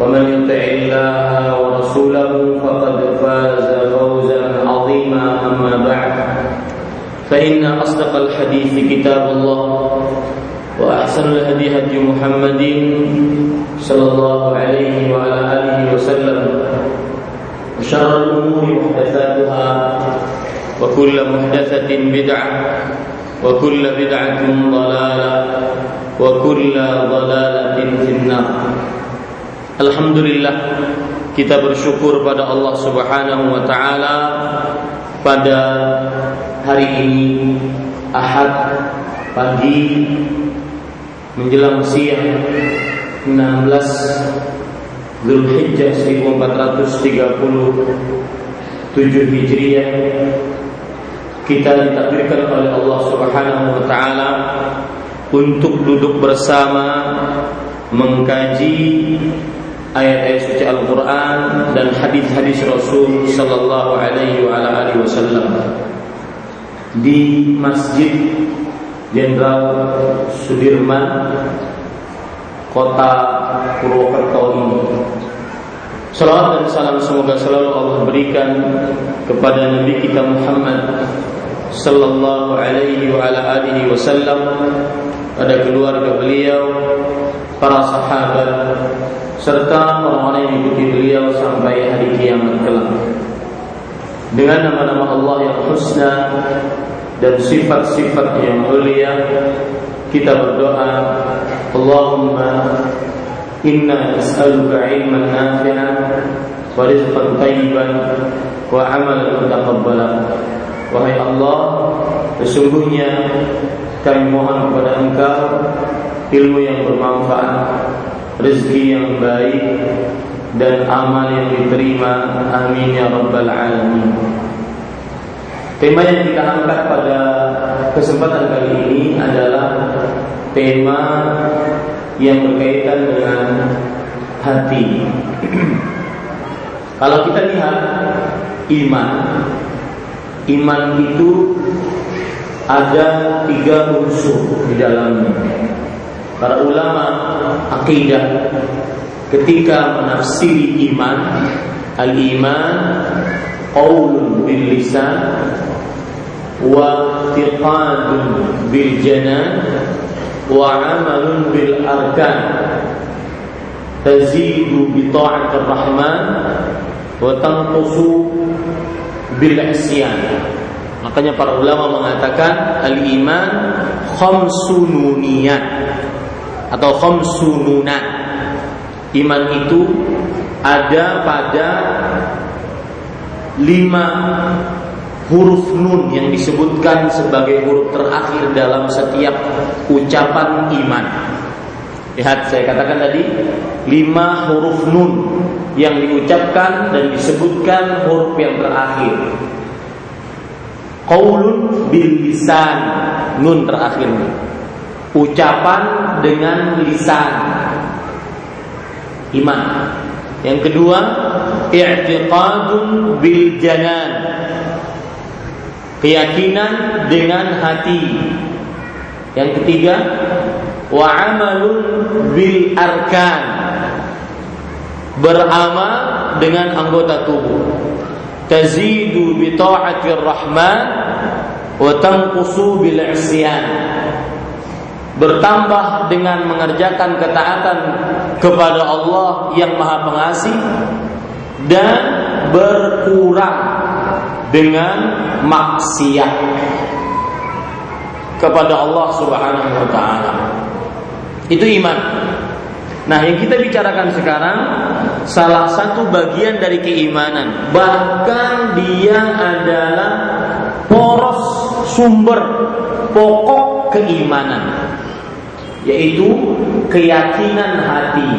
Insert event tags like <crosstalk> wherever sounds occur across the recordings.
ومن يطع الله ورسوله فقد فاز فوزا عظيما أما بعد. فإن أصدق الحديث كتاب الله وأحسن الهدي هدي محمد صلى الله عليه وعلى آله وسلم. وشر الأمور محدثاتها وكل محدثة بدعة وكل بدعة ضلالة وكل ضلالة في النار. Alhamdulillah kita bersyukur pada Allah Subhanahu wa taala pada hari ini Ahad pagi menjelang siang 16 Zulhijjah 1437 Hijriah. Kita ditakdirkan oleh Allah Subhanahu wa taala untuk duduk bersama mengkaji ayat-ayat suci Al-Quran dan hadis-hadis Rasul Sallallahu Alaihi Wasallam di Masjid Jenderal Sudirman, Kota Purwokerto ini. Salawat dan salam semoga selalu Allah berikan kepada Nabi kita Muhammad Sallallahu Alaihi Wasallam pada keluarga beliau, para sahabat, serta orang-orang yang mengikuti beliau sampai hari kiamat kelak. Dengan nama-nama Allah yang husna dan sifat-sifat yang mulia, kita berdoa, Allahumma inna nas'aluka ilman nafi'an wa rizqan tayyiban wa amalan mutaqabbalan. Wahai Allah, sesungguhnya kami mohon kepada Engkau ilmu yang bermanfaat, rezeki yang baik dan amal yang diterima. Amin ya rabbal alamin. Tema yang kita angkat pada kesempatan kali ini adalah tema yang berkaitan dengan hati. <clears throat> Kalau kita lihat iman, iman itu ada tiga unsur di dalamnya. Para ulama akidah ketika menafsiri iman, al-iman qaulun bil lisan wa i'tiqadun bil janan wa amalun bil arkan tazidu bi ta'atir rahman wa tanqusu bil ihsan makanya para ulama mengatakan al iman khamsununiyat atau khamsununat iman itu ada pada lima huruf nun yang disebutkan sebagai huruf terakhir dalam setiap ucapan iman. Lihat saya katakan tadi lima huruf nun yang diucapkan dan disebutkan huruf yang terakhir. Qaulun bil lisan nun terakhir. Ucapan dengan lisan. Iman. Yang kedua, i'tiqadun bil janan. Keyakinan dengan hati. Yang ketiga, wa amalun bil arkan. Beramal dengan anggota tubuh. Tazidu bi ta'atir rahman wa tanqusu bil isyan bertambah dengan mengerjakan ketaatan kepada Allah yang Maha Pengasih dan berkurang dengan maksiat kepada Allah Subhanahu wa taala. Itu iman. Nah, yang kita bicarakan sekarang salah satu bagian dari keimanan, bahkan dia adalah poros sumber pokok keimanan yaitu keyakinan hati.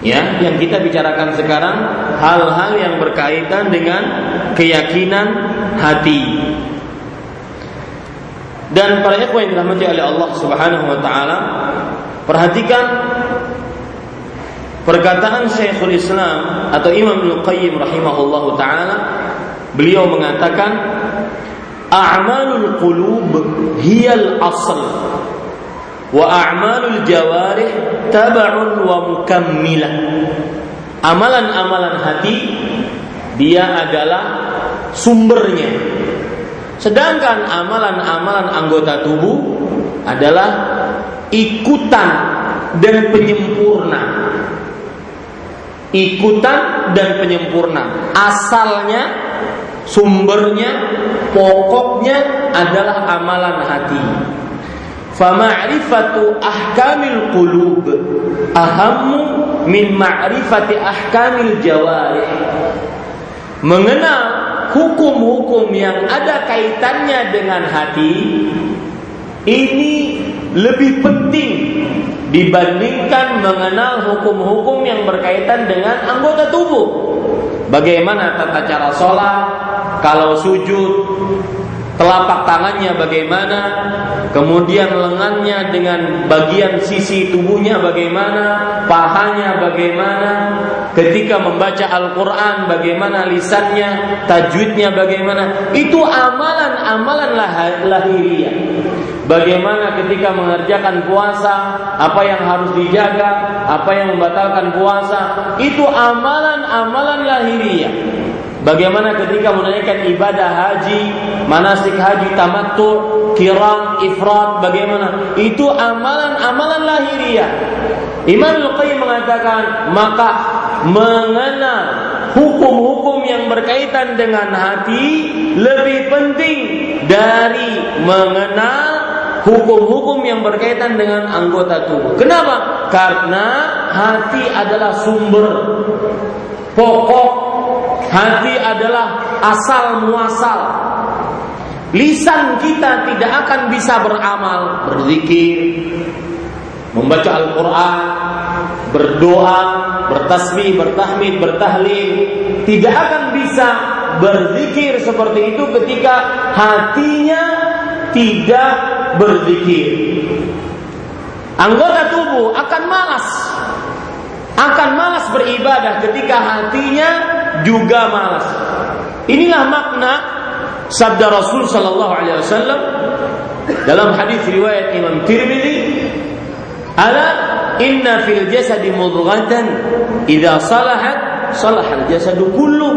Ya, yang kita bicarakan sekarang hal-hal yang berkaitan dengan keyakinan hati. Dan para ikhwan yang dirahmati oleh Allah Subhanahu wa taala, perhatikan perkataan Syekhul Islam atau Imam Ibnu Qayyim rahimahullahu taala, beliau mengatakan a'malul qulub hiyal asl. Wa a'malul jawarih tab'un wa mukammilah amalan-amalan hati dia adalah sumbernya. Sedangkan amalan-amalan anggota tubuh adalah ikutan dan penyempurna. Ikutan dan penyempurna. Asalnya Sumbernya, pokoknya adalah amalan hati. Fama'rifatu ahkamil qulub ahammu min ma'rifati ahkamil jawarih. Mengenal hukum-hukum yang ada kaitannya dengan hati ini lebih penting dibandingkan mengenal hukum-hukum yang berkaitan dengan anggota tubuh. Bagaimana tata cara sholat, kalau sujud telapak tangannya bagaimana, kemudian lengannya dengan bagian sisi tubuhnya bagaimana, pahanya bagaimana, ketika membaca Al-Quran bagaimana lisannya, tajwidnya bagaimana, itu amalan-amalan lahiriah. Bagaimana ketika mengerjakan puasa, apa yang harus dijaga, apa yang membatalkan puasa, itu amalan-amalan lahiriah. Bagaimana ketika menunaikan ibadah haji, manasik haji tamattu, kiram, ifrat, bagaimana? Itu amalan-amalan lahiriah. Imam Al-Qayyim mengatakan, maka mengenal hukum-hukum yang berkaitan dengan hati lebih penting dari mengenal hukum-hukum yang berkaitan dengan anggota tubuh. Kenapa? Karena hati adalah sumber pokok Hati adalah asal muasal. Lisan kita tidak akan bisa beramal, berzikir, membaca Al-Quran, berdoa, bertasbih, bertahmid, bertahlil. Tidak akan bisa berzikir seperti itu ketika hatinya tidak berzikir. Anggota tubuh akan malas, akan malas beribadah ketika hatinya juga malas. Inilah makna sabda Rasul sallallahu alaihi wasallam dalam hadis riwayat Imam Tirmidzi, "Ala inna fil jasadi mudghatan idza salahat salaha al jasadu kullu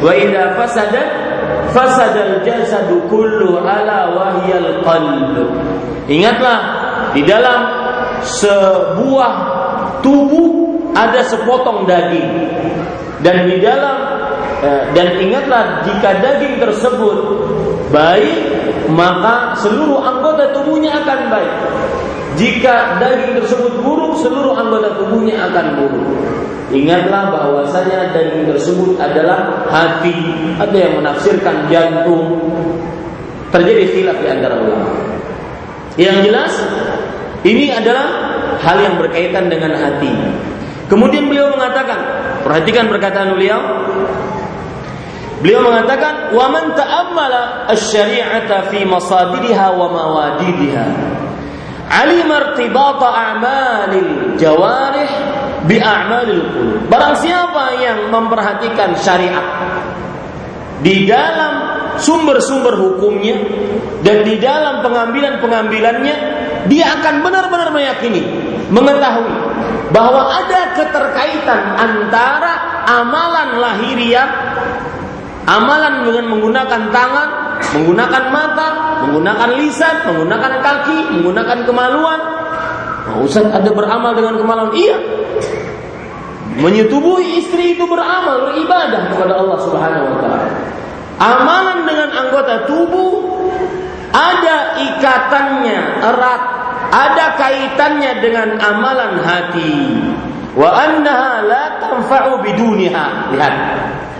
wa idza fasadat fasada al jasadu kullu ala wahyal qalb." Ingatlah di dalam sebuah tubuh ada sepotong daging dan di dalam eh, dan ingatlah jika daging tersebut baik maka seluruh anggota tubuhnya akan baik. Jika daging tersebut buruk, seluruh anggota tubuhnya akan buruk. Ingatlah bahwasanya daging tersebut adalah hati. Ada yang menafsirkan jantung. Terjadi khilaf di antara ulama. Yang jelas, ini adalah hal yang berkaitan dengan hati. Kemudian beliau mengatakan, perhatikan perkataan beliau. Beliau mengatakan, "Wa man ta'ammala asy-syari'ata fi masadiriha wa mawadidiha, alima irtibata a'malil jawarih bi a'malil qulub. Barang siapa yang memperhatikan syariat di dalam sumber-sumber hukumnya dan di dalam pengambilan-pengambilannya dia akan benar-benar meyakini, mengetahui bahwa ada keterkaitan antara amalan lahiriah, amalan dengan menggunakan tangan, menggunakan mata, menggunakan lisan, menggunakan kaki, menggunakan kemaluan. Nah, Ustaz ada beramal dengan kemaluan? Iya. Menyetubuhi istri itu beramal, beribadah kepada Allah Subhanahu wa taala. Amalan dengan anggota tubuh ada ikatannya erat, ada kaitannya dengan amalan hati. Wa annaha la tanfa'u biduniha. Lihat.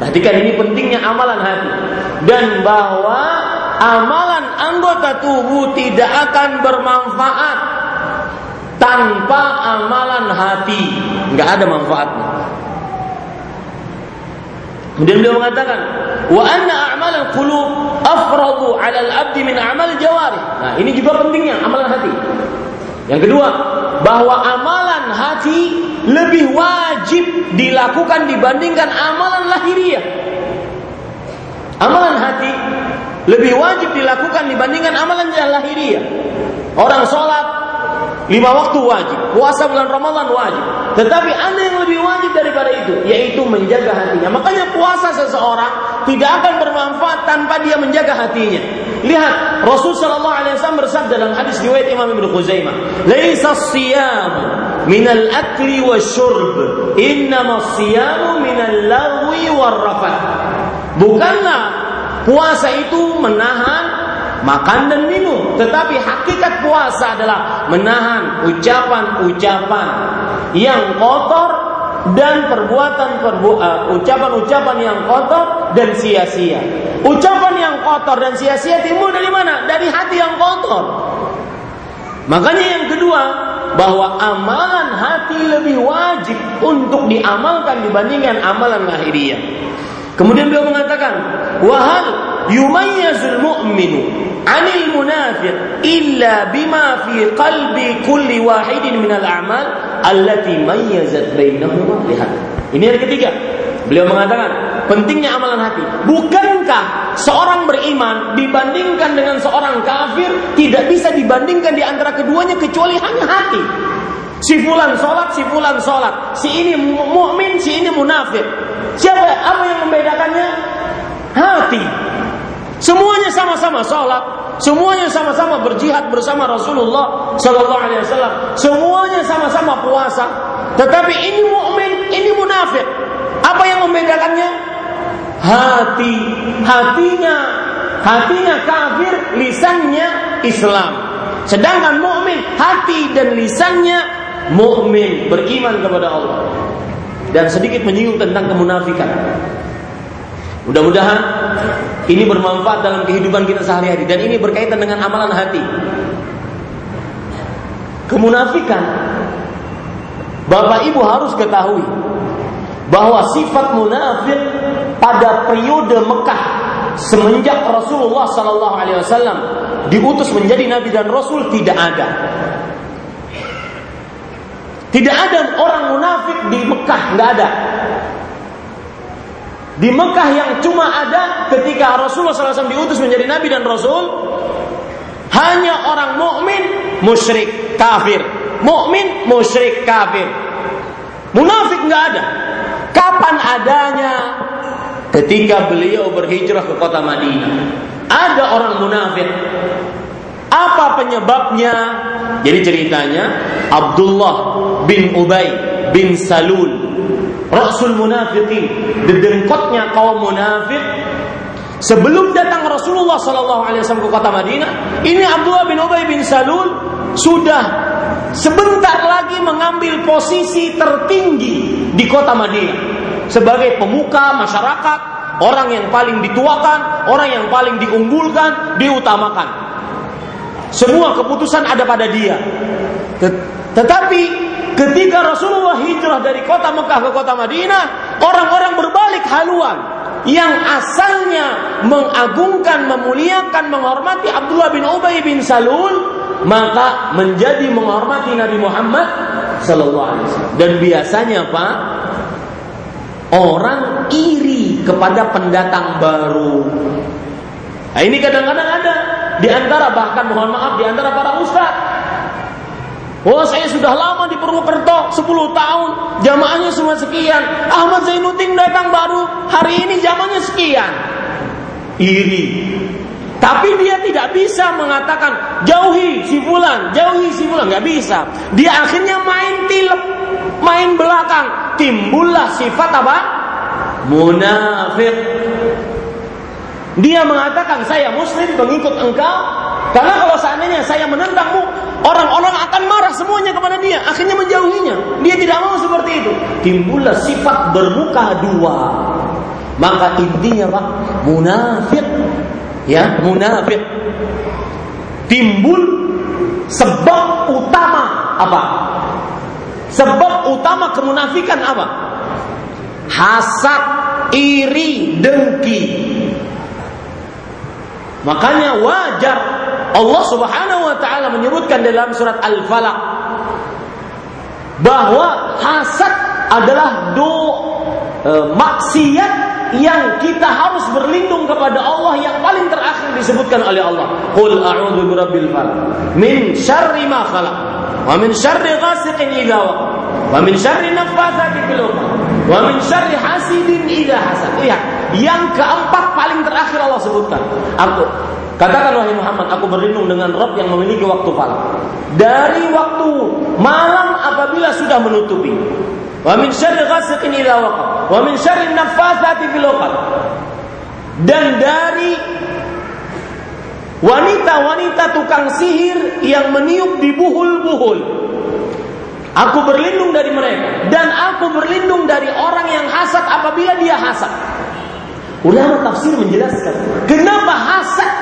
Perhatikan ini pentingnya amalan hati. Dan bahwa amalan anggota tubuh tidak akan bermanfaat tanpa amalan hati. Enggak ada manfaatnya. Kemudian beliau mengatakan, wa anna a'mal al-qulub afradu 'ala al-'abdi min a'mal jawari. Nah, ini juga pentingnya amalan hati. Yang kedua, bahwa amalan hati lebih wajib dilakukan dibandingkan amalan lahiriah. Amalan hati lebih wajib dilakukan dibandingkan amalan lahiriah. Orang sholat Lima waktu wajib, puasa bulan Ramadan wajib. Tetapi ada yang lebih wajib daripada itu, yaitu menjaga hatinya. Makanya puasa seseorang tidak akan bermanfaat tanpa dia menjaga hatinya. Lihat, Rasul Shallallahu Alaihi Wasallam bersabda dalam hadis riwayat Imam Ibnu Khuzaimah, "Laisa siyam min al-akli wa syurb, innama siyamu min al-lagwi war Bukanlah puasa itu menahan makan dan minum. Tetapi hakikat puasa adalah menahan ucapan-ucapan yang kotor dan perbuatan eh, ucapan-ucapan yang kotor dan sia-sia. Ucapan yang kotor dan sia-sia timbul dari mana? Dari hati yang kotor. Makanya yang kedua, bahwa amalan hati lebih wajib untuk diamalkan dibandingkan amalan lahiriah. Kemudian beliau mengatakan, "Wahal yumayyazul mu'minu 'anil munafiq illa bima fi qalbi kulli wahidin minal a'mal allati mayyazat bainahuma." Lihat. Ini yang ketiga. Beliau mengatakan, pentingnya amalan hati. Bukankah seorang beriman dibandingkan dengan seorang kafir tidak bisa dibandingkan di antara keduanya kecuali hanya hati? Si fulan sholat, si fulan sholat. Si ini mukmin, si ini munafik. Siapa? Apa yang membedakannya? Hati. Semuanya sama-sama sholat, semuanya sama-sama berjihad bersama Rasulullah Sallallahu Alaihi Wasallam, semuanya sama-sama puasa. Tetapi ini mukmin, ini munafik. Apa yang membedakannya? Hati, hatinya, hatinya kafir, lisannya Islam. Sedangkan mukmin, hati dan lisannya mukmin beriman kepada Allah dan sedikit menyinggung tentang kemunafikan. Mudah-mudahan ini bermanfaat dalam kehidupan kita sehari-hari dan ini berkaitan dengan amalan hati. Kemunafikan Bapak Ibu harus ketahui bahwa sifat munafik pada periode Mekah semenjak Rasulullah Sallallahu Alaihi Wasallam diutus menjadi nabi dan rasul tidak ada. Tidak ada orang munafik di Mekah, nggak ada. Di Mekah yang cuma ada ketika Rasulullah SAW diutus menjadi nabi dan rasul, hanya orang mukmin musyrik kafir, mukmin musyrik kafir. Munafik nggak ada. Kapan adanya? Ketika beliau berhijrah ke kota Madinah. Ada orang munafik apa penyebabnya? Jadi ceritanya Abdullah bin Ubay bin Salul Rasul munafikin Dedengkotnya kaum munafik Sebelum datang Rasulullah Sallallahu Alaihi Wasallam ke kota Madinah, ini Abdullah bin Ubay bin Salul sudah sebentar lagi mengambil posisi tertinggi di kota Madinah sebagai pemuka masyarakat, orang yang paling dituakan, orang yang paling diunggulkan, diutamakan. Semua keputusan ada pada dia. Tetapi ketika Rasulullah hijrah dari kota Mekah ke kota Madinah, orang-orang berbalik haluan yang asalnya mengagungkan, memuliakan, menghormati Abdullah bin Ubay bin Salul, maka menjadi menghormati Nabi Muhammad Sallallahu Alaihi Wasallam. Dan biasanya Pak, orang iri kepada pendatang baru. Nah, ini kadang-kadang ada di antara bahkan mohon maaf di antara para ustaz. Oh saya sudah lama di Purwokerto 10 tahun Jamaahnya semua sekian Ahmad Zainuddin datang baru Hari ini jamaahnya sekian Iri tapi dia tidak bisa mengatakan jauhi si fulan, jauhi si fulan, nggak bisa. Dia akhirnya main tilep, main belakang, timbullah sifat apa? Munafik. Dia mengatakan saya muslim pengikut engkau. Karena kalau seandainya saya menentangmu orang-orang akan marah semuanya kepada dia. Akhirnya menjauhinya. Dia tidak mau seperti itu. Timbullah sifat bermuka dua. Maka intinya pak munafik ya munafik timbul sebab utama apa? Sebab utama kemunafikan apa? Hasad, iri, dengki. Makanya wajar Allah Subhanahu wa taala menyebutkan dalam surat Al-Falaq bahwa hasad adalah do e, maksiat yang kita harus berlindung kepada Allah yang paling terakhir disebutkan oleh Allah. Qul a'udzu birabbil falaq min syarri ma khalaq wa min syarri ghasiqin idza waqab wa min syarri naffatsati fil 'uqad wa min syarri hasidin idza hasad. Lihat, yang keempat paling terakhir Allah sebutkan. Aku Katakan wahai Muhammad, aku berlindung dengan Rob yang memiliki waktu falak. Dari waktu malam apabila sudah menutupi. Wa min syarri ghasiqin idza waqab wa min syarri naffatsati fil Dan dari wanita-wanita tukang sihir yang meniup di buhul-buhul. Aku berlindung dari mereka dan aku berlindung dari orang yang hasad apabila dia hasad. Ulama tafsir menjelaskan kenapa hasad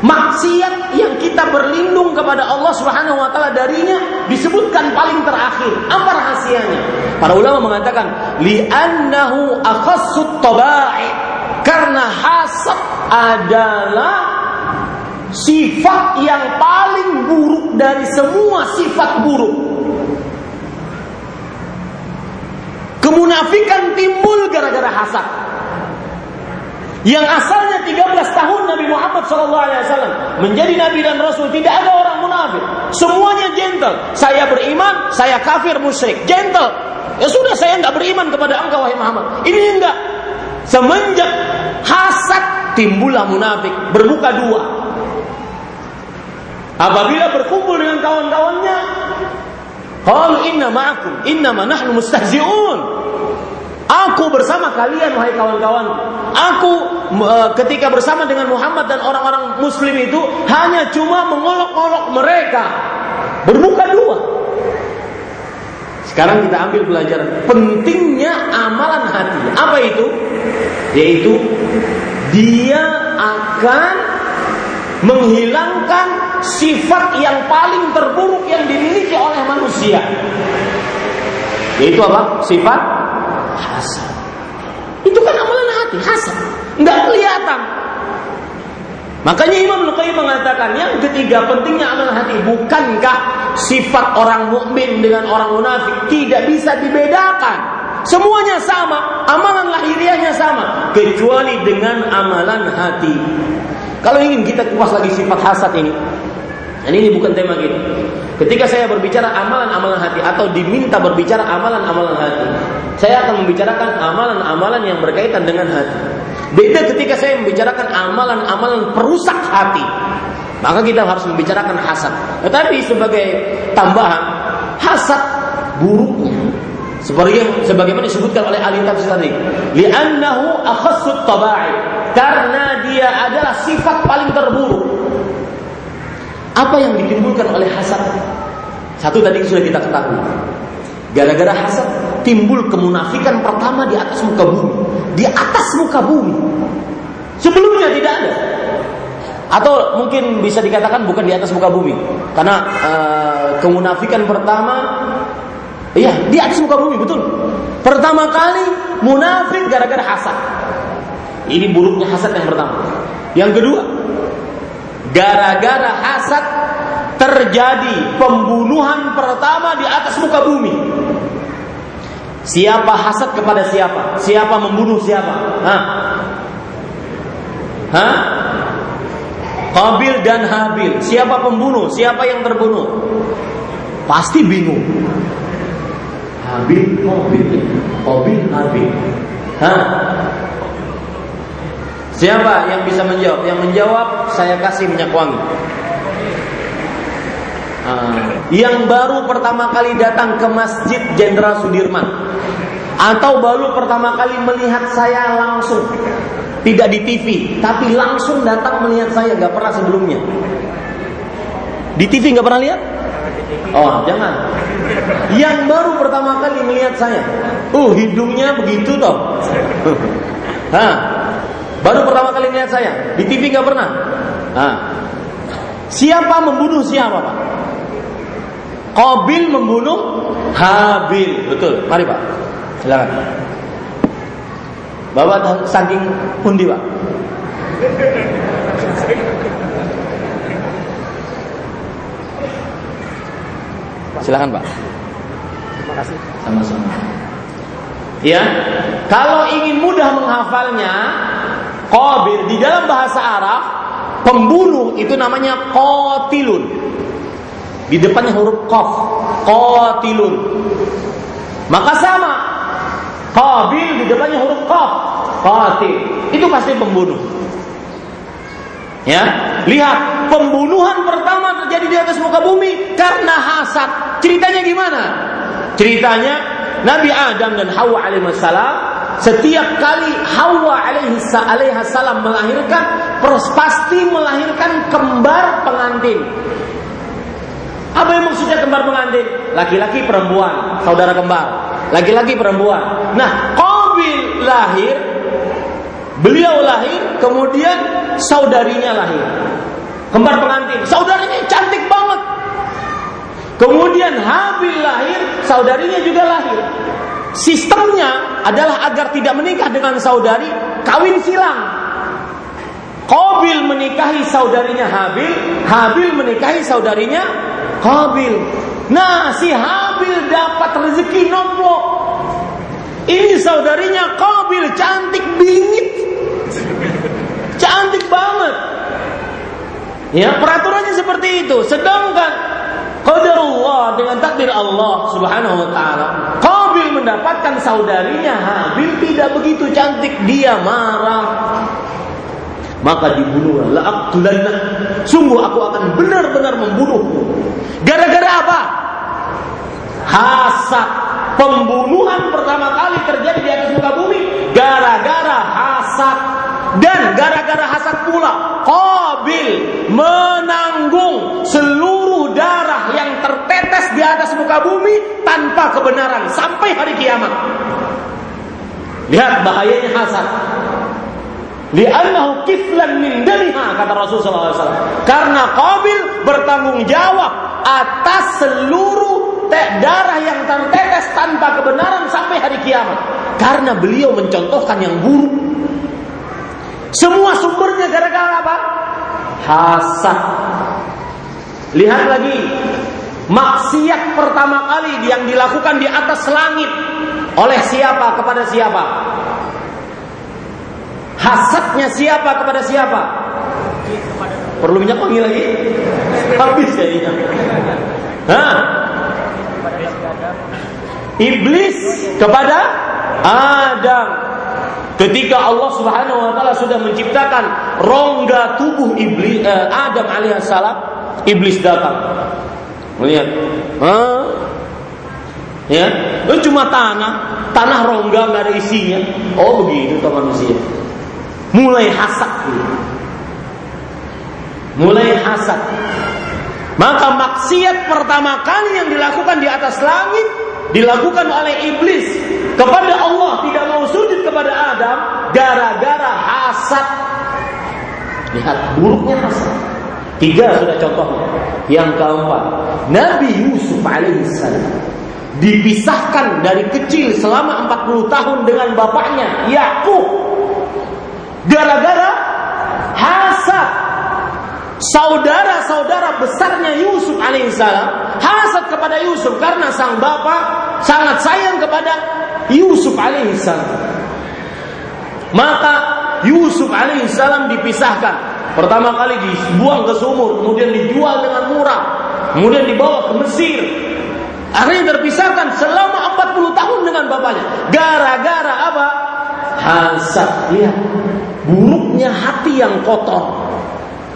maksiat yang kita berlindung kepada Allah Subhanahu wa taala darinya disebutkan paling terakhir. Apa rahasianya? Para ulama mengatakan li'annahu akhassut tabai. Karena hasad adalah sifat yang paling buruk dari semua sifat buruk. Kemunafikan timbul gara-gara hasad. Yang asalnya 13 tahun Nabi Muhammad SAW menjadi Nabi dan Rasul tidak ada orang munafik. Semuanya gentle. Saya beriman, saya kafir musyrik. Gentle. Ya sudah saya nggak beriman kepada engkau wahai Muhammad. Ini enggak. Semenjak hasad timbullah munafik berbuka dua. Apabila berkumpul dengan kawan-kawannya, kalau inna ma'akum, inna ma nahnu mustahzi'un. Aku bersama kalian wahai kawan-kawan. Aku uh, ketika bersama dengan Muhammad dan orang-orang muslim itu hanya cuma mengolok-olok mereka. Bermuka dua. Sekarang kita ambil pelajaran pentingnya amalan hati. Apa itu? Yaitu dia akan menghilangkan sifat yang paling terburuk yang dimiliki oleh manusia. Yaitu apa? Sifat hasad. Itu kan amalan hati, hasad. Nggak kelihatan. Makanya Imam Luqayyim mengatakan yang ketiga pentingnya amalan hati bukankah sifat orang mukmin dengan orang munafik tidak bisa dibedakan. Semuanya sama, amalan lahiriahnya sama kecuali dengan amalan hati. Kalau ingin kita kupas lagi sifat hasad ini, dan ini bukan tema kita. Ketika saya berbicara amalan-amalan hati atau diminta berbicara amalan-amalan hati, saya akan membicarakan amalan-amalan yang berkaitan dengan hati. Beda ketika saya membicarakan amalan-amalan perusak hati. Maka kita harus membicarakan hasad. Tetapi sebagai tambahan, hasad buruknya seperti sebagaimana disebutkan oleh ahli tafsir tadi, li'annahu akhassut tabai. Karena dia adalah sifat paling terburuk apa yang ditimbulkan oleh hasad? Satu tadi sudah kita ketahui. Gara-gara hasad timbul kemunafikan pertama di atas muka bumi. Di atas muka bumi. Sebelumnya tidak ada. Atau mungkin bisa dikatakan bukan di atas muka bumi. Karena uh, kemunafikan pertama Iya, di atas muka bumi, betul. Pertama kali munafik gara-gara hasad. Ini buruknya hasad yang pertama. Yang kedua, gara-gara hasad terjadi pembunuhan pertama di atas muka bumi. Siapa hasad kepada siapa? Siapa membunuh siapa? Hah? Hah? Qabil dan Habil. Siapa pembunuh? Siapa yang terbunuh? Pasti bingung. Habil, Qabil, Qabil, Habil. Hah? Siapa yang bisa menjawab? Yang menjawab saya kasih minyak wangi. Ah. yang baru pertama kali datang ke Masjid Jenderal Sudirman atau baru pertama kali melihat saya langsung tidak di TV tapi langsung datang melihat saya nggak pernah sebelumnya di TV nggak pernah lihat oh jangan yang baru pertama kali melihat saya uh hidungnya begitu toh <laughs> Hah, baru pertama kali melihat saya di TV nggak pernah Hah. siapa membunuh siapa pak Qabil membunuh Habil. Betul. Mari Pak. Silakan. Bawa saking pundi Pak. Silakan Pak. Terima kasih. Sama-sama. Ya, kalau ingin mudah menghafalnya, Qabil di dalam bahasa Arab pembunuh itu namanya qatilun. Di depannya huruf qaf, qatilun. Maka sama. Qabil di depannya huruf qaf, qatil. Itu pasti pembunuh. Ya, lihat pembunuhan pertama terjadi di atas muka bumi karena hasad. Ceritanya gimana? Ceritanya Nabi Adam dan Hawa alaihissalam setiap kali Hawa alaihissalam melahirkan, pasti melahirkan kembar pengantin. Apa yang maksudnya kembar pengantin? Laki-laki perempuan, saudara kembar. Laki-laki perempuan. Nah, Qabil lahir, beliau lahir, kemudian saudarinya lahir. Kembar pengantin, saudarinya cantik banget. Kemudian Habil lahir, saudarinya juga lahir. Sistemnya adalah agar tidak menikah dengan saudari, kawin silang. Qabil menikahi saudarinya Habil, Habil menikahi saudarinya Habil. Nah, si Habil dapat rezeki nomplok. Ini saudarinya Qabil cantik bingit. Cantik banget. Ya, peraturannya seperti itu. Sedangkan qadarullah dengan takdir Allah Subhanahu wa taala, Qabil mendapatkan saudarinya Habil tidak begitu cantik, dia marah. Maka dibunuhlah la'aqtulanna sungguh aku akan benar-benar membunuhmu. Gara-gara apa? Hasad. Pembunuhan pertama kali terjadi di atas muka bumi. Gara-gara hasad dan gara-gara hasad pula Qabil menanggung seluruh darah yang tertetes di atas muka bumi tanpa kebenaran sampai hari kiamat lihat bahayanya hasad Li'annahu kiflan min damiha kata Rasulullah SAW. Karena Qabil bertanggung jawab atas seluruh darah yang tertetes tanpa kebenaran sampai hari kiamat. Karena beliau mencontohkan yang buruk. Semua sumbernya gara-gara apa? Hasad. Lihat lagi, maksiat pertama kali yang dilakukan di atas langit oleh siapa kepada siapa? Hasadnya siapa kepada siapa? Perlu minyak wangi lagi? Habis kayaknya. Hah? Iblis kepada Adam. Ketika Allah Subhanahu wa taala sudah menciptakan rongga tubuh iblis eh, Adam alaihissalam, iblis datang. Melihat, Hah? Ya, itu cuma tanah, tanah rongga nggak ada isinya. Oh begitu tuh manusia mulai hasad mulai hasad maka maksiat pertama kali yang dilakukan di atas langit dilakukan oleh iblis kepada Allah tidak mau sujud kepada Adam gara-gara hasad. Lihat buruknya hasad. Tiga sudah contohnya. Yang keempat Nabi Yusuf alaihissalam dipisahkan dari kecil selama 40 tahun dengan bapaknya Yakub Gara-gara hasad. Saudara-saudara besarnya Yusuf alaihissalam hasad kepada Yusuf karena sang bapak sangat sayang kepada Yusuf alaihissalam. Maka Yusuf alaihissalam dipisahkan. Pertama kali dibuang ke sumur, kemudian dijual dengan murah, kemudian dibawa ke Mesir. Akhirnya terpisahkan selama 40 tahun dengan bapaknya. Gara-gara apa? Hasad. Ya. Buruknya hati yang kotor.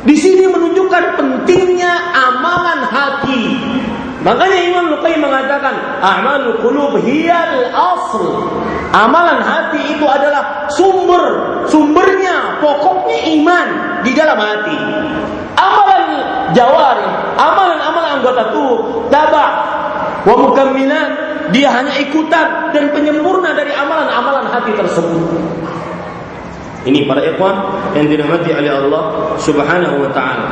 Di sini menunjukkan pentingnya amalan hati. Makanya Imam Luqayyim mengatakan, "A'malu qulub hiyal asl." Amalan hati itu adalah sumber, sumbernya, pokoknya iman di dalam hati. Amalan jawari, amalan-amalan anggota tubuh, tabah, wa mukammilan, dia hanya ikutan dan penyempurna dari amalan-amalan hati tersebut. Ini para ikhwan yang dirahmati oleh Allah Subhanahu wa taala.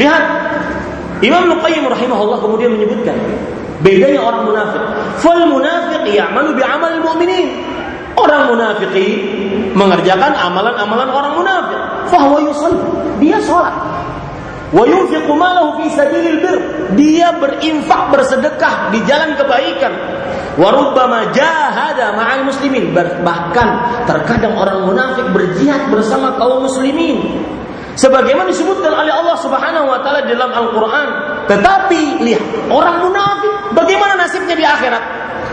Lihat Imam Nuqayyim rahimahullah kemudian menyebutkan bedanya orang munafik. Fal munafiq ya'malu bi amal mu'minin. Orang munafik mengerjakan amalan-amalan orang munafik. Fahuwa yusalli. Dia sholat. Wa yunfiqu malahu fi sabilil bir. Dia berinfak bersedekah di jalan kebaikan. Wa rubbama jahada ma'al muslimin. Bahkan terkadang orang munafik berjihad bersama kaum muslimin. Sebagaimana disebutkan oleh Allah Subhanahu wa taala dalam Al-Qur'an. Tetapi lihat, orang munafik bagaimana nasibnya di akhirat?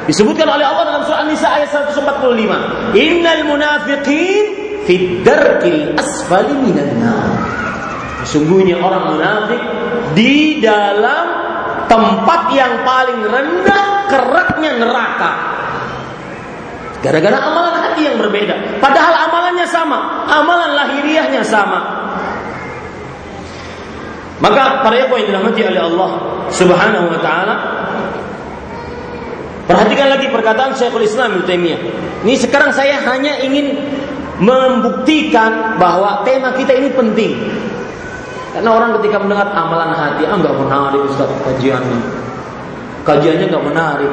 Disebutkan oleh Allah dalam surah An-Nisa ayat 145. Innal munafiqin fid darkil asfali minan nar. Sesungguhnya orang munafik di dalam tempat yang paling rendah keraknya neraka. Gara-gara amalan hati yang berbeda. Padahal amalannya sama, amalan lahiriahnya sama. Maka para ikhwan yang dirahmati oleh Allah Subhanahu wa taala Perhatikan lagi perkataan Syekhul Islam Ibnu Taimiyah. Ini sekarang saya hanya ingin membuktikan bahwa tema kita ini penting. Karena orang ketika mendengar amalan hati, ah nggak menarik Ustaz kajiannya. Kajiannya nggak menarik.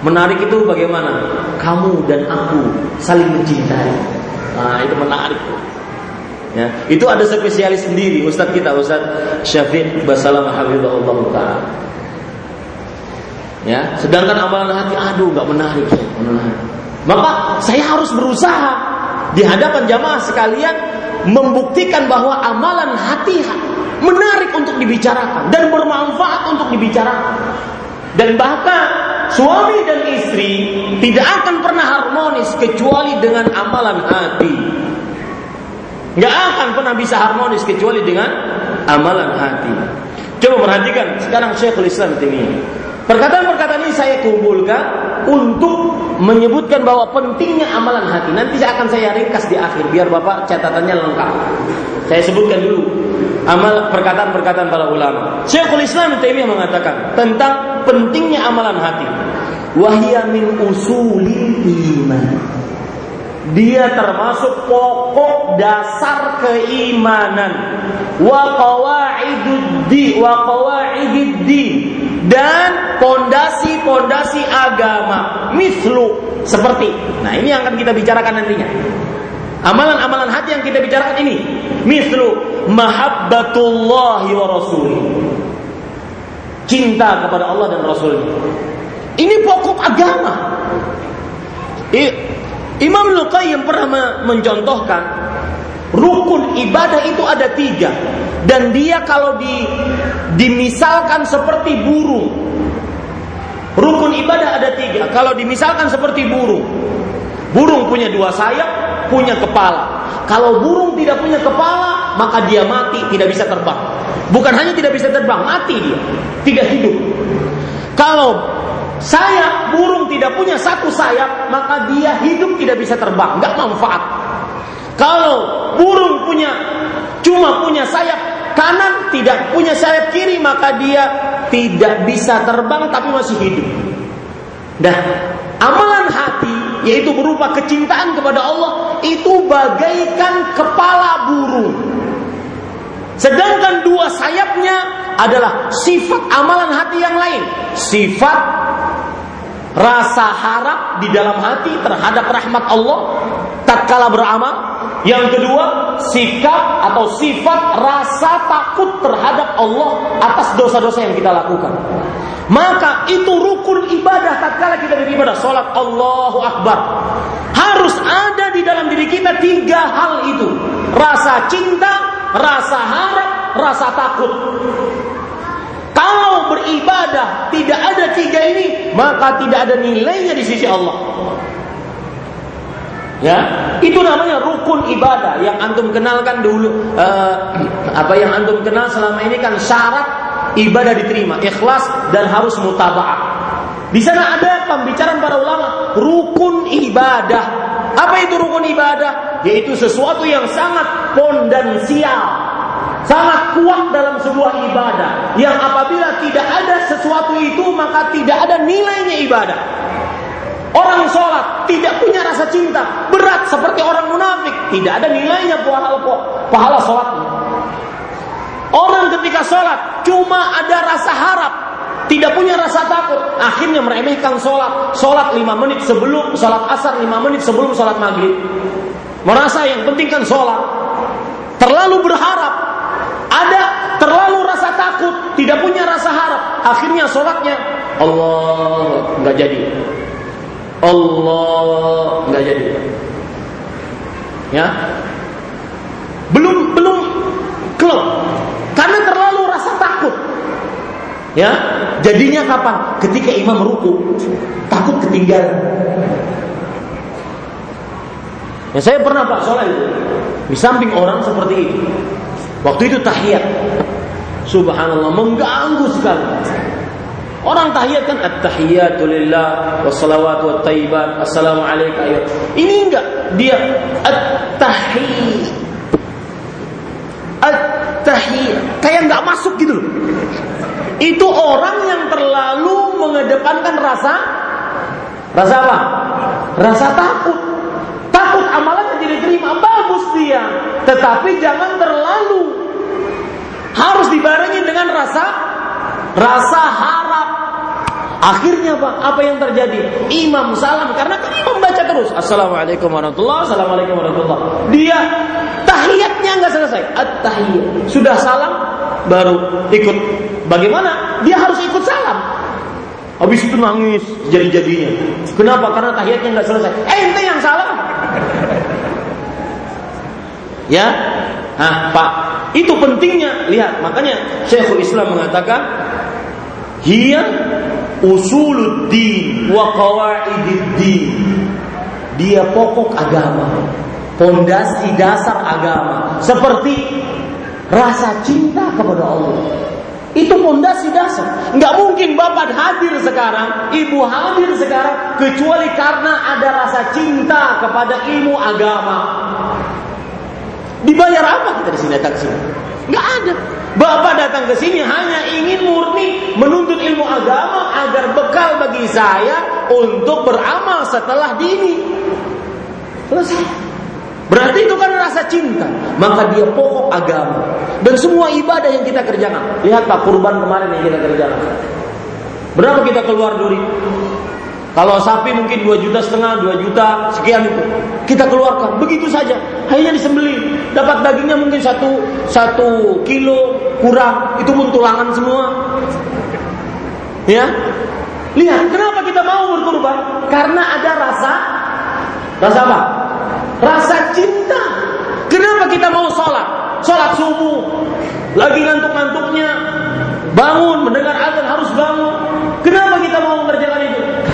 Menarik itu bagaimana? Kamu dan aku saling mencintai. Nah, itu menarik. Ya, itu ada spesialis sendiri Ustaz kita Ustaz Syafiq Basalam Habibullah Taala. Ya, sedangkan amalan hati aduh nggak menarik ya, menarik. Maka saya harus berusaha di hadapan jamaah sekalian membuktikan bahwa amalan hati menarik untuk dibicarakan dan bermanfaat untuk dibicarakan. Dan bahkan suami dan istri tidak akan pernah harmonis kecuali dengan amalan hati. Gak akan pernah bisa harmonis kecuali dengan amalan hati. Coba perhatikan sekarang Syekhul Islam ini. Perkataan-perkataan ini saya kumpulkan untuk menyebutkan bahwa pentingnya amalan hati. Nanti akan saya ringkas di akhir biar Bapak catatannya lengkap. Saya sebutkan dulu amal perkataan-perkataan para ulama. Syekhul Islam Taimiyah mengatakan tentang pentingnya amalan hati. Wahia min usulil iman. Dia termasuk pokok dasar keimanan. Wa qawaidud di wa qawaidid dan pondasi-pondasi agama mislu seperti nah ini yang akan kita bicarakan nantinya amalan-amalan hati yang kita bicarakan ini. Mislu mahabbatullahi wa rasuli cinta kepada Allah dan Rasulnya. Ini pokok agama. Imam Luqayyim pernah mencontohkan rukun ibadah itu ada tiga. Dan dia kalau di dimisalkan seperti burung rukun ibadah ada tiga. Kalau dimisalkan seperti burung burung punya dua sayap punya kepala. Kalau burung tidak punya kepala maka dia mati tidak bisa terbang. Bukan hanya tidak bisa terbang mati dia. Tidak hidup. Kalau sayap burung tidak punya satu sayap maka dia hidup tidak bisa terbang. Nggak manfaat. Kalau burung punya cuma punya sayap kanan, tidak punya sayap kiri, maka dia tidak bisa terbang tapi masih hidup. Nah, amalan hati yaitu berupa kecintaan kepada Allah itu bagaikan kepala burung. Sedangkan dua sayapnya adalah sifat amalan hati yang lain. Sifat rasa harap di dalam hati terhadap rahmat Allah tatkala beramal Yang kedua, sikap atau sifat rasa takut terhadap Allah atas dosa-dosa yang kita lakukan. Maka itu rukun ibadah tatkala kita beribadah salat Allahu Akbar. Harus ada di dalam diri kita tiga hal itu. Rasa cinta, rasa harap, rasa takut. Kalau beribadah tidak ada tiga ini, maka tidak ada nilainya di sisi Allah. Ya, itu namanya rukun ibadah yang antum kenalkan dulu. Uh, <clears throat> apa yang antum kenal selama ini kan syarat ibadah diterima, ikhlas dan harus mutabaah. Di sana ada pembicaraan para ulama rukun ibadah. Apa itu rukun ibadah? Yaitu sesuatu yang sangat pondensial, sangat kuat dalam sebuah ibadah. Yang apabila tidak ada sesuatu itu maka tidak ada nilainya ibadah. Orang sholat tidak punya rasa cinta, berat seperti orang munafik, tidak ada nilainya pahala pahala sholatnya. Orang ketika sholat cuma ada rasa harap, tidak punya rasa takut, akhirnya meremehkan sholat. Sholat lima menit sebelum sholat asar, lima menit sebelum sholat maghrib. Merasa yang penting kan sholat. Terlalu berharap, ada terlalu rasa takut, tidak punya rasa harap. Akhirnya sholatnya Allah nggak jadi. Allah nggak jadi. Ya, belum belum klop terlalu rasa takut. Ya, jadinya kapan? Ketika imam ruku, takut ketinggalan. Ya saya pernah pak sholat itu di samping orang seperti itu. Waktu itu tahiyat, subhanallah mengganggu sekali. Orang tahiyat kan at-tahiyatu lillah wassalawatu wat assalamu alayka. Ini enggak, dia at-tahiyat. At-tahiyat. Kayak enggak masuk gitu loh. Itu orang yang terlalu mengedepankan rasa rasa apa? Rasa takut. Takut amalannya jadi terima bagus dia, tetapi jangan terlalu harus dibarengi dengan rasa rasa harap. Akhirnya Pak, apa yang terjadi? Imam salam karena kan imam baca terus. Assalamualaikum warahmatullahi Assalamualaikum warahmatullahi Dia tahiyatnya nggak selesai. At-tahiyat. Sudah salam baru ikut. Bagaimana? Dia harus ikut salam. Habis itu nangis jadi-jadinya. Kenapa? Karena tahiyatnya nggak selesai. Eh, ente yang salam. <laughs> Ya, nah Pak, itu pentingnya. Lihat, makanya Syekhul Islam mengatakan Hiya usuluddin wa qawaididdin. Dia pokok agama, pondasi dasar agama, seperti rasa cinta kepada Allah. Itu pondasi dasar. Nggak mungkin bapak hadir sekarang, ibu hadir sekarang, kecuali karena ada rasa cinta kepada ilmu agama. Dibayar apa kita di sini datang? Nggak ada. Bapak datang ke sini hanya ingin murni menuntut ilmu agama agar bekal bagi saya untuk beramal setelah dini. Selesai. Berarti itu kan rasa cinta. Maka dia pokok agama. Dan semua ibadah yang kita kerjakan. Lihat Pak kurban kemarin yang kita kerjakan. Berapa kita keluar duit? Kalau sapi mungkin 2 juta setengah, 2 juta sekian itu. Kita keluarkan begitu saja. Hanya disembeli. Dapat dagingnya mungkin satu satu kilo kurang. Itu pun tulangan semua. Ya. Lihat, kenapa kita mau berkorban? Karena ada rasa rasa apa? Rasa cinta. Kenapa kita mau sholat? Sholat subuh. Lagi ngantuk-ngantuknya. Bangun, mendengar azan harus bangun. Kenapa kita mau?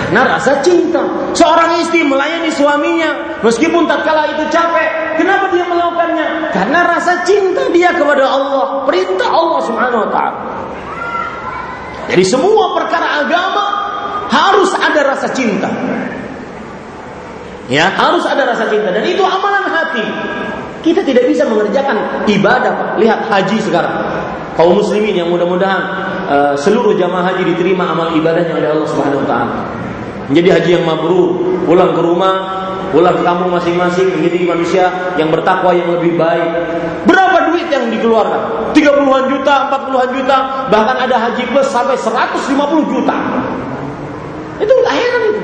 Karena rasa cinta. Seorang istri melayani suaminya, meskipun tak kala itu capek, kenapa dia melakukannya? Karena rasa cinta dia kepada Allah, perintah Allah Subhanahu wa taala. Jadi semua perkara agama harus ada rasa cinta. Ya, harus ada rasa cinta dan itu amalan hati. Kita tidak bisa mengerjakan ibadah. Lihat haji sekarang. Kaum muslimin yang mudah-mudahan uh, seluruh jamaah haji diterima amal ibadahnya oleh Allah Subhanahu wa taala menjadi haji yang mabrur, pulang ke rumah, pulang ke kampung masing-masing menjadi manusia yang bertakwa yang lebih baik. Berapa duit yang dikeluarkan? 30-an juta, 40-an juta, bahkan ada haji plus sampai 150 juta. Itu heran itu.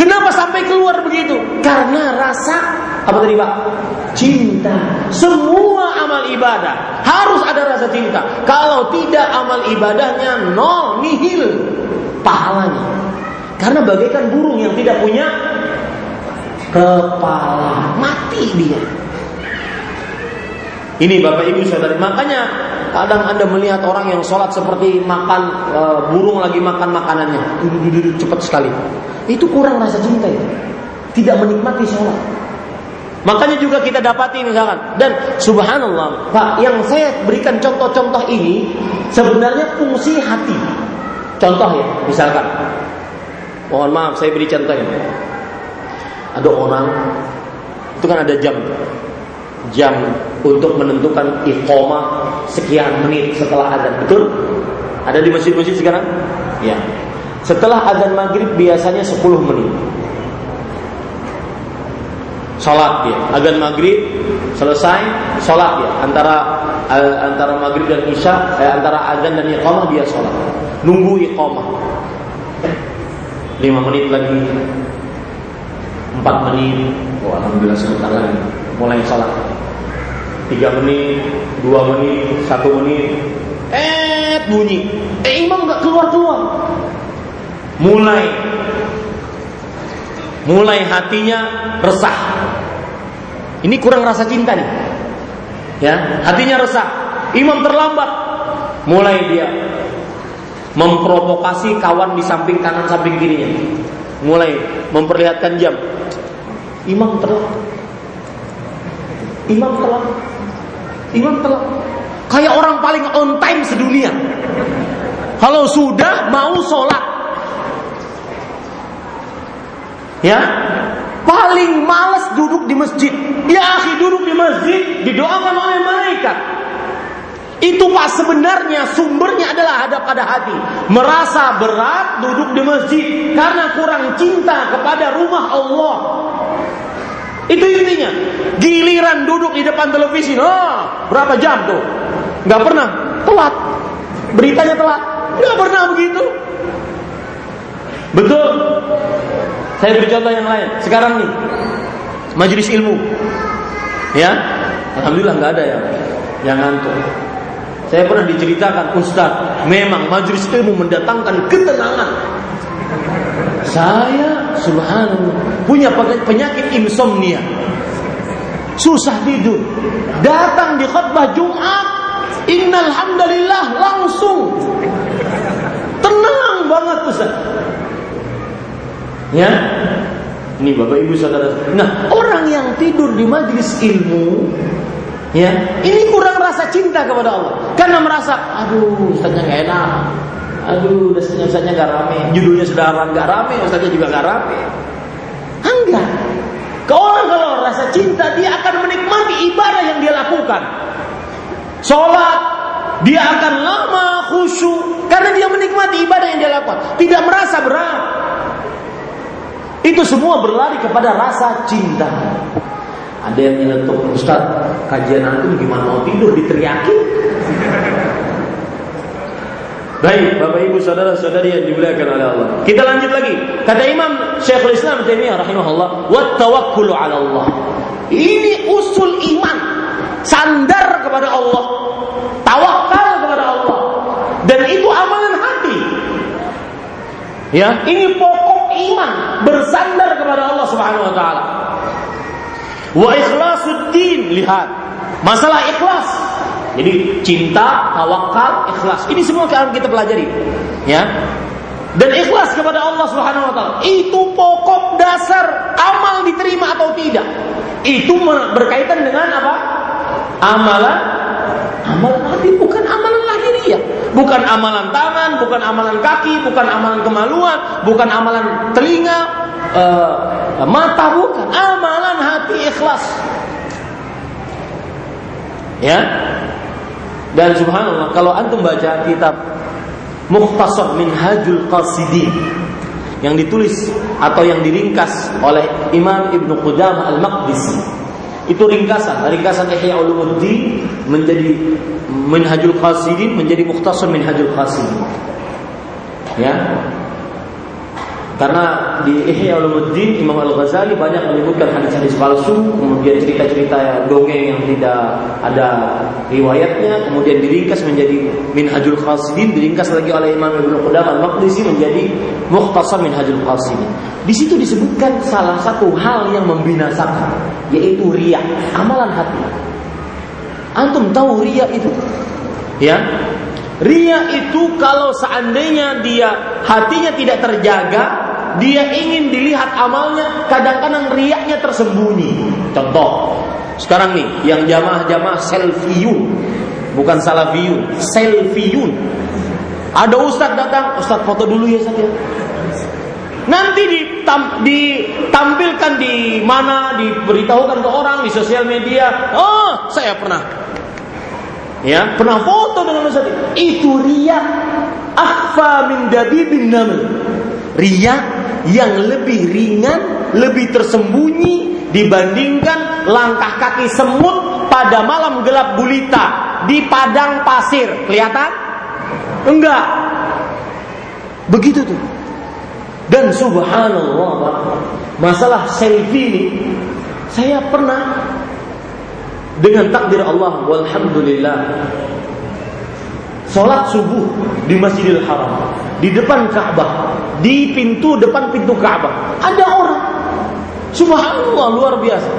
Kenapa sampai keluar begitu? Karena rasa apa tadi Pak? Cinta. Semua amal ibadah harus ada rasa cinta. Kalau tidak amal ibadahnya nol, nihil pahalanya. Karena bagaikan burung yang tidak punya kepala, mati dia. Ini Bapak Ibu Saudara, makanya kadang Anda melihat orang yang sholat seperti makan e, burung lagi makan makanannya, cepat sekali. Itu kurang rasa cinta ya. Tidak menikmati sholat. Makanya juga kita dapati misalkan dan subhanallah Pak yang saya berikan contoh-contoh ini sebenarnya fungsi hati. Contoh ya, misalkan mohon maaf saya beri contoh ya. Ada orang itu kan ada jam jam untuk menentukan iqomah sekian menit setelah azan. Betul? Ada di masjid-masjid sekarang? Ya. Setelah azan maghrib biasanya 10 menit. Salat dia, azan maghrib selesai, salat dia antara uh, antara maghrib dan isya, eh, antara azan dan iqamah dia salat. Nunggu iqamah. 5 menit lagi, 4 menit, oh alhamdulillah sebentar lagi. Mulai salat. Tiga menit, dua menit, satu menit, eh bunyi, eh imam nggak keluar keluar, mulai, mulai hatinya resah. Ini kurang rasa cinta nih, ya hatinya resah. Imam terlambat, mulai dia memprovokasi kawan di samping kanan samping kirinya, mulai memperlihatkan jam. Imam terlambat. Imam telat. Imam telat. Kayak orang paling on time sedunia. Kalau sudah mau sholat. Ya, paling males duduk di masjid. Ya, akhi duduk di masjid didoakan oleh malaikat. Itu pak sebenarnya sumbernya adalah hadap pada hati. Merasa berat duduk di masjid karena kurang cinta kepada rumah Allah. Itu intinya. Giliran duduk di depan televisi, oh, berapa jam tuh? Gak pernah telat. Beritanya telat. Gak pernah begitu. Betul. Saya beri contoh yang lain. Sekarang nih, majelis ilmu, ya, alhamdulillah nggak ada ya yang ngantuk. Saya pernah diceritakan Ustaz, memang majelis ilmu mendatangkan ketenangan saya subhanallah punya penyakit insomnia. Susah tidur. Datang di khutbah Jumat, innal hamdalillah langsung tenang banget Ustaz. Ya. Ini Bapak Ibu Saudara. Nah, orang yang tidur di majelis ilmu Ya, ini kurang rasa cinta kepada Allah. Merasa, aduh, ustaznya gak enak. Aduh, dasarnya ustaznya gak rame. Judulnya sudah gak rame, ustaznya juga gak rame. Enggak. Kalau kalau rasa cinta dia akan menikmati ibadah yang dia lakukan. Sholat, dia akan lama khusyuk karena dia menikmati ibadah yang dia lakukan. Tidak merasa berat. Itu semua berlari kepada rasa cinta. Ada yang nyeletuk Ustaz, kajian antum gimana mau tidur diteriakin? Baik, Bapak Ibu saudara-saudari yang dimuliakan oleh Allah. Kita lanjut lagi. Kata Imam Syekhul Islam Taimiyah rahimahullah, "Wa tawakkulu 'ala Allah." Ini usul iman. Sandar kepada Allah. Tawakal kepada Allah. Dan itu amalan hati. Ya, ini pokok iman, bersandar kepada Allah Subhanahu wa taala. Wa ikhlasuddin, lihat. Masalah ikhlas jadi cinta, tawakal, ikhlas. Ini semua akan kita pelajari. Ya. Dan ikhlas kepada Allah Subhanahu wa taala itu pokok dasar amal diterima atau tidak. Itu berkaitan dengan apa? Amalan amalan hati bukan amalan lahiriah, bukan amalan tangan, bukan amalan kaki, bukan amalan kemaluan, bukan amalan telinga, uh, mata bukan, amalan hati ikhlas. Ya, dan subhanallah kalau antum baca kitab Mukhtasar Minhajul Qasidin yang ditulis atau yang diringkas oleh Imam Ibnu Qudamah Al-Maqdisi itu ringkasan. Ringkasan Ihya Ulumuddin menjadi Minhajul Qasidin menjadi Mukhtasar Minhajul Qasidin. Ya karena di Ihya Ulumuddin Imam Al-Ghazali banyak menyebutkan hadis-hadis palsu, kemudian cerita-cerita dongeng yang tidak ada riwayatnya, kemudian diringkas menjadi Minhajul Qasidin, diringkas lagi oleh Imam Ibnu Qudamah Al-Maqdisi menjadi Mukhtasar Minhajul Qasidin. Di situ disebutkan salah satu hal yang membinasakan, yaitu riya, amalan hati. Antum tahu riya itu? Ya, Ria itu kalau seandainya dia hatinya tidak terjaga, dia ingin dilihat amalnya, kadang-kadang riaknya tersembunyi. Contoh, sekarang nih yang jamaah-jamaah selfieun, bukan salafiyun, selfieun. Ada ustadz datang, ustadz foto dulu ya Ustaz ya. Nanti ditam, ditampilkan di mana, diberitahukan ke orang di sosial media. Oh, saya pernah ya pernah foto dengan Ustaz itu ria akhfa min dabibin naml ria yang lebih ringan, lebih tersembunyi dibandingkan langkah kaki semut pada malam gelap gulita di padang pasir. Kelihatan? Enggak. Begitu tuh. Dan subhanallah, masalah selfie ini saya pernah dengan takdir Allah walhamdulillah Sholat subuh di Masjidil Haram, di depan Ka'bah, di pintu depan pintu Ka'bah. Ada orang, subhanallah luar biasa.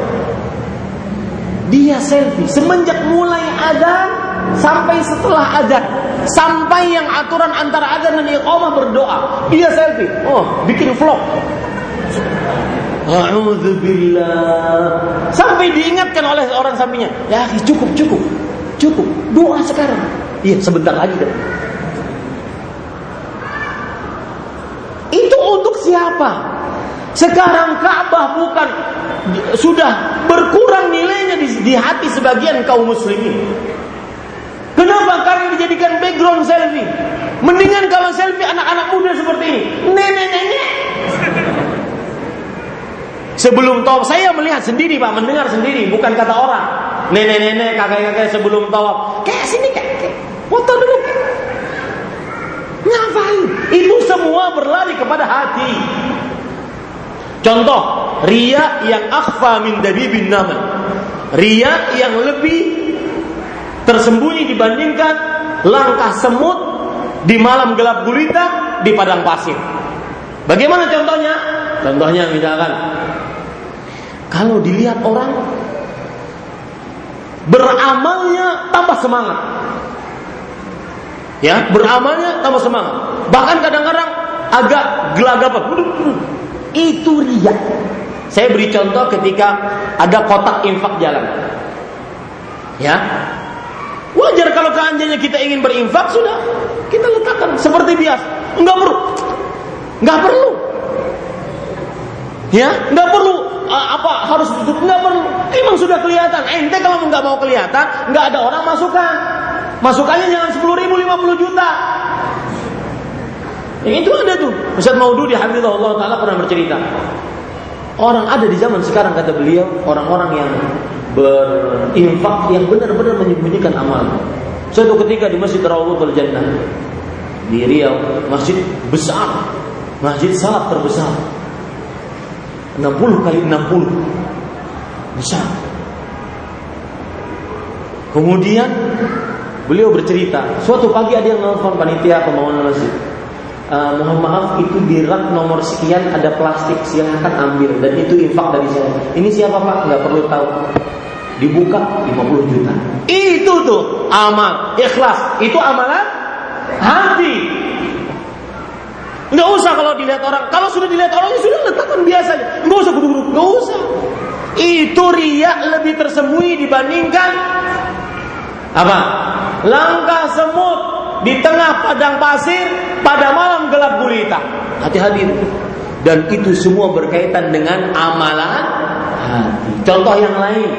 Dia selfie semenjak mulai ada sampai setelah ada, sampai yang aturan antara ada dan iqamah berdoa, dia selfie. Oh, bikin vlog. Alhamdulillah. Sampai diingatkan oleh orang sampingnya, ya cukup cukup cukup doa sekarang. Iya, sebentar lagi kan. Itu untuk siapa? Sekarang Ka'bah bukan sudah berkurang nilainya di, di hati sebagian kaum muslimin. Kenapa? Karena dijadikan background selfie. Mendingan kalau selfie anak-anak muda seperti ini. Nenek-nenek. Sebelum tawaf saya melihat sendiri Pak, mendengar sendiri, bukan kata orang. Nenek-nenek, kakek-kakek sebelum tawaf. Kayak sini kayak, Foto dulu. Ngapain? Itu semua berlari kepada hati. Contoh, ria yang akhfa min dabibin namal. Ria yang lebih tersembunyi dibandingkan langkah semut di malam gelap gulita di padang pasir. Bagaimana contohnya? Contohnya misalkan kalau dilihat orang beramalnya tambah semangat. Ya, beramalnya tambah semangat. Bahkan kadang-kadang agak gelagapan. Itu ria. Saya beri contoh ketika ada kotak infak jalan. Ya. Wajar kalau keanjanya kita ingin berinfak sudah kita letakkan seperti biasa. Enggak perlu. Enggak perlu. Ya, enggak perlu apa harus tutup enggak perlu. Emang sudah kelihatan. Ente kalau enggak mau kelihatan, enggak ada orang masukkan. Masukannya jangan 10 ribu, 50 juta. Yang itu ada tuh. Ustaz Maududi Hafizahullah Ta'ala pernah bercerita. Orang ada di zaman sekarang kata beliau, orang-orang yang berinfak yang benar-benar menyembunyikan amal. Suatu ketika di Masjid Rawdatul Jannah di Riau, masjid besar, masjid salaf terbesar. 60 kali 60 besar. Kemudian Beliau bercerita, suatu pagi ada yang nelfon panitia pembangunan masjid. Uh, mohon maaf itu di rak nomor sekian ada plastik silahkan ambil dan itu infak dari saya. Ini siapa pak? Nggak perlu tahu. Dibuka 50 juta. Itu tuh amal ikhlas. Itu amalan hati. Nggak usah kalau dilihat orang. Kalau sudah dilihat orang ya sudah letakkan biasa. Nggak usah duduk-duduk. Nggak usah. Itu riak lebih tersembunyi dibandingkan apa? Langkah semut di tengah padang pasir pada malam gelap gulita. Hati-hati Dan itu semua berkaitan dengan amalan hati. Contoh yang lain.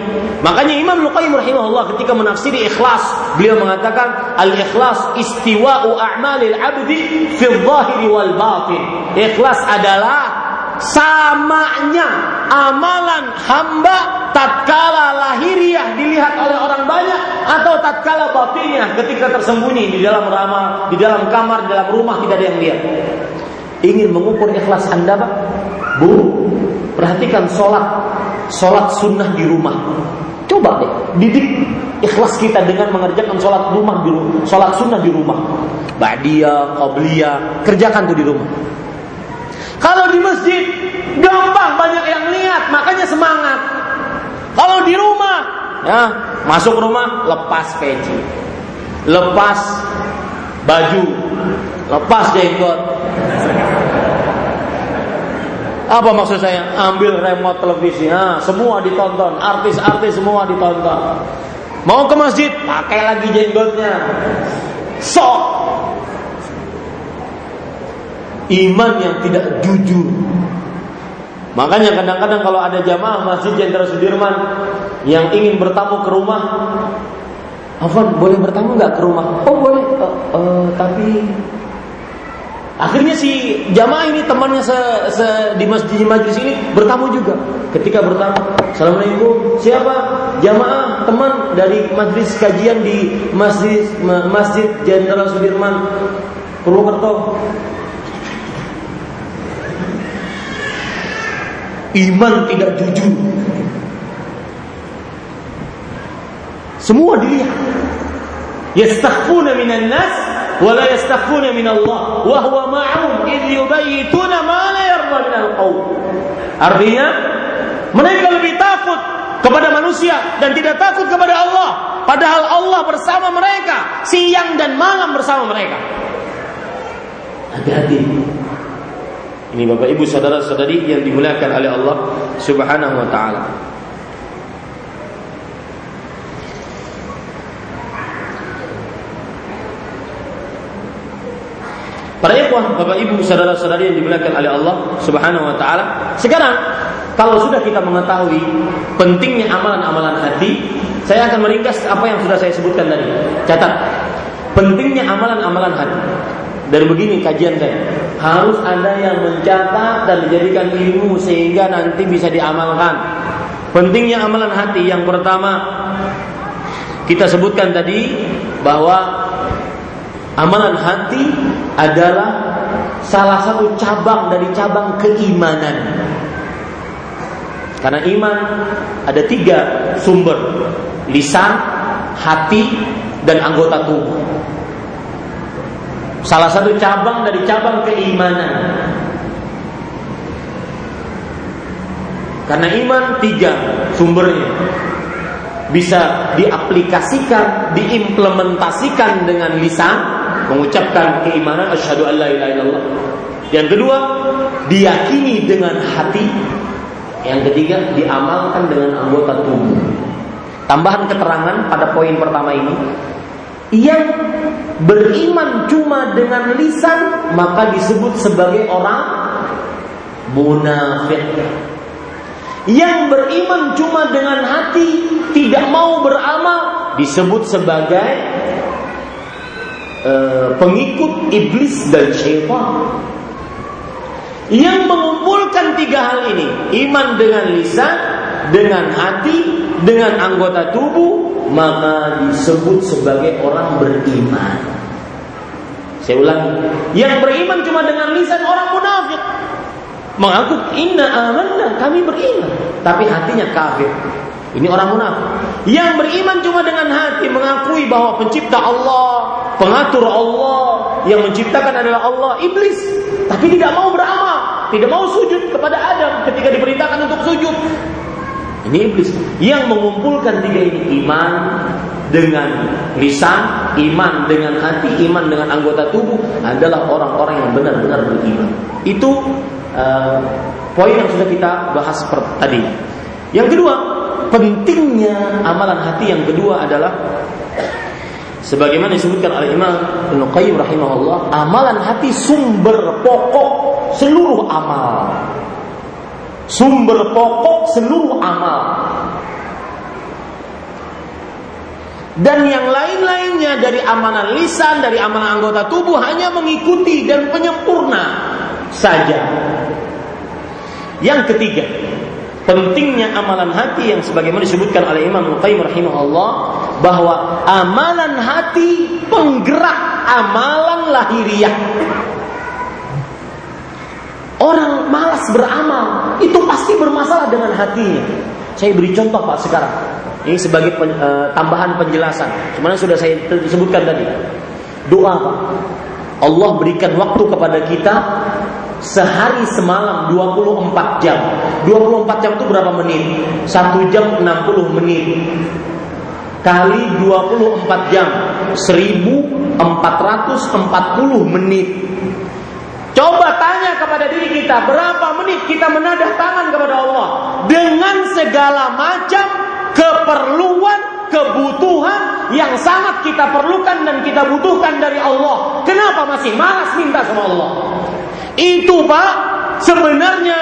Makanya Imam Luqayyim rahimahullah ketika menafsiri ikhlas, beliau mengatakan al-ikhlas istiwa'u a'malil 'abdi fi dhahiri wal batin. Ikhlas adalah samanya amalan hamba tatkala lahiriah dilihat oleh orang banyak atau tatkala batinnya ketika tersembunyi di dalam ramah, di dalam kamar, di dalam rumah tidak ada yang lihat. ingin mengukur ikhlas Anda, Pak? Bu, perhatikan sholat, sholat sunnah di rumah. Coba deh, didik ikhlas kita dengan mengerjakan sholat rumah di rumah, sholat sunnah di rumah. Ba'diyah, qabliyah, kerjakan tuh di rumah. Kalau di masjid, gampang banyak yang lihat, makanya semangat. Kalau di rumah, ya masuk rumah, lepas peci, lepas baju, lepas jenggot. Apa maksud saya? Ambil remote televisi, nah, semua ditonton, artis-artis semua ditonton. Mau ke masjid, pakai lagi jenggotnya. Sok. Iman yang tidak jujur. Makanya kadang-kadang kalau ada jamaah Masjid Jenderal Sudirman yang ingin bertamu ke rumah, Afwan boleh bertamu nggak ke rumah? Oh boleh. Uh, uh, tapi akhirnya si jamaah ini temannya se, se, di masjid majlis ini bertamu juga. Ketika bertamu, assalamualaikum. Siapa? Jamaah teman dari majlis kajian di masjid Masjid Jenderal Sudirman Purwokerto. Iman tidak jujur. Semua dilihat. Yastakhfuna minan nas wa la yastakhfuna min Allah wa huwa ma'ahum id yubayyituna ma la yarda min al-qawl. Artinya mereka lebih takut kepada manusia dan tidak takut kepada Allah padahal Allah bersama mereka siang dan malam bersama mereka. Hati-hati. Ini Bapak Ibu saudara-saudari yang dimuliakan oleh Allah Subhanahu wa taala. Para ikhwah, Bapak Ibu, saudara-saudari yang dimuliakan oleh Allah Subhanahu wa taala. Sekarang kalau sudah kita mengetahui pentingnya amalan-amalan hati, saya akan meringkas apa yang sudah saya sebutkan tadi. Catat. Pentingnya amalan-amalan hati. Dan begini kajian saya. Harus ada yang mencatat dan menjadikan ilmu sehingga nanti bisa diamalkan. Pentingnya amalan hati yang pertama kita sebutkan tadi bahwa Amalan hati adalah salah satu cabang dari cabang keimanan. Karena iman ada tiga sumber, lisan, hati, dan anggota tubuh. Salah satu cabang dari cabang keimanan. Karena iman tiga sumbernya bisa diaplikasikan, diimplementasikan dengan lisan, mengucapkan keimanan asyhadu alla ilaha illallah. Yang kedua, diyakini dengan hati. Yang ketiga, diamalkan dengan anggota tubuh. Tambahan keterangan pada poin pertama ini, yang beriman cuma dengan lisan maka disebut sebagai orang munafik. Yang beriman cuma dengan hati tidak mau beramal disebut sebagai Eh, pengikut iblis dan syaitan yang mengumpulkan tiga hal ini iman dengan lisan dengan hati dengan anggota tubuh maka disebut sebagai orang beriman saya ulangi yang beriman cuma dengan lisan orang munafik mengaku inna amanna kami beriman tapi hatinya kafir ini orang munafik. Yang beriman cuma dengan hati mengakui bahwa pencipta Allah, pengatur Allah, yang menciptakan adalah Allah, iblis. Tapi tidak mau beramal, tidak mau sujud kepada Adam ketika diperintahkan untuk sujud. Ini iblis yang mengumpulkan tiga ini iman dengan lisan, iman dengan hati, iman dengan anggota tubuh adalah orang-orang yang benar-benar beriman. Itu uh, poin yang sudah kita bahas tadi. Yang kedua, pentingnya amalan hati yang kedua adalah sebagaimana disebutkan oleh Imam Ibnu Qayyim rahimahullah, amalan hati sumber pokok seluruh amal. Sumber pokok seluruh amal. Dan yang lain-lainnya dari amalan lisan, dari amalan anggota tubuh hanya mengikuti dan penyempurna saja. Yang ketiga, pentingnya amalan hati yang sebagaimana disebutkan oleh Imam Qayyim rahimahullah bahwa amalan hati penggerak amalan lahiriah. Orang malas beramal itu pasti bermasalah dengan hatinya. Saya beri contoh Pak sekarang. Ini sebagai pen, uh, tambahan penjelasan. Sebenarnya sudah saya sebutkan tadi. Doa Pak. Allah berikan waktu kepada kita sehari semalam 24 jam. 24 jam itu berapa menit? 1 jam 60 menit. Kali 24 jam 1440 menit Coba tanya kepada diri kita berapa menit kita menadah tangan kepada Allah dengan segala macam keperluan, kebutuhan yang sangat kita perlukan dan kita butuhkan dari Allah. Kenapa masih malas minta sama Allah? Itu Pak sebenarnya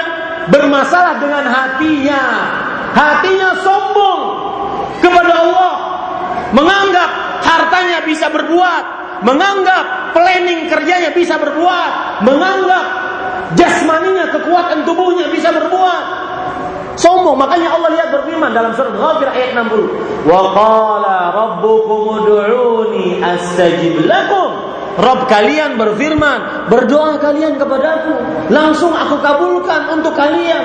bermasalah dengan hatinya. Hatinya sombong kepada Allah. Menganggap hartanya bisa berbuat, menganggap planning kerjanya bisa berbuat, menganggap jasmaninya, kekuatan tubuhnya bisa berbuat. Sombong, makanya Allah lihat berfirman dalam surat Ghafir ayat 60. Wa qala rabbukum ud'uni astajib lakum. Rabb kalian berfirman, berdoa kalian kepadaku, langsung aku kabulkan untuk kalian.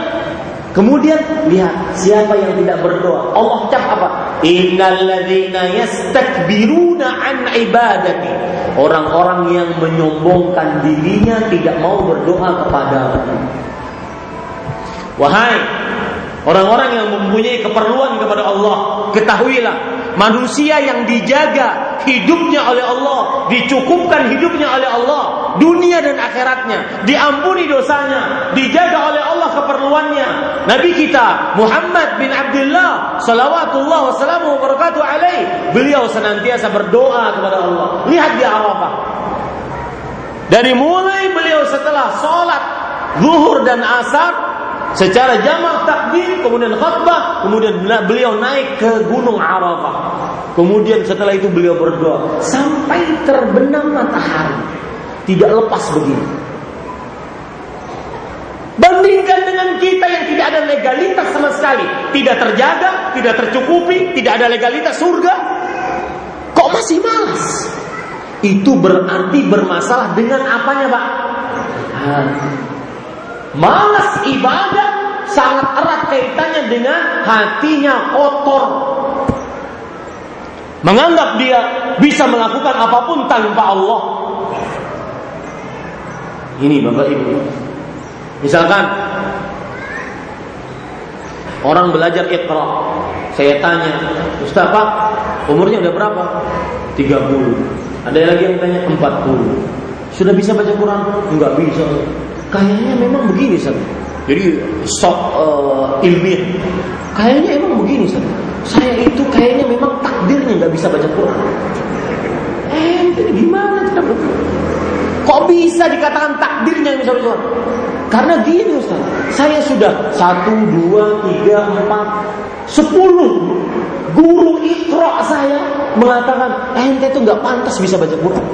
Kemudian lihat siapa yang tidak berdoa. Allah cap apa? Innalladzina yastakbiruna an ibadati. Orang-orang yang menyombongkan dirinya tidak mau berdoa kepada Wahai orang-orang yang mempunyai keperluan kepada Allah, ketahuilah manusia yang dijaga hidupnya oleh Allah, dicukupkan hidupnya oleh Allah, dunia dan akhiratnya, diampuni dosanya, dijaga oleh Allah keperluannya. Nabi kita Muhammad bin Abdullah salawatullah wassalamu wabarakatuh alaih, beliau senantiasa berdoa kepada Allah. Lihat di Arafah. Dari mulai beliau setelah sholat zuhur dan asar secara jamak takdim, kemudian khutbah, kemudian beliau naik ke gunung Arafah. Kemudian setelah itu beliau berdoa sampai terbenam matahari. Tidak lepas begini. Bandingkan dengan kita yang tidak ada legalitas sama sekali, tidak terjaga, tidak tercukupi, tidak ada legalitas surga. Kok masih malas? Itu berarti bermasalah dengan apanya, Pak? Malas ibadah sangat erat kaitannya dengan hatinya kotor. Menganggap dia bisa melakukan apa pun tanpa Allah. Ini Bapak Ibu. Misalkan orang belajar Iqra. Saya tanya, Ustaz Pak, umurnya udah berapa? 30. Ada lagi yang tanya 40. Sudah bisa baca Quran? Enggak bisa. Kayaknya memang begini Ustaz. Jadi sok uh, ilmiah. Kayaknya emang begini Ustaz. Saya itu kayaknya memang takdirnya nggak bisa baca Quran. Eh, ini gimana kita Kok bisa dikatakan takdirnya yang bisa baca Quran? Karena gini Ustaz, saya sudah satu, dua, tiga, empat, sepuluh guru ikro saya mengatakan ente itu nggak pantas bisa baca Quran.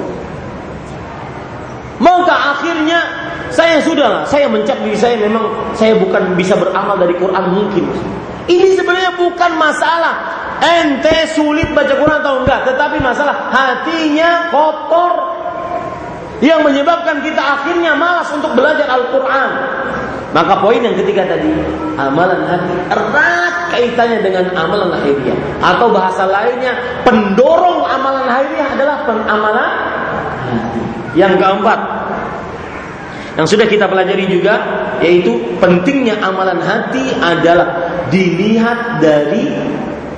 Maka akhirnya saya sudah, saya mencap diri saya memang saya bukan bisa beramal dari Quran mungkin. Ini sebenarnya bukan masalah ente sulit baca Quran atau enggak, tetapi masalah hatinya kotor yang menyebabkan kita akhirnya malas untuk belajar Al-Quran. Maka poin yang ketiga tadi, amalan hati erat kaitannya dengan amalan lahiriah. Atau bahasa lainnya, pendorong amalan lahiriah adalah amalan hati. Yang keempat, yang sudah kita pelajari juga yaitu pentingnya amalan hati adalah dilihat dari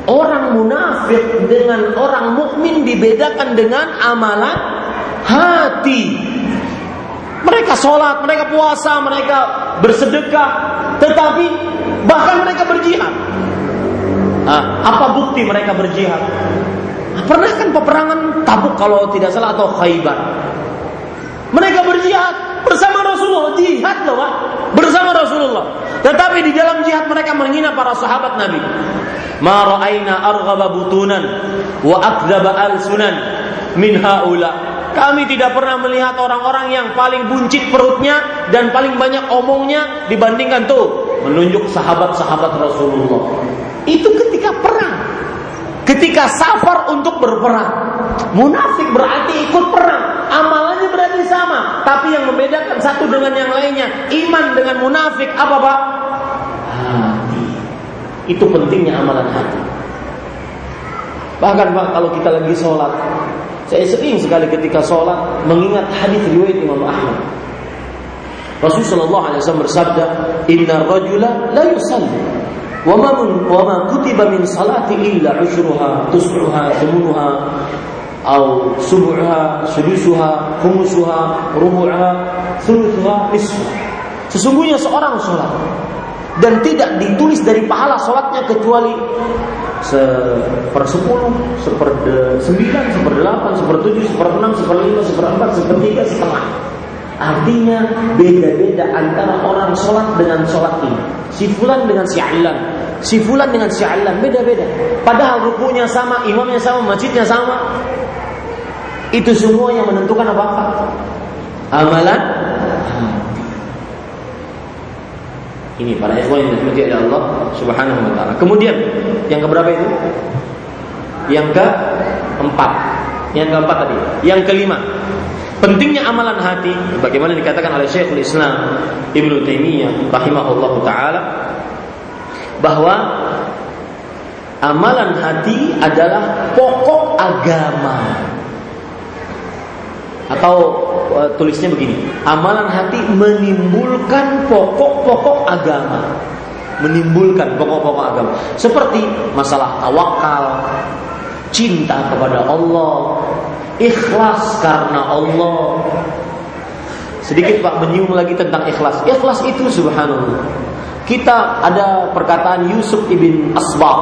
orang munafik dengan orang mukmin dibedakan dengan amalan hati. Mereka sholat, mereka puasa, mereka bersedekah, tetapi bahkan mereka berjihad. Nah, apa bukti mereka berjihad? Pernah kan peperangan Tabuk kalau tidak salah atau Khaybar. Mereka berjihad bersama Rasulullah, jihad loh Pak. Bersama Rasulullah. Tetapi di dalam jihad mereka menghina para sahabat Nabi. Ma ra'aina arghaba butunan wa akdzaba alsunan min haula. Kami tidak pernah melihat orang-orang yang paling buncit perutnya dan paling banyak omongnya dibandingkan tuh menunjuk sahabat-sahabat Rasulullah. Itu ketika. Ketika safar untuk berperang. Munafik berarti ikut perang. Amalannya berarti sama. Tapi yang membedakan satu dengan yang lainnya. Iman dengan munafik apa Pak? Hati. Itu pentingnya amalan hati. Bahkan Pak kalau kita lagi sholat. Saya sering sekali ketika sholat mengingat hadis riwayat Imam Ahmad. Rasulullah Wasallam bersabda, Inna rajula la yusalli وما من وما كتب من صلاة إلا عشرها تسعها ثمنها أو سبعها سدسها خمسها ربعها ثلثها نصفها Sesungguhnya seorang sholat dan tidak ditulis dari pahala sholatnya kecuali sepersepuluh, sepersembilan, seperdelapan, sepertujuh, seperenam, seperlima, seperempat, sepertiga, setengah. Artinya beda-beda antara orang sholat dengan sholat ini. Si fulan dengan si alan. Si fulan dengan si alan. Beda-beda. Padahal rukunya sama, imamnya sama, masjidnya sama. Itu semua yang menentukan apa? Amalan Ini para ikhwan yang dirahmati oleh Allah Subhanahu wa taala. Kemudian yang keberapa itu? Yang keempat. Yang keempat tadi. Yang kelima, Pentingnya amalan hati, bagaimana dikatakan oleh Syekhul Islam Ibnu Taimiyah rahimahullah taala bahwa amalan hati adalah pokok agama. Atau uh, tulisnya begini, amalan hati menimbulkan pokok-pokok agama. Menimbulkan pokok-pokok agama. Seperti masalah tawakal, cinta kepada Allah, ikhlas karena Allah. Sedikit Pak menyinggung lagi tentang ikhlas. Ikhlas itu subhanallah. Kita ada perkataan Yusuf ibn Asbab,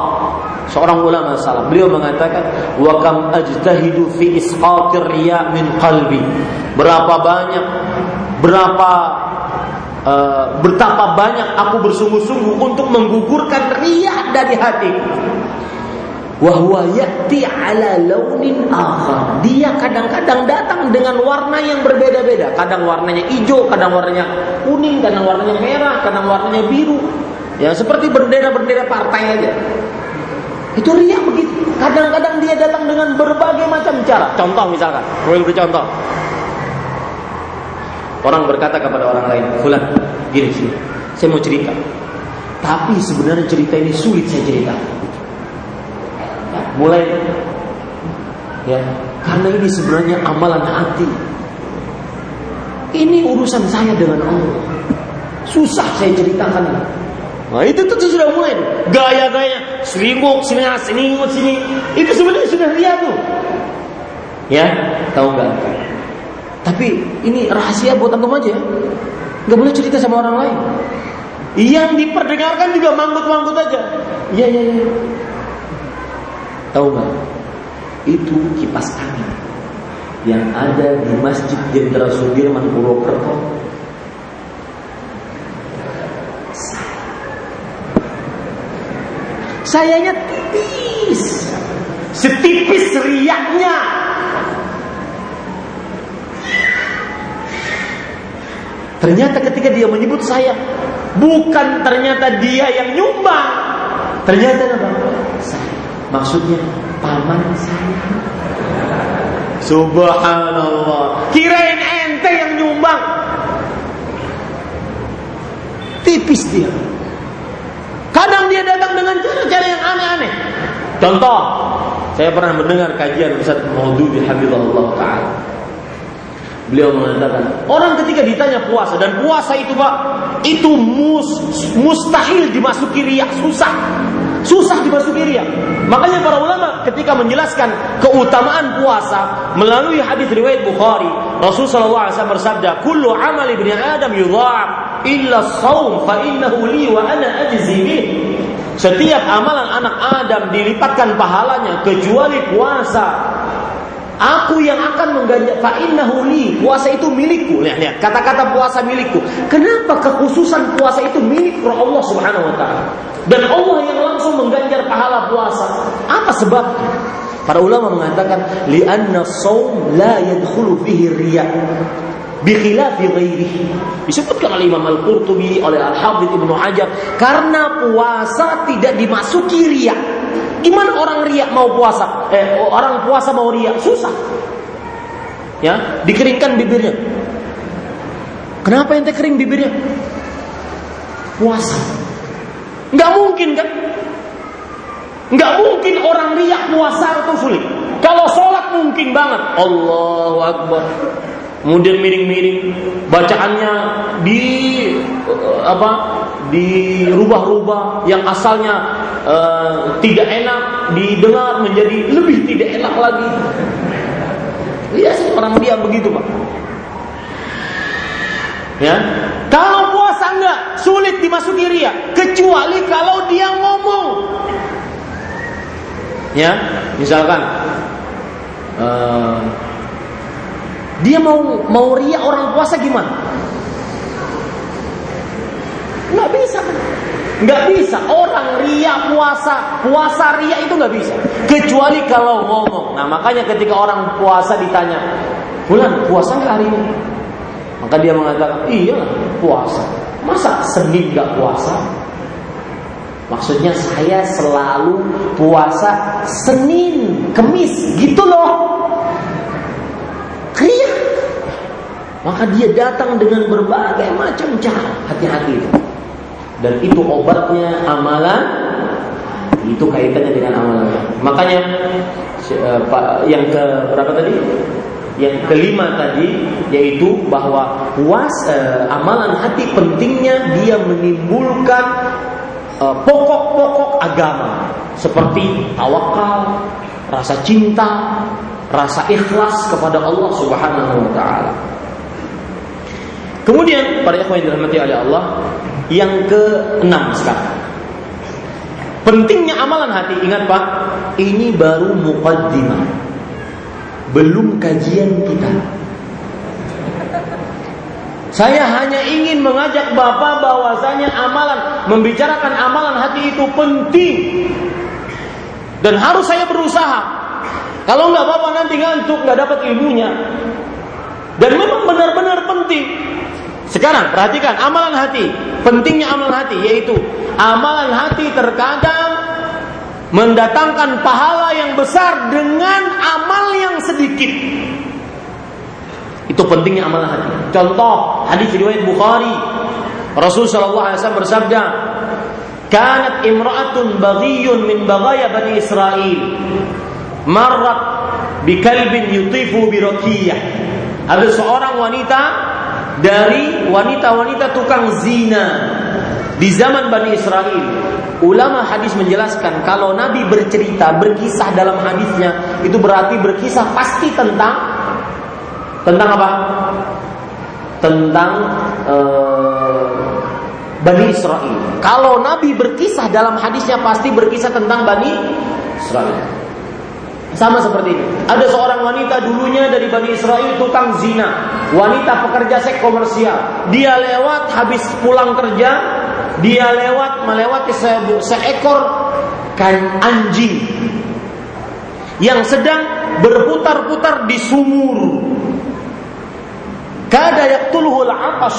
seorang ulama salam. Beliau mengatakan, "Wa kam ajtahidu fi isqatir riya min qalbi." Berapa banyak berapa uh, betapa banyak aku bersungguh-sungguh untuk menggugurkan riya dari hati wahwa ya'ti ala launin. Dia kadang-kadang datang dengan warna yang berbeda-beda. Kadang warnanya hijau, kadang warnanya kuning, kadang warnanya merah, kadang warnanya biru. Ya, seperti bendera-bendera partai aja. Itu riak begitu. Kadang-kadang dia datang dengan berbagai macam cara. Contoh misalkan, saya beri contoh. Orang berkata kepada orang lain, Fulan, gini sih, saya mau cerita. Tapi sebenarnya cerita ini sulit saya cerita mulai. Ya. Karena ini sebenarnya amalan hati. Ini urusan saya dengan Allah. Susah saya ceritakan nah itu tuh sudah mulai. Gaya-gaya selingkuh sini selingkuh sini itu sebenarnya sudah lihat tuh. Ya tahu nggak? Tapi ini rahasia buat antum aja. Nggak boleh cerita sama orang lain. Yang diperdengarkan juga manggut-manggut aja. Iya iya iya Tahu nggak? Itu kipas angin yang ada di Masjid Jenderal Sudirman Purwokerto. Sayanya tipis, setipis riaknya. Ternyata ketika dia menyebut saya, bukan ternyata dia yang nyumbang. Ternyata apa? Maksudnya paman saya. Subhanallah. Kirain ente yang nyumbang. Tipis dia. Kadang dia datang dengan cara-cara yang aneh-aneh. Contoh, saya pernah mendengar kajian Ustaz Maududi Habibullah Ta'ala. Beliau mengatakan, orang ketika ditanya puasa dan puasa itu Pak, itu mus, mustahil dimasuki riak, susah. Susah dimasuki riya. Makanya para ulama ketika menjelaskan keutamaan puasa melalui hadis riwayat Bukhari, Rasul sallallahu alaihi wasallam bersabda, "Kullu amal ibni Adam yudha'af illa shaum fa innahu li wa ana ajzi bih." Setiap amalan anak Adam dilipatkan pahalanya kecuali puasa. Aku yang akan mengganjar fa innahu li. Puasa itu milikku. Lihat, lihat. Kata-kata puasa milikku. Kenapa kekhususan puasa itu milik Allah Subhanahu wa taala? Dan Allah yang langsung mengganjar pahala puasa. Apa sebabnya? Para ulama mengatakan li'anna shaum la yadkhulu fihi riya bikhilafi ghairihi. Disebutkan oleh Imam Al-Qurtubi, oleh Al-Hafidz Ibnu Hajar karena puasa tidak dimasuki riya. Gimana orang riak mau puasa? Eh, orang puasa mau riak susah. Ya, dikeringkan bibirnya. Kenapa ente kering bibirnya? Puasa. Nggak mungkin kan? Nggak mungkin orang riak puasa itu sulit. Kalau sholat mungkin banget. Allahu Akbar kemudian miring-miring bacaannya di apa dirubah-rubah yang asalnya uh, tidak enak didengar menjadi lebih tidak enak lagi. Lihat sih orang dia begitu pak. Ya? Kalau puasa enggak sulit dimasuki ria kecuali kalau dia ngomong. Ya? Misalkan uh, dia mau mau ria orang puasa gimana? Nggak bisa Nggak bisa. Orang ria puasa, puasa ria itu nggak bisa. Kecuali kalau ngomong. Nah makanya ketika orang puasa ditanya, Bulan puasa nggak hari ini? Maka dia mengatakan, iya puasa. Masa Senin nggak puasa? Maksudnya saya selalu puasa Senin, Kemis, gitu loh. Ria. Maka dia datang dengan berbagai macam cara. Hati-hati. Dan itu obatnya amalan. Itu kaitannya dengan amalan. Makanya eh, yang ke berapa tadi? Yang kelima tadi yaitu bahwa puas eh, amalan hati pentingnya dia menimbulkan eh, pokok-pokok agama seperti tawakal, rasa cinta, rasa ikhlas kepada Allah Subhanahu wa taala. Kemudian para ikhwan yang dirahmati oleh Allah, yang keenam sekarang. Pentingnya amalan hati, ingat Pak, ini baru muqaddimah. Belum kajian kita. Saya hanya ingin mengajak Bapak bahwasanya amalan, membicarakan amalan hati itu penting. Dan harus saya berusaha kalau nggak apa-apa nanti ngantuk, nggak dapat ilmunya. Dan memang benar-benar penting. Sekarang perhatikan amalan hati. Pentingnya amalan hati yaitu amalan hati terkadang mendatangkan pahala yang besar dengan amal yang sedikit. Itu pentingnya amalan hati. Contoh hadis riwayat Bukhari. Rasul sallallahu alaihi wasallam bersabda, "Kanat imra'atun baghiyun min baghaya bani Israel." marrat bikalbin yutifu birokiyah. Ada seorang wanita dari wanita-wanita tukang zina di zaman Bani Israel. Ulama hadis menjelaskan kalau Nabi bercerita, berkisah dalam hadisnya itu berarti berkisah pasti tentang tentang apa? Tentang uh, Bani Israel. Kalau Nabi berkisah dalam hadisnya pasti berkisah tentang Bani Israel. Sama seperti ini. Ada seorang wanita dulunya dari Bani Israel tukang zina. Wanita pekerja seks komersial. Dia lewat habis pulang kerja, dia lewat melewati se seekor kain anjing yang sedang berputar-putar di sumur. Kada yaktuluhul atas.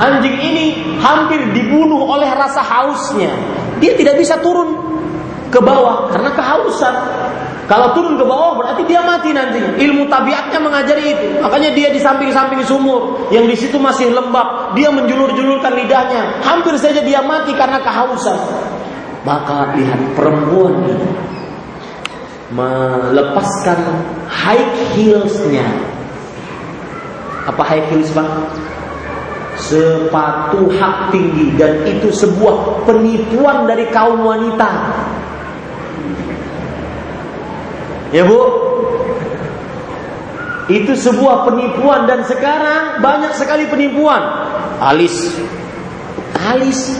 Anjing ini hampir dibunuh oleh rasa hausnya. Dia tidak bisa turun ke bawah karena kehausan. Kalau turun ke bawah berarti dia mati nanti. Ilmu tabiatnya mengajari itu. Makanya dia di samping-samping sumur yang di situ masih lembab. Dia menjulur-julurkan lidahnya. Hampir saja dia mati karena kehausan. Maka lihat perempuan ini melepaskan high heelsnya. Apa high heels bang? Sepatu hak tinggi dan itu sebuah penipuan dari kaum wanita Ya Bu? Itu sebuah penipuan dan sekarang banyak sekali penipuan. Alis. Alis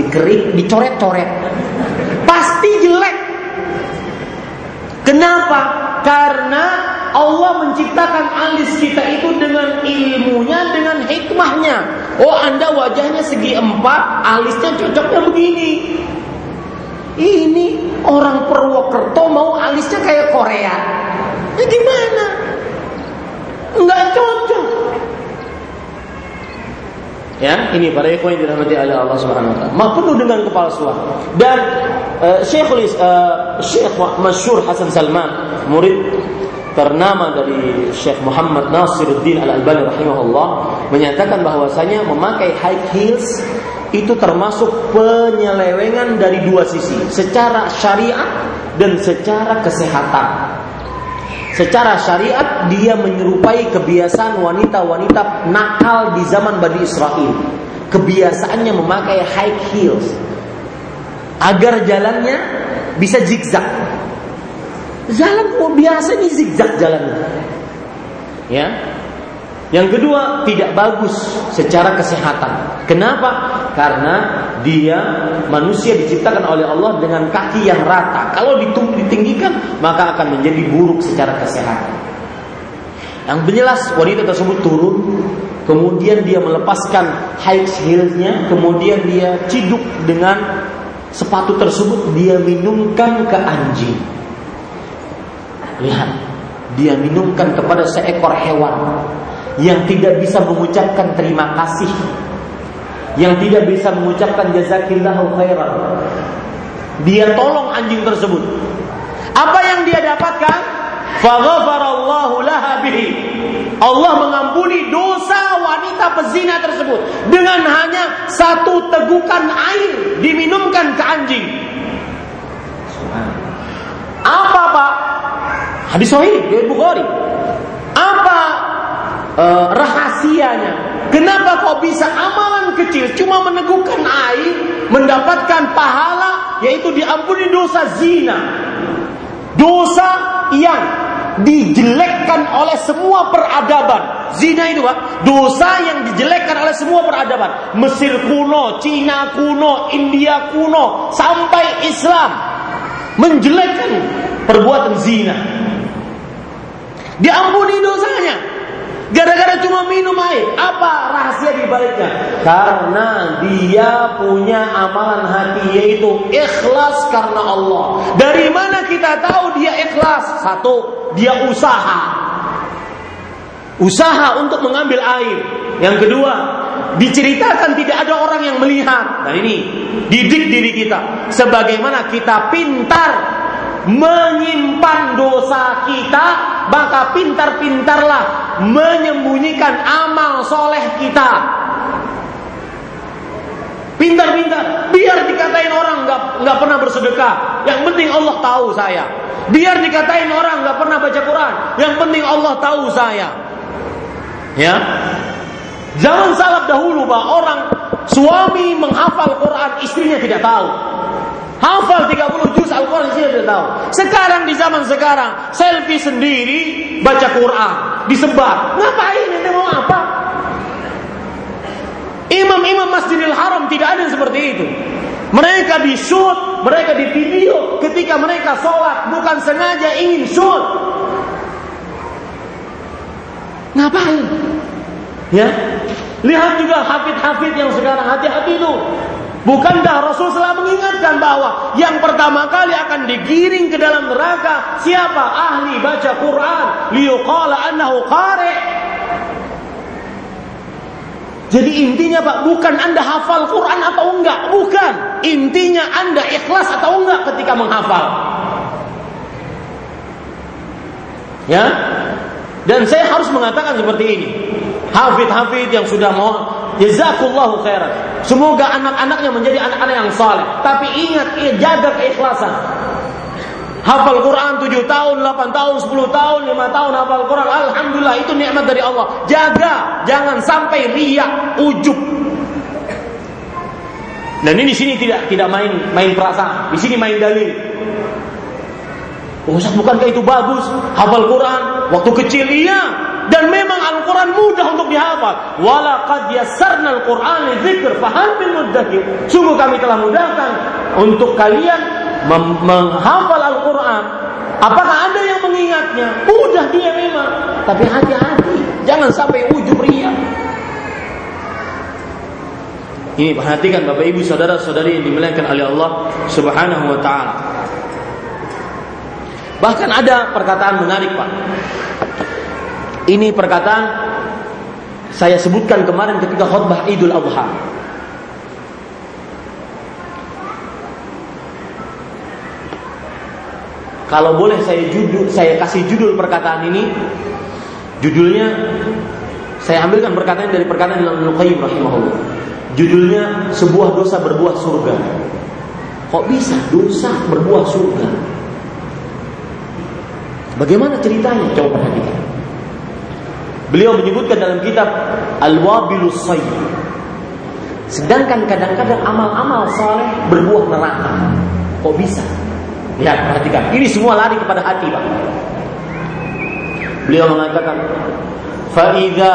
dikerik, dicoret-coret. Pasti jelek. Kenapa? Karena Allah menciptakan alis kita itu dengan ilmunya, dengan hikmahnya. Oh, Anda wajahnya segi empat, alisnya cocoknya begini. Ini orang Purwokerto mau alisnya kayak Korea. Ya gimana? Enggak cocok. Ya, ini para ikhwan yang dirahmati oleh Allah Subhanahu wa taala. penuh dengan kepalsuan. Dan uh, Syekhul uh, Syekh Masyur Hasan Salman, murid ternama dari Syekh Muhammad Nasiruddin Al-Albani rahimahullah menyatakan bahwasanya memakai high heels itu termasuk penyelewengan dari dua sisi, secara syariat dan secara kesehatan. Secara syariat dia menyerupai kebiasaan wanita-wanita nakal di zaman Bani Israel. Kebiasaannya memakai high heels agar jalannya bisa zigzag Jalan kok biasa ini zigzag jalannya. Ya. Yang kedua, tidak bagus secara kesehatan. Kenapa? Karena dia manusia diciptakan oleh Allah dengan kaki yang rata. Kalau ditinggikan, maka akan menjadi buruk secara kesehatan. Yang jelas wanita tersebut turun, kemudian dia melepaskan high heelsnya, kemudian dia ciduk dengan sepatu tersebut dia minumkan ke anjing. Lihat, dia minumkan kepada seekor hewan yang tidak bisa mengucapkan terima kasih, yang tidak bisa mengucapkan jazakillahu khairan. Dia tolong anjing tersebut. Apa yang dia dapatkan? Faghafarallahu laha bihi. Allah mengampuni dosa wanita pezina tersebut dengan hanya satu tegukan air diminumkan ke anjing. Apa Pak? Hadis sahih dari Bukhari. Apa uh, rahasianya? Kenapa kok bisa amalan kecil cuma meneguhkan air mendapatkan pahala yaitu diampuni dosa zina. Dosa yang dijelekkan oleh semua peradaban. Zina itu Pak, dosa yang dijelekkan oleh semua peradaban. Mesir kuno, Cina kuno, India kuno, sampai Islam menjelekkan perbuatan zina. Diampuni dosanya. Gara-gara cuma minum air. Apa rahasia di baliknya? Karena dia punya amalan hati yaitu ikhlas karena Allah. Dari mana kita tahu dia ikhlas? Satu, dia usaha. Usaha untuk mengambil air. Yang kedua, diceritakan tidak ada orang yang melihat. Dan ini didik diri kita. Sebagaimana kita pintar menyimpan dosa kita, maka pintar-pintarlah menyembunyikan amal soleh kita. Pintar-pintar, biar dikatain orang nggak nggak pernah bersedekah. Yang penting Allah tahu saya. Biar dikatain orang nggak pernah baca Quran. Yang penting Allah tahu saya. Ya, Zaman salaf dahulu bahwa orang suami menghafal Quran, istrinya tidak tahu. Hafal 30 juz Al-Quran saya sudah tahu. Sekarang di zaman sekarang, selfie sendiri baca Quran, disebar. Ngapain ini mau apa? Imam-imam Masjidil Haram tidak ada yang seperti itu. Mereka di shoot, mereka di video ketika mereka sholat bukan sengaja ingin shoot. Ngapain? Ya, lihat juga hafid-hafid yang sekarang hati-hati itu Bukankah Rasul selalu mengingatkan bahwa yang pertama kali akan digiring ke dalam neraka siapa? Ahli baca Quran. Liyuqala annahu qari. Jadi intinya Pak, bukan Anda hafal Quran atau enggak, bukan. Intinya Anda ikhlas atau enggak ketika menghafal. Ya? Dan saya harus mengatakan seperti ini. Hafid-hafid yang sudah mau jazakullahu khairan. Semoga anak-anaknya menjadi anak-anak yang saleh. Tapi ingat, jaga keikhlasan. Hafal Quran 7 tahun, 8 tahun, 10 tahun, 5 tahun hafal Quran. Alhamdulillah itu nikmat dari Allah. Jaga, jangan sampai riak, ujub. Dan ini di sini tidak tidak main main perasaan, di sini main dalil. Ustaz, bukankah itu bagus? Hafal Quran waktu kecil iya, dan memang Al-Quran mudah untuk dihafal. Walaqad yassarna Al-Quran lidzikr fahal min muddakir. Sungguh kami telah mudahkan untuk kalian menghafal Al-Quran. Apakah ada yang mengingatnya? Mudah dia memang. Tapi hati-hati. Jangan sampai ujub ria. Ini perhatikan Bapak Ibu saudara-saudari yang dimuliakan oleh Allah Subhanahu wa taala. Bahkan ada perkataan menarik, Pak. Ini perkataan saya sebutkan kemarin ketika khutbah Idul Adha. kalau boleh saya judul saya kasih judul perkataan ini judulnya saya ambilkan perkataan dari perkataan Imam Qayyim rahimahullah. Judulnya sebuah dosa berbuah surga. Kok bisa dosa berbuah surga? Bagaimana ceritanya? Coba perhatikan. Beliau menyebutkan dalam kitab Al-Wabilus Sayyid. Sedangkan kadang-kadang amal-amal saleh berbuah neraka. Kok bisa? Lihat, perhatikan. Ini semua lari kepada hati, Pak. Beliau mengatakan, "Fa'idza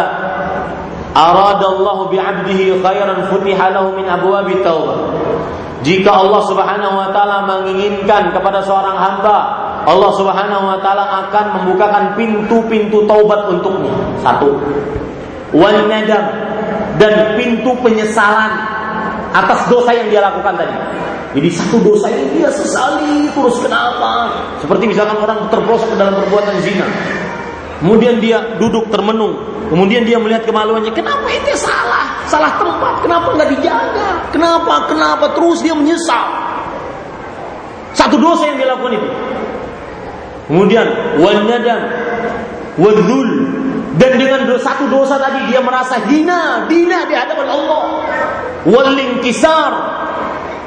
aradallahu bi'abdihi khairan futiha lahu min abwabi taubah." Jika Allah Subhanahu wa taala menginginkan kepada seorang hamba, Allah Subhanahu wa taala akan membukakan pintu-pintu taubat untuknya. Satu. Wan nadam dan pintu penyesalan atas dosa yang dia lakukan tadi. Jadi satu dosa ini dia sesali terus kenapa? Seperti misalkan orang terprosok ke dalam perbuatan zina. Kemudian dia duduk termenung. Kemudian dia melihat kemaluannya. Kenapa itu salah? Salah tempat. Kenapa nggak dijaga? Kenapa? Kenapa? Terus dia menyesal. Satu dosa yang dia lakukan itu. Kemudian wanadam, wadul, dan dengan satu dosa tadi dia merasa hina, dina di hadapan Allah. Walingkisar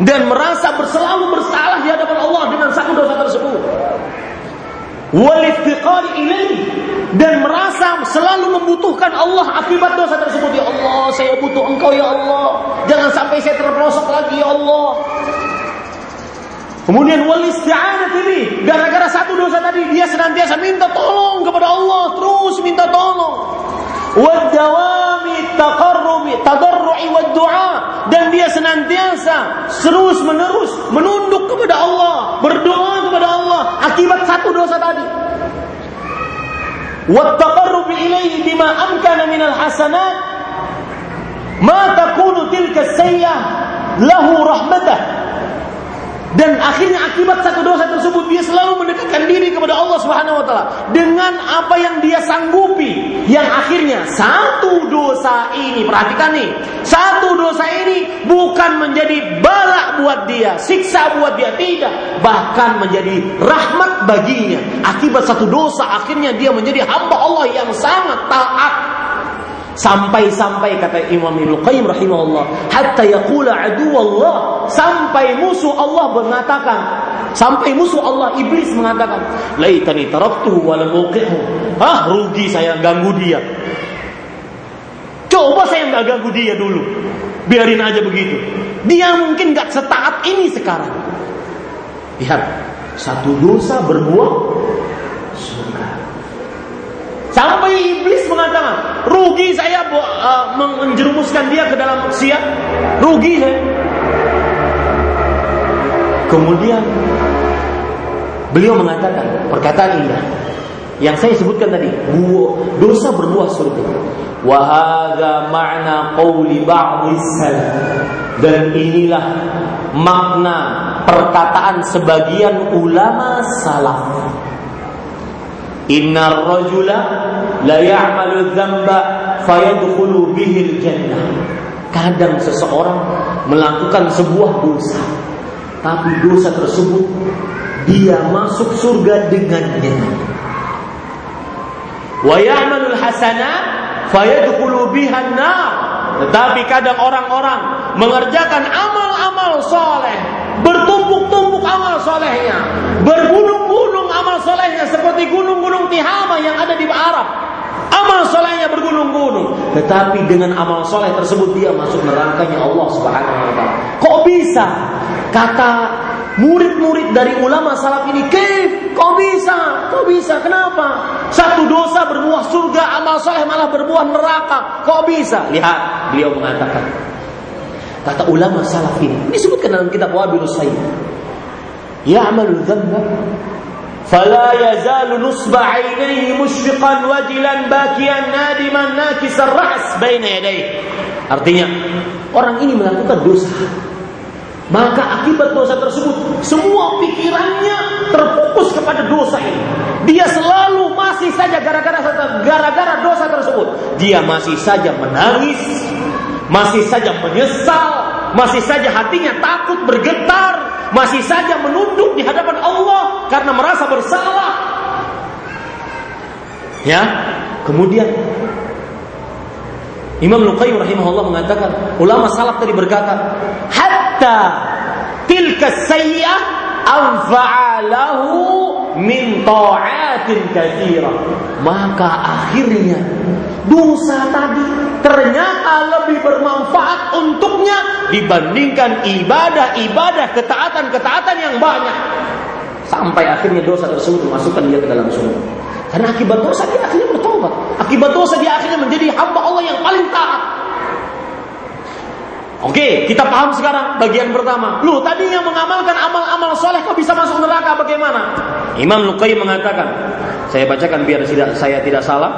dan merasa berselalu bersalah di hadapan Allah dengan satu dosa tersebut. Waliftiqari ilaih dan merasa selalu membutuhkan Allah akibat dosa tersebut. Ya Allah saya butuh engkau ya Allah. Jangan sampai saya terperosok lagi ya Allah Kemudian wal isti'anah ini gara-gara satu dosa tadi dia senantiasa minta tolong kepada Allah, terus minta tolong. Wadawami taqarrubi tadarru'i wad du'a dan dia senantiasa terus menerus menunduk kepada Allah, berdoa kepada Allah akibat satu dosa tadi. Wat taqarrubi ilaihi bima amkana minal hasanat ma takunu tilka sayyah lahu rahmatah dan akhirnya akibat satu dosa tersebut dia selalu mendekatkan diri kepada Allah Subhanahu wa taala dengan apa yang dia sanggupi. Yang akhirnya satu dosa ini perhatikan nih, satu dosa ini bukan menjadi balak buat dia, siksa buat dia tidak, bahkan menjadi rahmat baginya. Akibat satu dosa akhirnya dia menjadi hamba Allah yang sangat taat Sampai-sampai kata Imam Ibnu Qayyim rahimahullah, hatta yaqula adu Allah, sampai musuh Allah mengatakan, sampai musuh Allah iblis mengatakan, laitani taraktuhu wa lam Ah, rugi saya ganggu dia. Coba saya nggak ganggu dia dulu. Biarin aja begitu. Dia mungkin nggak setaat ini sekarang. Lihat, satu dosa berbuah Sampai iblis mengatakan, rugi saya uh, menjerumuskan dia ke dalam maksiat, rugi saya. Kemudian beliau mengatakan perkataan indah yang saya sebutkan tadi, dosa berbuah surga. Wahada makna qawli ba'dis Dan inilah makna perkataan sebagian ulama salaf. Inna rajula la ya'malu dzamba fayadkhulu bihi jannah. Kadang seseorang melakukan sebuah dosa, tapi dosa tersebut dia masuk surga dengannya. Wa ya'malul hasanah fayadkhulu biha nar. Tetapi kadang orang-orang mengerjakan amal-amal soleh, bertumpuk-tumpuk amal solehnya, bergunung-gunung amal solehnya seperti gunung-gunung Tihama yang ada di Arab. Amal solehnya bergunung-gunung, tetapi dengan amal soleh tersebut dia masuk nerakanya Allah Subhanahu Wa Taala. Kok bisa? Kata murid-murid dari ulama salaf ini, Kif, kok bisa? Kok bisa? Kenapa? Satu dosa berbuah surga, amal soleh malah berbuah neraka. Kok bisa? Lihat, beliau mengatakan, kata ulama salaf ini, disebutkan dalam kitab Wabilus Sayyid. Ya'malu dzamba فلا يزال نصب عينيه مشفقا وجلا باكيا نادما ناكس الرأس بين يديه artinya orang ini melakukan dosa maka akibat dosa tersebut semua pikirannya terfokus kepada dosa ini dia selalu masih saja gara-gara gara-gara dosa tersebut dia masih saja menangis masih saja menyesal masih saja hatinya takut bergetar masih saja menunduk di hadapan Allah karena merasa bersalah. Ya, kemudian Imam Luqayyim rahimahullah mengatakan, ulama salaf tadi berkata, hatta tilka sayyah anfa'alahu min ta'atin katsira. Maka akhirnya dosa tadi ternyata lebih bermanfaat untuknya dibandingkan ibadah-ibadah ketaatan-ketaatan yang banyak. Sampai akhirnya dosa tersebut dimasukkan dia ke dalam surga. Karena akibat dosa dia akhirnya bertobat. Akibat dosa dia akhirnya menjadi hamba Allah yang paling taat. Oke, kita paham sekarang bagian pertama. Lu tadi yang mengamalkan amal-amal soleh kok bisa masuk neraka bagaimana? Imam Luqay mengatakan, saya bacakan biar tidak, saya tidak salah.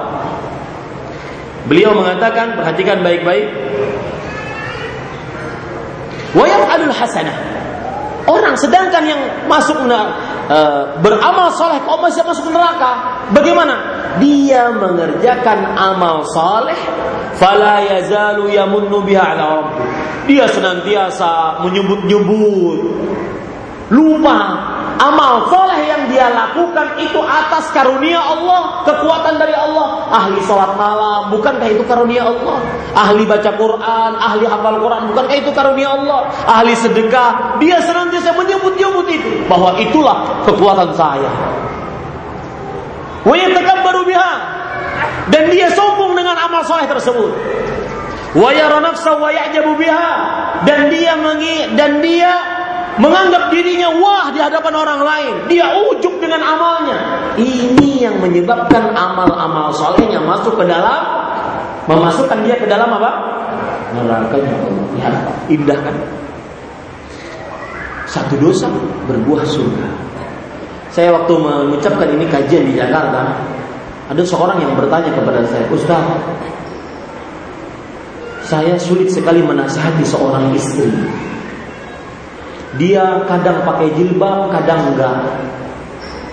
Beliau mengatakan, perhatikan baik-baik. Wa yaf'alul hasanah. Orang sedangkan yang masuk uh, beramal soleh kok masih masuk neraka? Bagaimana? Dia mengerjakan amal saleh, fala yazalu yamunnu biha. Dia senantiasa menyebut-nyebut lupa amal soleh yang dia lakukan itu atas karunia Allah, kekuatan dari Allah. Ahli sholat malam, bukankah itu karunia Allah? Ahli baca Quran, ahli hafal Quran, bukankah itu karunia Allah? Ahli sedekah, dia senantiasa menyebut-nyebut itu bahwa itulah kekuatan saya wa biha dan dia sombong dengan amal soleh tersebut wa yara nafsa wa ya'jabu biha dan dia mengi dan dia menganggap dirinya wah di hadapan orang lain. Dia ujub dengan amalnya. Ini yang menyebabkan amal-amal solehnya masuk ke dalam memasukkan dia ke dalam apa? Allah lihat indah kan satu dosa berbuah surga. Saya waktu mengucapkan ini kajian di Jakarta, ada seorang yang bertanya kepada saya, Ustaz, saya sulit sekali menasihati seorang istri. Dia kadang pakai jilbab, kadang enggak.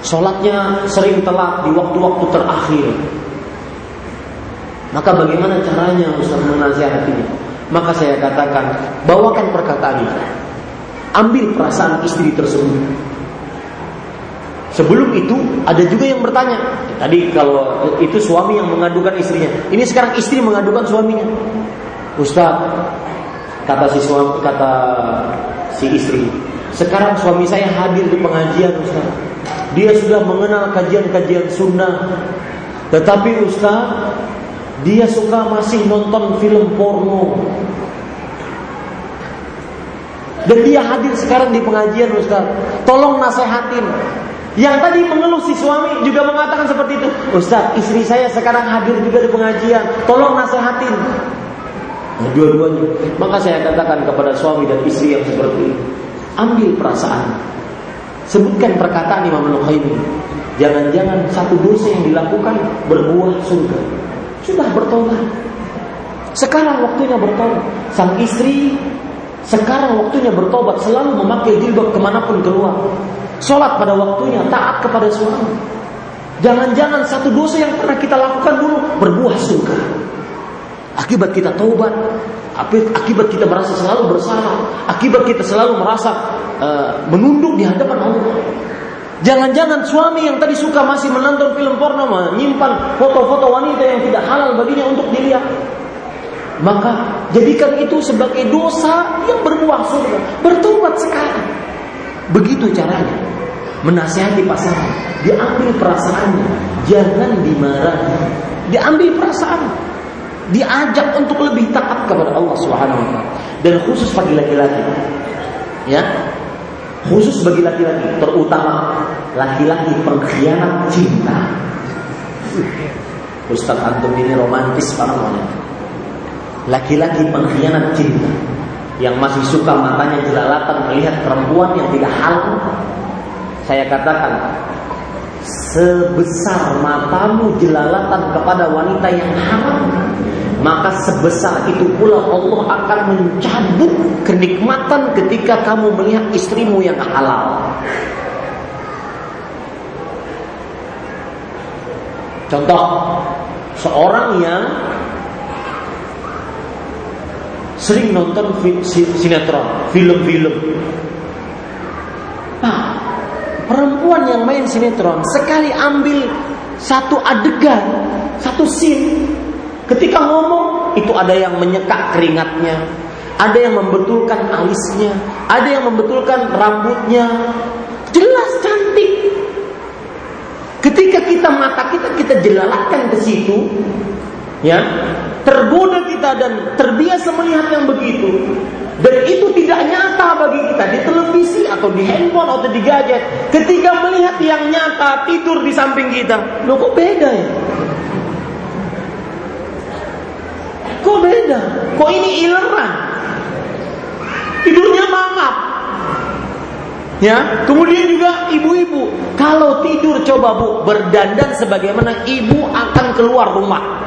Sholatnya sering telat di waktu-waktu terakhir. Maka bagaimana caranya Ustaz menasihatinya? Maka saya katakan, bawakan perkataan itu. Ambil perasaan istri tersebut Sebelum itu ada juga yang bertanya. Tadi kalau itu suami yang mengadukan istrinya. Ini sekarang istri mengadukan suaminya. Ustaz, kata si suami, kata si istri. Sekarang suami saya hadir di pengajian Ustaz. Dia sudah mengenal kajian-kajian sunnah. Tetapi Ustaz, dia suka masih nonton film porno. Dan dia hadir sekarang di pengajian Ustaz. Tolong nasehatin. Yang tadi mengeluh si suami juga mengatakan seperti itu. Ustaz, istri saya sekarang hadir juga di pengajian. Tolong nasehatin. Nah, dua-duanya. Maka saya katakan kepada suami dan istri yang seperti ini. Ambil perasaan. Sebutkan perkataan Imam Al-Qayyim. Jangan-jangan satu dosa yang dilakukan berbuah surga. Sudah bertobat. Sekarang waktunya bertobat. Sang istri sekarang waktunya bertobat. Selalu memakai jilbab ke mana pun keluar. Sholat pada waktunya, taat kepada suami. Jangan-jangan satu dosa yang pernah kita lakukan dulu berbuah surga. Akibat kita taubat, akibat kita merasa selalu bersalah, akibat kita selalu merasa uh, menunduk di hadapan Allah. Jangan-jangan suami yang tadi suka masih menonton film porno menyimpan foto-foto wanita yang tidak halal baginya untuk dilihat. Maka jadikan itu sebagai dosa yang berbuah surga. Bertobat sekarang. Begitu caranya menasihati pasangan, diambil perasaannya, jangan dimarahi. Diambil perasaan, diajak untuk lebih taat kepada Allah Subhanahu wa taala. Dan khusus bagi laki-laki. Ya. Khusus bagi laki-laki, terutama laki-laki pengkhianat cinta. Ustaz antum ini romantis banget. Laki-laki pengkhianat cinta yang masih suka matanya jelalatan melihat perempuan yang tidak halal saya katakan sebesar matamu jelalatan kepada wanita yang haram maka sebesar itu pula Allah akan mencabut kenikmatan ketika kamu melihat istrimu yang halal. Contoh, seorang yang sering nonton sinetron, film-film perempuan yang main sinetron sekali ambil satu adegan, satu scene, ketika ngomong itu ada yang menyekak keringatnya, ada yang membetulkan alisnya, ada yang membetulkan rambutnya. Jelas cantik. Ketika kita mata kita kita jelalatan ke situ, ya, tergoda kita dan terbiasa melihat yang begitu, dan itu tidak nyata bagi kita di televisi atau di handphone atau di gadget. Ketika melihat yang nyata tidur di samping kita, lo kok beda ya? Kok beda? Kok ini ileran? Tidurnya mangap. Ya, kemudian juga ibu-ibu kalau tidur coba bu berdandan sebagaimana ibu akan keluar rumah.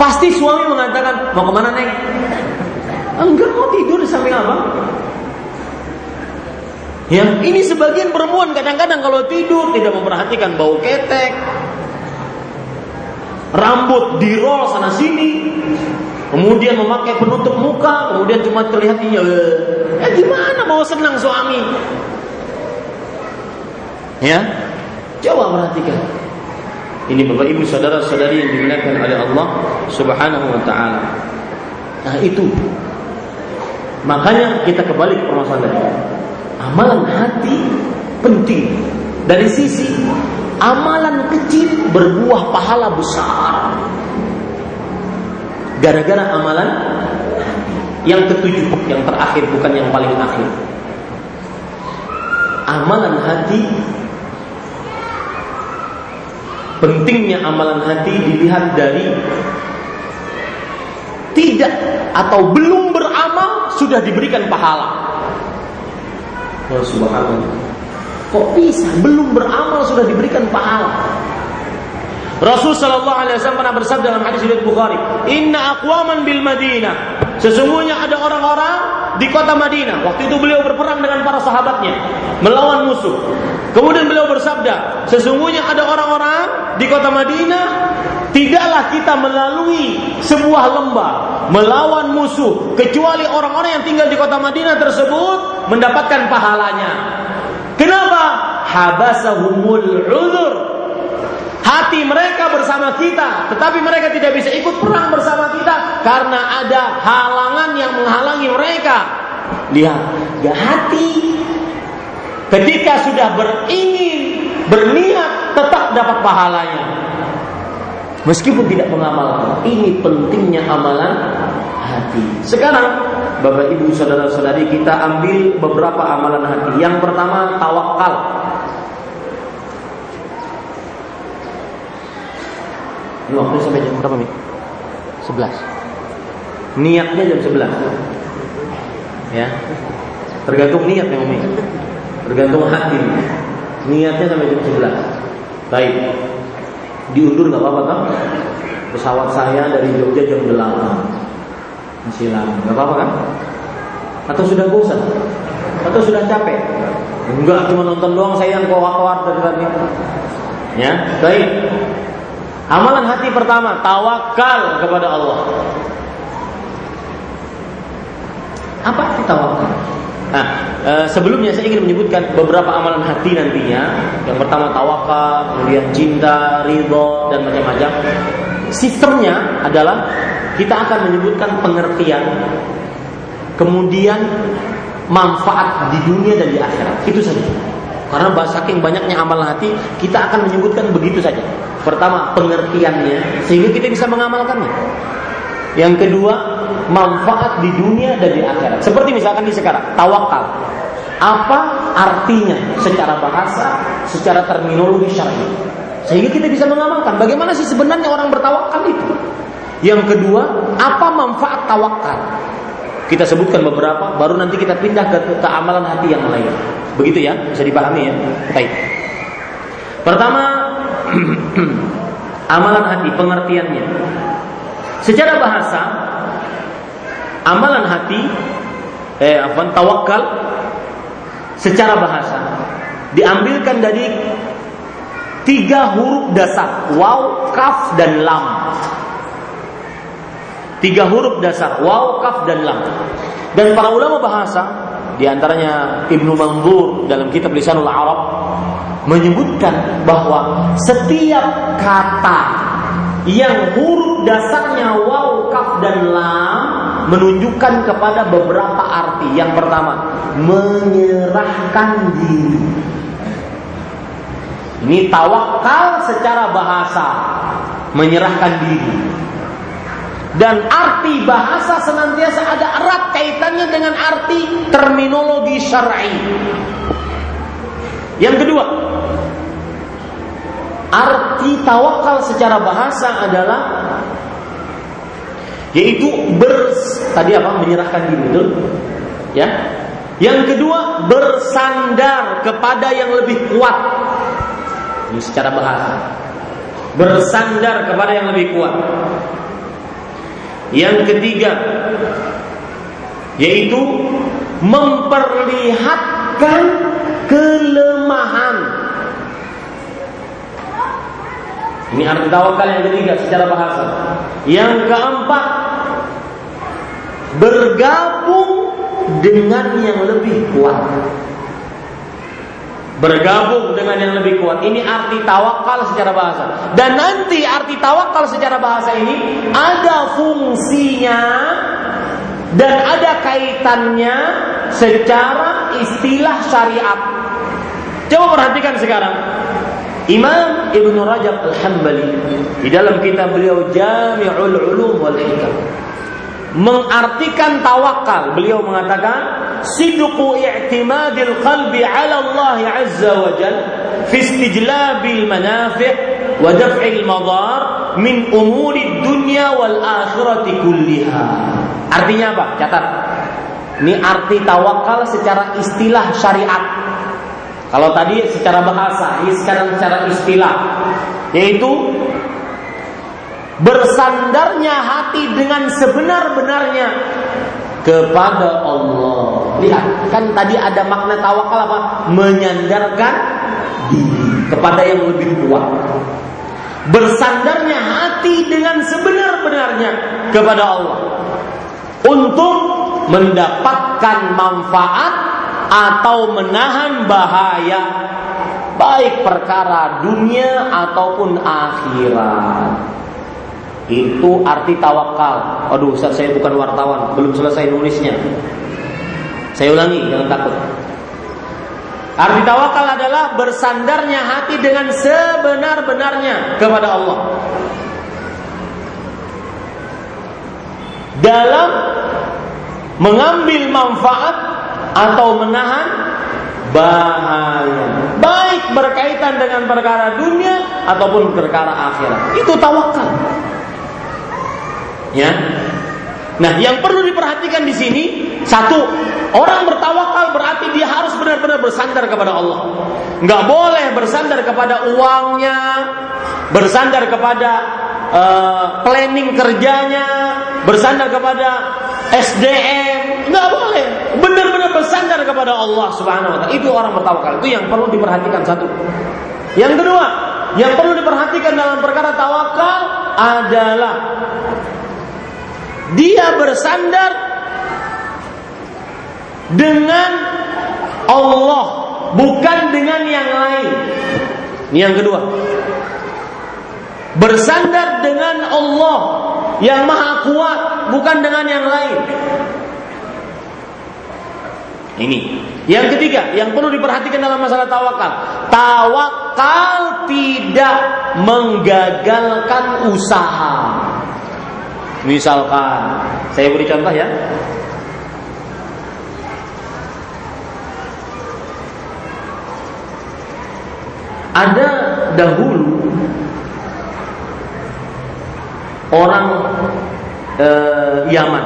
Pasti suami mengatakan, mau ke mana neng? Enggak mau tidur di samping abang. Ya, ini sebagian perempuan kadang-kadang kalau tidur tidak memperhatikan bau ketek, rambut dirol sana sini, kemudian memakai penutup muka, kemudian cuma terlihat iya, eh gimana mau senang suami? Ya, coba perhatikan. Ini Bapak Ibu saudara-saudari yang dimuliakan oleh Allah Subhanahu wa taala. Nah, itu. Makanya kita kembali ke permasalahan Amalan hati penting. Dari sisi amalan kecil berbuah pahala besar. Gara-gara amalan yang ketujuh, yang terakhir bukan yang paling akhir. Amalan hati Pentingnya amalan hati dilihat dari tidak atau belum beramal sudah diberikan pahala. Oh, subhanallah. Kok bisa belum beramal sudah diberikan pahala? Rasul sallallahu alaihi wasallam pernah bersabda dalam hadis riwayat Bukhari, "Inna aqwaman bil Madinah." Sesungguhnya ada orang-orang di kota Madinah. Waktu itu beliau berperang dengan para sahabatnya melawan musuh. Kemudian beliau bersabda, "Sesungguhnya ada orang-orang di kota Madinah tidaklah kita melalui sebuah lembah melawan musuh kecuali orang-orang yang tinggal di kota Madinah tersebut mendapatkan pahalanya." Kenapa? Habasahumul uzur hati mereka bersama kita, tetapi mereka tidak bisa ikut perang bersama kita karena ada halangan yang menghalangi mereka. Lihat, ya hati ketika sudah beringin, berniat tetap dapat pahalanya. Meskipun tidak mengamalkan, ini pentingnya amalan hati. Sekarang, Bapak Ibu saudara-saudari kita ambil beberapa amalan hati. Yang pertama tawakal. Ini waktunya sampai jam berapa, Mi? 11. Niatnya jam 11. Ya. Tergantung niat ya, Mi. Tergantung hati. Niatnya sampai jam 11. Baik. Diundur nggak apa-apa kan? Pesawat saya dari Jogja jam 8. Masih lama. Nggak apa-apa kan? Atau sudah bosan? Atau sudah capek? Enggak, cuma nonton doang saya yang keluar-keluar dari tadi. Ya, baik. Amalan hati pertama, tawakal kepada Allah. Apa arti tawakal? Nah, e, sebelumnya saya ingin menyebutkan beberapa amalan hati nantinya. Yang pertama tawakal, kemudian cinta, ridho, dan macam-macam. Sistemnya adalah kita akan menyebutkan pengertian, kemudian manfaat di dunia dan di akhirat. Itu saja. Karena saking banyaknya amalan hati, kita akan menyebutkan begitu saja. Pertama, pengertiannya sehingga kita bisa mengamalkannya. Yang kedua, manfaat di dunia dan di akhirat. Seperti misalkan di sekarang, tawakal. Apa artinya secara bahasa, secara terminologi syar'i? Sehingga kita bisa mengamalkan bagaimana sih sebenarnya orang bertawakal itu. Yang kedua, apa manfaat tawakal? Kita sebutkan beberapa, baru nanti kita pindah ke, ke amalan hati yang lain. Begitu ya, bisa dipahami ya. Baik. Pertama, <clears throat> amalan hati, pengertiannya. Secara bahasa, amalan hati, eh, apa, tawakal, secara bahasa diambilkan dari tiga huruf dasar, waw, kaf, dan lam. Tiga huruf dasar, waw, kaf, dan lam. Dan para ulama bahasa di antaranya Ibnu Manzur dalam kitab Lisanul Arab menyebutkan bahwa setiap kata yang huruf dasarnya waw, kaf dan lam menunjukkan kepada beberapa arti. Yang pertama, menyerahkan diri. Ini tawakal secara bahasa, menyerahkan diri. Dan arti bahasa senantiasa ada erat kaitannya dengan arti terminologi syar'i. Yang kedua, arti tawakal secara bahasa adalah yaitu ber tadi apa? Menyerahkan diri itu ya. Yang kedua bersandar kepada yang lebih kuat. Ini secara bahasa. Bersandar kepada yang lebih kuat. Yang ketiga yaitu memperlihatkan kelemahan ini arti tawakal yang ketiga secara bahasa yang keempat bergabung dengan yang lebih kuat. Bergabung dengan yang lebih kuat. Ini arti tawakal secara bahasa. Dan nanti arti tawakal secara bahasa ini ada fungsinya dan ada kaitannya secara istilah syariat. Coba perhatikan sekarang. Imam Ibn Rajab Al-Hambali di dalam kitab beliau Jami'ul Ulum wal Hikam mengartikan tawakal. Beliau mengatakan sidqu i'timadil qalbi 'ala Allah 'azza wa jal fi istijlabil manafi' wa daf'il madar min umuri dunya wal akhirati kulliha. Artinya apa? Catat. Ini arti tawakal secara istilah syariat kalau tadi secara bahasa ini sekarang secara istilah yaitu bersandarnya hati dengan sebenar-benarnya kepada Allah. Lihat, kan tadi ada makna tawakal apa? Menyandarkan diri kepada yang lebih kuat. Bersandarnya hati dengan sebenar-benarnya kepada Allah untuk mendapatkan manfaat atau menahan bahaya baik perkara dunia ataupun akhirat. Itu arti tawakal. Aduh, Ustaz saya bukan wartawan, belum selesai nulisnya. Saya ulangi, jangan takut. Arti tawakal adalah bersandarnya hati dengan sebenar-benarnya kepada Allah. Dalam mengambil manfaat atau menahan bahaya. Baik berkaitan dengan perkara dunia ataupun perkara akhirat. Itu tawakal. Ya. Nah, yang perlu diperhatikan di sini satu, orang bertawakal berarti dia harus benar-benar bersandar kepada Allah. Nggak boleh bersandar kepada uangnya, bersandar kepada uh, planning kerjanya, bersandar kepada SDM, nggak boleh. Benar-benar bersandar kepada Allah Subhanahu wa taala. Itu orang bertawakal. Itu yang perlu diperhatikan satu. Yang kedua, yang perlu diperhatikan dalam perkara tawakal adalah dia bersandar dengan Allah, bukan dengan yang lain. Ini yang kedua. Bersandar dengan Allah yang maha kuat, bukan dengan yang lain. Ini. Yang ketiga, yang perlu diperhatikan dalam masalah tawakal. Tawakal tidak menggagalkan usaha. Misalkan, saya beri contoh ya. Ada dahulu orang eh, Yaman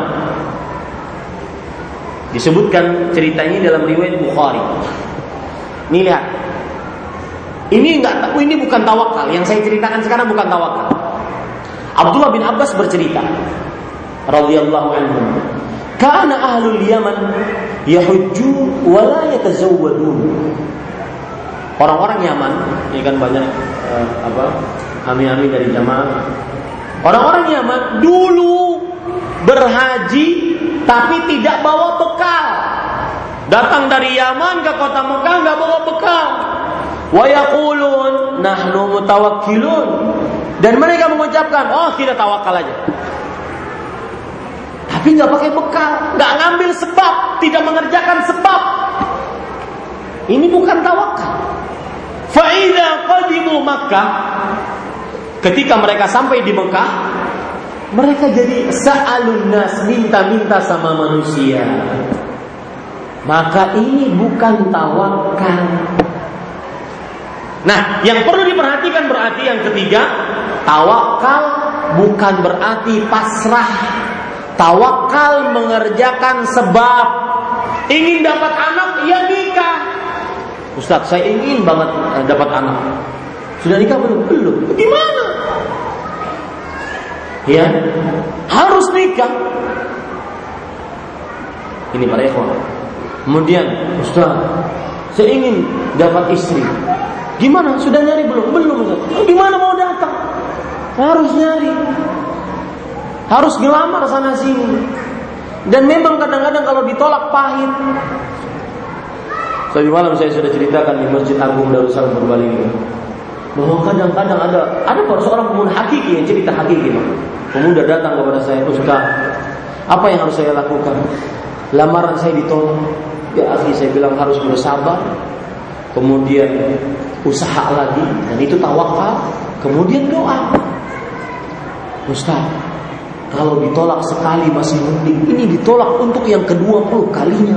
disebutkan ceritanya dalam riwayat Bukhari. Ini lihat, ini enggak, ini bukan tawakal. Yang saya ceritakan sekarang bukan tawakal. Abdullah bin Abbas bercerita radhiyallahu anhu karena ahlul Yaman yahujju wa la yatazawwadun Orang-orang Yaman, ini kan banyak uh, apa? Ami-ami dari jamaah. Orang-orang Yaman dulu berhaji tapi tidak bawa bekal. datang dari Yaman ke kota Mekah nggak bawa bekal. Wa yaqulun nahnu mutawakkilun. Dan mereka mengucapkan, "Oh, kita tawakal aja." Tapi nggak pakai bekal, nggak ngambil sebab, tidak mengerjakan sebab. Ini bukan tawakal. Fa'idha qadimu Makkah Ketika mereka sampai di Mekah Mereka jadi Sa'alun nas minta-minta sama manusia Maka ini bukan tawakal Nah yang perlu diperhatikan berarti yang ketiga Tawakal bukan berarti pasrah Tawakal mengerjakan sebab Ingin dapat anak, ya nikah Ustaz, saya ingin banget eh, dapat anak. Sudah nikah belum? Belum. Gimana? Ya, harus nikah. Ini para ikhwan. Kemudian, Ustaz, saya ingin dapat istri. Gimana? Sudah nyari belum? Belum. Gimana mau datang? Harus nyari. Harus ngelamar sana sini. Dan memang kadang-kadang kalau ditolak pahit. Tadi malam saya sudah ceritakan di Masjid Agung Darussalam Purbalingga bahwa kadang-kadang ada ada seorang pemuda hakiki yang cerita hakiki. Pemuda datang kepada saya, Ustaz, apa yang harus saya lakukan? Lamaran saya ditolak. Ya akhi saya bilang harus bersabar. Kemudian usaha lagi dan itu tawakal. Kemudian doa. Ustaz, kalau ditolak sekali masih mending. Ini ditolak untuk yang kedua puluh kalinya.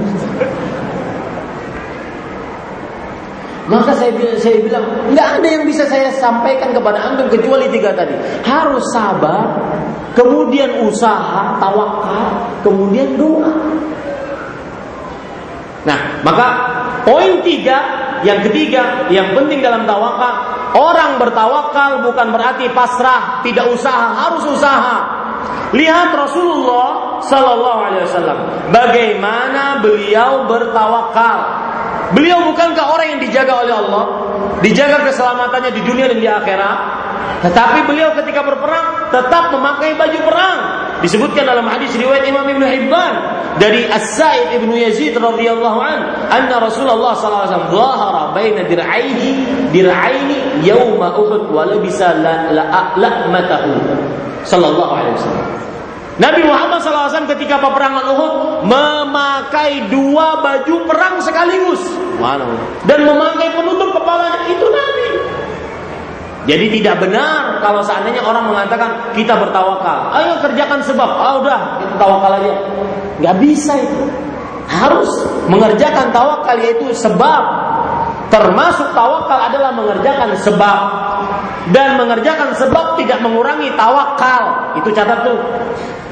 Maka saya, saya bilang, nggak ada yang bisa saya sampaikan kepada antum kecuali tiga tadi. Harus sabar, kemudian usaha, tawakal, kemudian doa. Nah, maka poin tiga, yang ketiga, yang penting dalam tawakal, orang bertawakal bukan berarti pasrah, tidak usaha, harus usaha. Lihat Rasulullah Sallallahu Alaihi Wasallam, bagaimana beliau bertawakal. Beliau bukankah orang yang dijaga oleh Allah? Dijaga keselamatannya di dunia dan di akhirat. Tetapi beliau ketika berperang tetap memakai baju perang. Disebutkan dalam hadis riwayat Imam Ibn Hibban dari As-Sa'id Ibn Yazid radhiyallahu an, anna Rasulullah sallallahu alaihi wasallam baina dir'aihi dir'aini yauma Uhud wa labisa la'matahu sallallahu alaihi wasallam. Nabi Muhammad SAW ketika peperangan Uhud memakai dua baju perang sekaligus. Dan memakai penutup kepalanya itu Nabi. Jadi tidak benar kalau seandainya orang mengatakan kita bertawakal. Ayo kerjakan sebab. Ah udah, kita tawakal aja. Gak bisa itu. Harus mengerjakan tawakal yaitu sebab. Termasuk tawakal adalah mengerjakan sebab dan mengerjakan sebab tidak mengurangi tawakal. Itu catat tuh.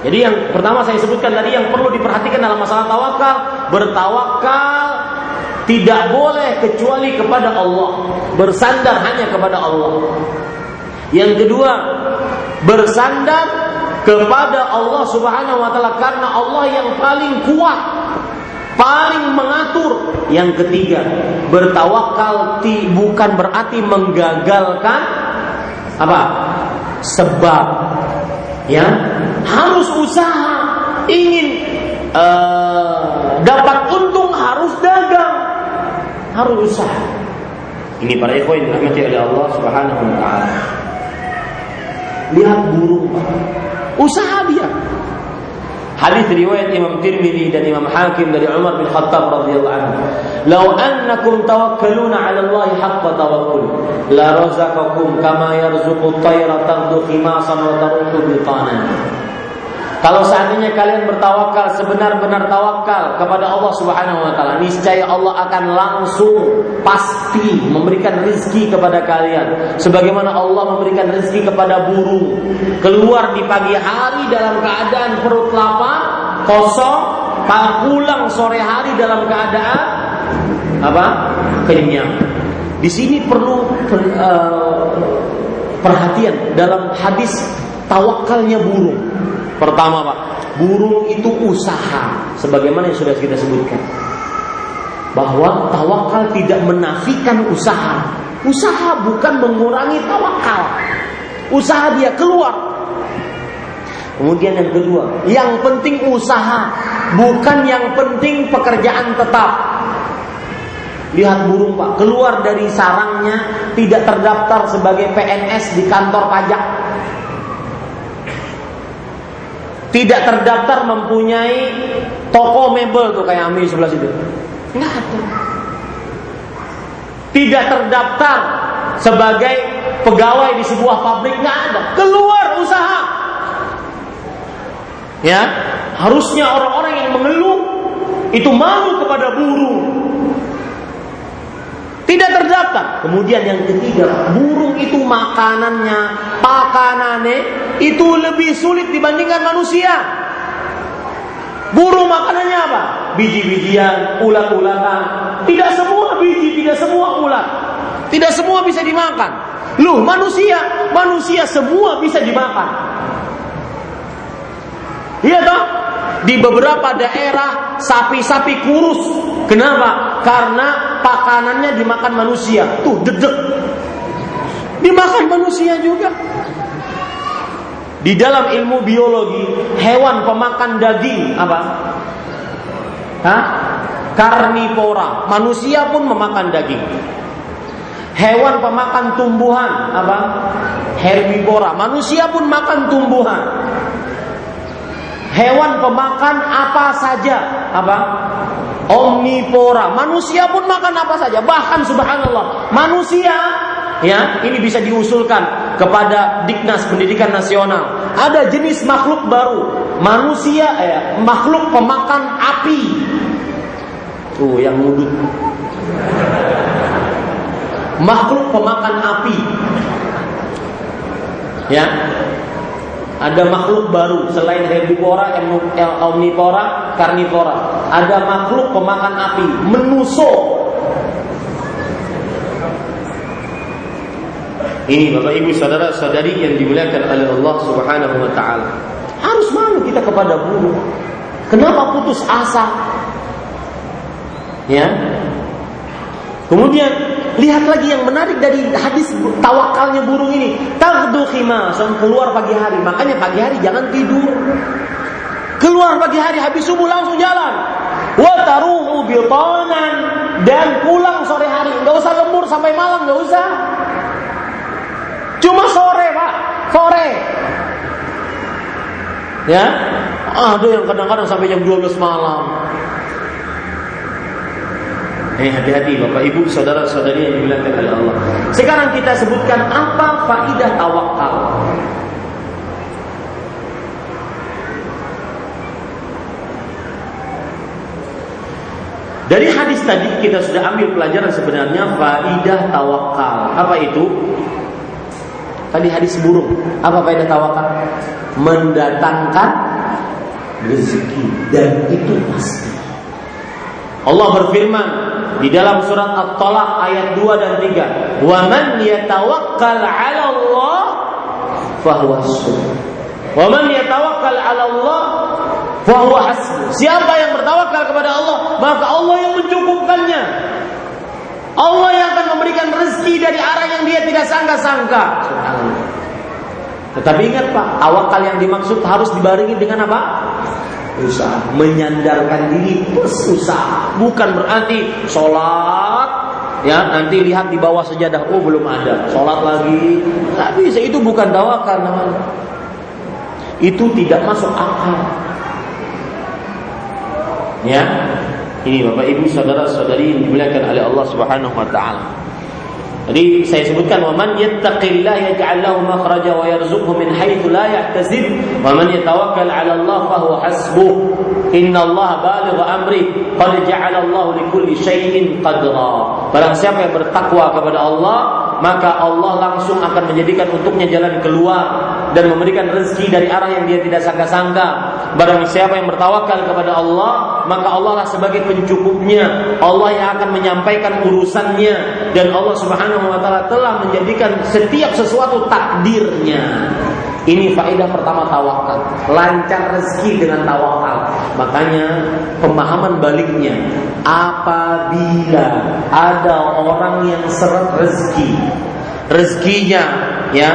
Jadi yang pertama saya sebutkan tadi yang perlu diperhatikan dalam masalah tawakal, bertawakal tidak boleh kecuali kepada Allah, bersandar hanya kepada Allah. Yang kedua, bersandar kepada Allah Subhanahu wa taala karena Allah yang paling kuat, paling mengatur. Yang ketiga, bertawakal bukan berarti menggagalkan apa? Sebab. Ya? Harus usaha. Ingin uh, dapat untung harus dagang. Harus usaha. Ini para ikhwan dirahmati oleh Allah Subhanahu wa taala. Lihat burung usaha dia حديث رواية إمام ترمذي الإمام حاكم من عمر بن الخطاب رضي الله عنه. لو أنكم توكلون على الله حق توكل لرزقكم كما يرزق الطير تغدو خماصا وتروح بطانا. Kalau seandainya kalian bertawakal sebenar-benar tawakal kepada Allah Subhanahu wa taala, niscaya Allah akan langsung pasti memberikan rezeki kepada kalian sebagaimana Allah memberikan rezeki kepada burung keluar di pagi hari dalam keadaan perut lapar, kosong, pulang sore hari dalam keadaan apa? kenyang. Di sini perlu uh, perhatian dalam hadis tawakalnya burung. Pertama Pak, burung itu usaha sebagaimana yang sudah kita sebutkan. Bahwa tawakal tidak menafikan usaha. Usaha bukan mengurangi tawakal. Usaha dia keluar. Kemudian yang kedua, yang penting usaha, bukan yang penting pekerjaan tetap. Lihat burung Pak, keluar dari sarangnya tidak terdaftar sebagai PNS di kantor pajak. Tidak terdaftar mempunyai toko mebel tuh kayak Ami sebelah situ. Enggak ada. Tidak terdaftar sebagai pegawai di sebuah pabrik nggak ada. Keluar usaha. Ya, harusnya orang-orang yang mengeluh itu malu kepada burung tidak terdaftar. Kemudian yang ketiga, burung itu makanannya, pakanannya itu lebih sulit dibandingkan manusia. Burung makanannya apa? Biji-bijian, ulat-ulatan. Tidak semua biji, tidak semua ulat. Tidak semua bisa dimakan. Loh, manusia, manusia semua bisa dimakan. Iya toh? Di beberapa daerah sapi-sapi kurus. Kenapa? Karena pakanannya dimakan manusia. Tuh dedek. Dimakan manusia juga. Di dalam ilmu biologi, hewan pemakan daging apa? Hah? Karnivora. Manusia pun memakan daging. Hewan pemakan tumbuhan apa? Herbivora. Manusia pun makan tumbuhan. Hewan pemakan apa saja, apa? Omnivora. Manusia pun makan apa saja. Bahkan subhanallah, manusia ya, ini bisa diusulkan kepada Diknas Pendidikan Nasional. Ada jenis makhluk baru, manusia ya, makhluk pemakan api. Tuh yang mudut. Makhluk pemakan api. Ya, ada makhluk baru selain herbivora, omnivora, karnivora. Ada makhluk pemakan api, menusuk. Ini Bapak Ibu saudara-saudari yang dimuliakan oleh Allah Subhanahu wa taala. Harus malu kita kepada burung. Kenapa putus asa? Ya. Kemudian Lihat lagi yang menarik dari hadis tawakalnya burung ini. Tagdu khimasan keluar pagi hari. Makanya pagi hari jangan tidur. Keluar pagi hari habis subuh langsung jalan. Wa taruhu bitanan dan pulang sore hari. Enggak usah lembur sampai malam, enggak usah. Cuma sore, Pak. Sore. Ya. Ada yang kadang-kadang sampai jam 12 malam. Eh hati-hati Bapak Ibu saudara-saudari yang dimuliakan oleh Allah. Sekarang kita sebutkan apa faidah tawakal. Dari hadis tadi kita sudah ambil pelajaran sebenarnya faidah tawakal. Apa itu? Tadi hadis burung. Apa faidah tawakal? Mendatangkan rezeki dan itu pasti. Allah berfirman, di dalam surat At-Talaq ayat 2 dan 3. Wa man yatawakkal 'ala Allah fahuwa Wa man yatawakkal 'ala Allah fahuwa. Siapa yang bertawakal kepada Allah, maka Allah yang mencukupkannya. Allah yang akan memberikan rezeki dari arah yang dia tidak sangka-sangka. Tetapi ingat Pak, tawakal yang dimaksud harus dibarengi dengan apa? Usaha menyandarkan diri plus usaha bukan berarti sholat ya nanti lihat di bawah sejadah oh belum ada. Sholat lagi. Nggak bisa. Itu bukan tawakal namanya itu tidak masuk akal. Ya. Ini bapak ibu saudara saudari yang dimuliakan oleh Allah subhanahu wa taala jadi saya sebutkan waman yattaqillah yaj'al lahu makhraja wa yarzuqhu min haitsu la yahtasib wa man yatawakkal 'ala Allah fa huwa hasbuh inna baligh amri qad ja'ala Allah li qadra barang siapa yang bertakwa kepada Allah maka Allah langsung akan menjadikan untuknya jalan keluar dan memberikan rezeki dari arah yang dia tidak sangka-sangka. Barang siapa yang bertawakal kepada Allah, maka Allah lah sebagai pencukupnya. Allah yang akan menyampaikan urusannya dan Allah Subhanahu wa taala telah menjadikan setiap sesuatu takdirnya. Ini faedah pertama tawakal, lancar rezeki dengan tawakal. Makanya pemahaman baliknya, apabila ada orang yang seret rezeki, rezekinya ya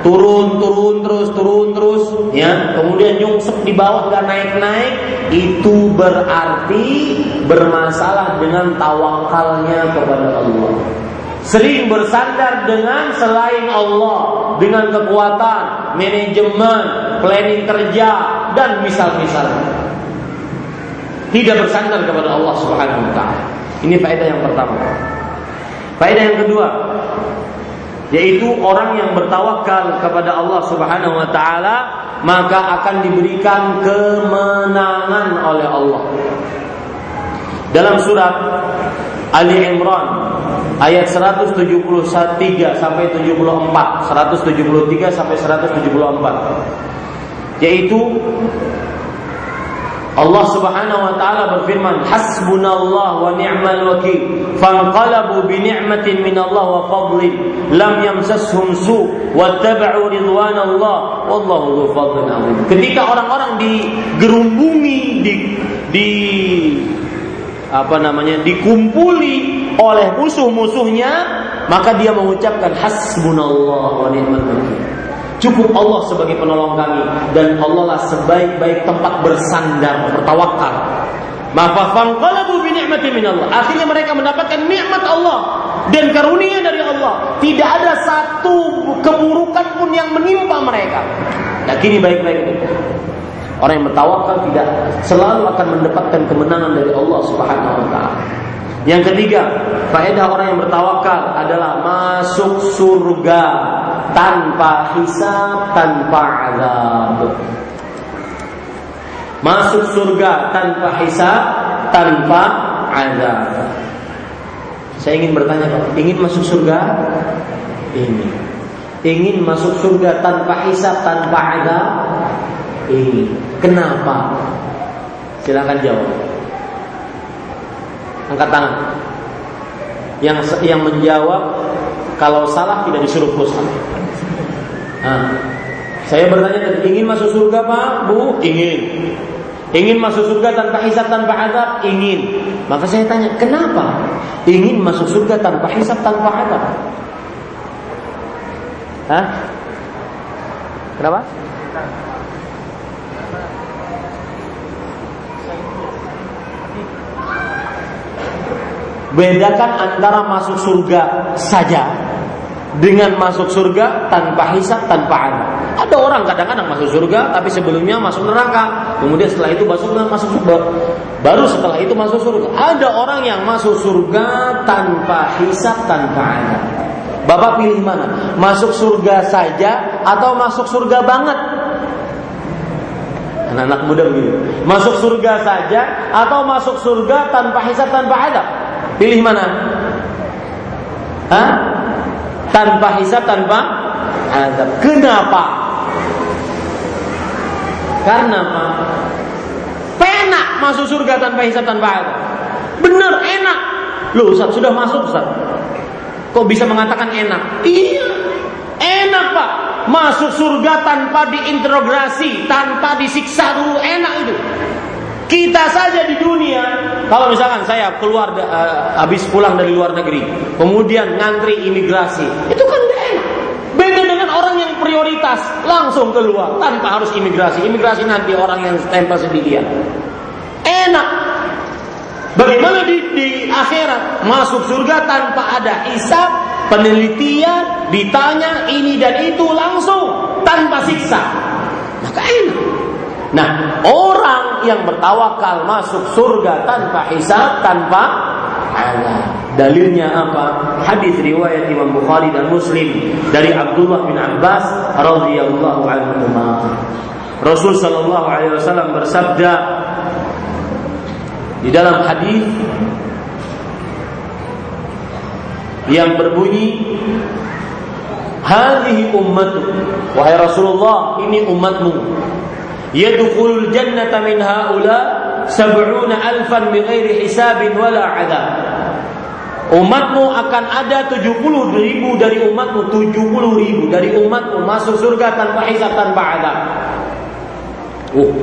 turun turun terus turun terus ya. Kemudian nyungsep di bawah gak naik naik itu berarti bermasalah dengan tawakalnya kepada Allah. Sering bersandar dengan selain Allah dengan kekuatan manajemen planning kerja dan misal-misal. Tidak bersandar kepada Allah Subhanahu wa taala. Ini faedah yang pertama. Faedah yang kedua yaitu orang yang bertawakal kepada Allah Subhanahu wa taala maka akan diberikan kemenangan oleh Allah. Dalam surat Ali Imran ayat 173 sampai 74, 173 sampai 174 yaitu Allah Subhanahu wa taala berfirman, "Hasbunallah wa ni'mal wakil." Fanqalabu bi ni'matin min Allah wa fadlin lam yamsashum su wattaba'u ridwanallah wallahu dzu fadlin 'adzim. Ketika orang-orang digerumbungi di di apa namanya dikumpuli oleh musuh-musuhnya maka dia mengucapkan hasbunallah wa ni'mal wakil Cukup Allah sebagai penolong kami dan Allah lah sebaik-baik tempat bersandar, bertawakal. Maka fanqalabu bi ni'mati min Allah. Akhirnya mereka mendapatkan nikmat Allah dan karunia dari Allah. Tidak ada satu keburukan pun yang menimpa mereka. Nah, kini baik-baik itu. Orang yang bertawakal tidak selalu akan mendapatkan kemenangan dari Allah Subhanahu wa taala. Yang ketiga, faedah orang yang bertawakal adalah masuk surga tanpa hisab, tanpa azab. Masuk surga tanpa hisab, tanpa azab. Saya ingin bertanya Pak, ingin masuk surga? Ingin. Ingin masuk surga tanpa hisab, tanpa azab? Ingin. Kenapa? Silakan jawab. Angkat tangan. Yang yang menjawab kalau salah tidak disuruh pulsa. Nah, saya bertanya ingin masuk surga Pak? Bu, ingin. Ingin masuk surga tanpa hisab tanpa azab? Ingin. Maka saya tanya, kenapa? Ingin masuk surga tanpa hisab tanpa azab? Hah? Kenapa? Bedakan antara masuk surga saja dengan masuk surga tanpa hisap, tanpa adab. Ada orang kadang-kadang masuk surga tapi sebelumnya masuk neraka. Kemudian setelah itu masuk masuk. Baru setelah itu masuk surga. Ada orang yang masuk surga tanpa hisap, tanpa adab. Bapak pilih mana? Masuk surga saja atau masuk surga banget? Anak-anak muda begini. Masuk surga saja atau masuk surga tanpa hisap, tanpa adab? Pilih mana? Hah? Tanpa hisab, tanpa azab. Kenapa? Karena apa? Penak masuk surga tanpa hisab, tanpa azab. Benar, enak. Loh sudah masuk Ustaz. Kok bisa mengatakan enak? Iya, enak Pak. Masuk surga tanpa diinterogasi, tanpa disiksa dulu, enak itu. Kita saja di dunia, kalau misalkan saya keluar uh, habis pulang dari luar negeri, kemudian ngantri imigrasi, itu kan udah enak. Beda dengan orang yang prioritas langsung keluar tanpa harus imigrasi. Imigrasi nanti orang yang stempel sendirian. Enak. Bagaimana di, di akhirat masuk surga tanpa ada hisab, penelitian, ditanya ini dan itu langsung tanpa siksa. Maka enak. Nah, orang yang bertawakal masuk surga tanpa hisab, tanpa. Dalilnya apa? Hadis riwayat Imam Bukhari dan Muslim dari Abdullah bin Abbas radhiyallahu anhu. Rasul sallallahu alaihi wasallam bersabda di dalam hadis yang berbunyi Hadhihi ummatu Wahai Rasulullah ini umatmu yadkhulul jannata min haula sab'una alfan bighairi hisabin wala adab. Umatmu akan ada 70 ribu dari umatmu 70 ribu dari umatmu masuk surga tanpa hisab tanpa adab. Uh,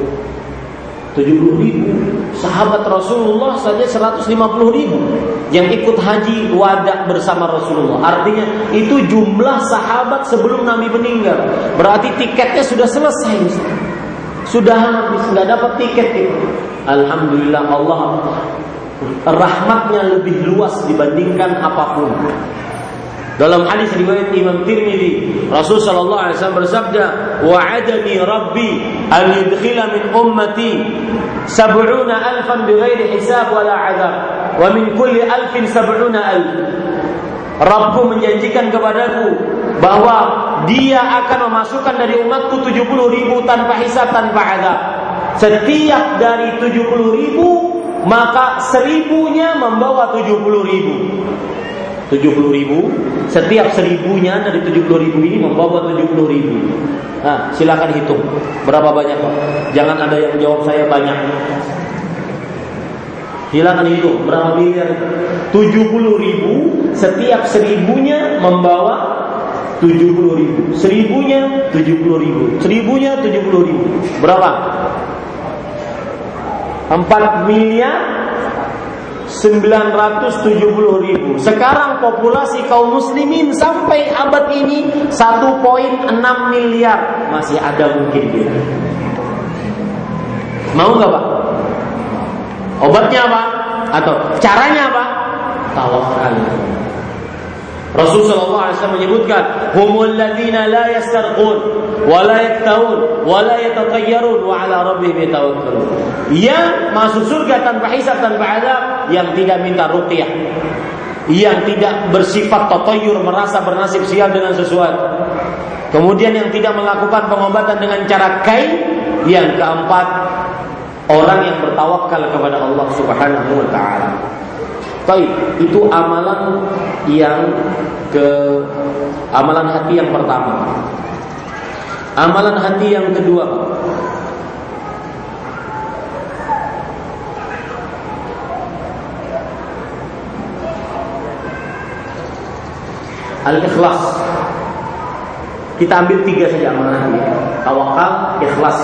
70 ribu. Sahabat Rasulullah saja 150 ribu yang ikut haji wada bersama Rasulullah. Artinya itu jumlah sahabat sebelum Nabi meninggal. Berarti tiketnya sudah selesai. Sudah habis, nggak dapat tiket itu. Alhamdulillah Allah rahmatnya lebih luas dibandingkan apa pun. Dalam hadis riwayat Imam Tirmidzi, Rasul sallallahu alaihi wasallam bersabda, "Wa'adani Rabbi an yudkhila min ummati sab'una alfan bighairi hisab wala 'adzab, wa min kulli alfin sab'una alf." Rabbku menjanjikan kepadaku bahwa dia akan memasukkan dari umatku 70 ribu tanpa hisab tanpa azab. Setiap dari 70 ribu maka seribunya membawa 70 ribu. 70 ribu? Setiap seribunya dari 70 ribu ini membawa 70 ribu. Nah silakan hitung. Berapa banyak Pak? Jangan ada yang jawab saya banyak. Silakan hitung. Berapa miliar 70 ribu Setiap seribunya membawa 70 ribu Seribunya 70 ribu Seribunya 70 ribu Berapa? 4 miliar 970 ribu. Sekarang populasi kaum muslimin sampai abad ini 1.6 miliar. Masih ada mungkin dia. Mau nggak pak? Obatnya apa? Atau caranya apa? Tawakal. Rasul sallallahu alaihi wasallam menyebutkan, "Humul ladzina la yastarqun wa la yaktawun wa la yatatayyarun wa ala rabbihim yatawakkalun." Yang masuk surga tanpa hisab tanpa adab, yang tidak minta ruqyah. Yang tidak bersifat tatoyur merasa bernasib sial dengan sesuatu. Kemudian yang tidak melakukan pengobatan dengan cara kain, yang keempat orang yang bertawakal kepada Allah Subhanahu wa taala. Baik, itu amalan yang ke amalan hati yang pertama. Amalan hati yang kedua. Al-ikhlas. Kita ambil tiga saja amalan hati. Tawakal, ikhlas,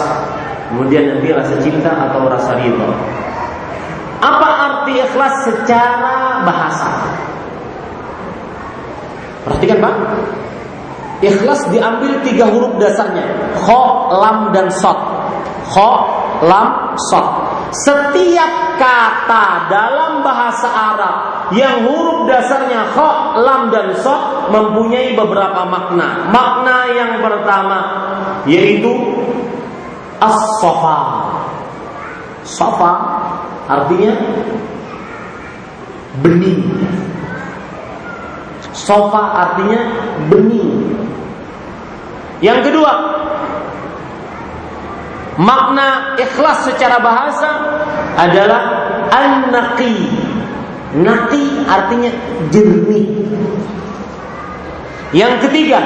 kemudian nanti rasa cinta atau rasa ridho. Apa arti ikhlas secara bahasa? Perhatikan Pak. Ikhlas diambil tiga huruf dasarnya. Kho, lam, dan sot. Kho, lam, sot. Setiap kata dalam bahasa Arab yang huruf dasarnya kho, lam, dan sot mempunyai beberapa makna. Makna yang pertama yaitu as-sofa. Sofa Artinya bening. Sofa artinya bening. Yang kedua, makna ikhlas secara bahasa adalah an-naqi. Naqi artinya jernih. Yang ketiga,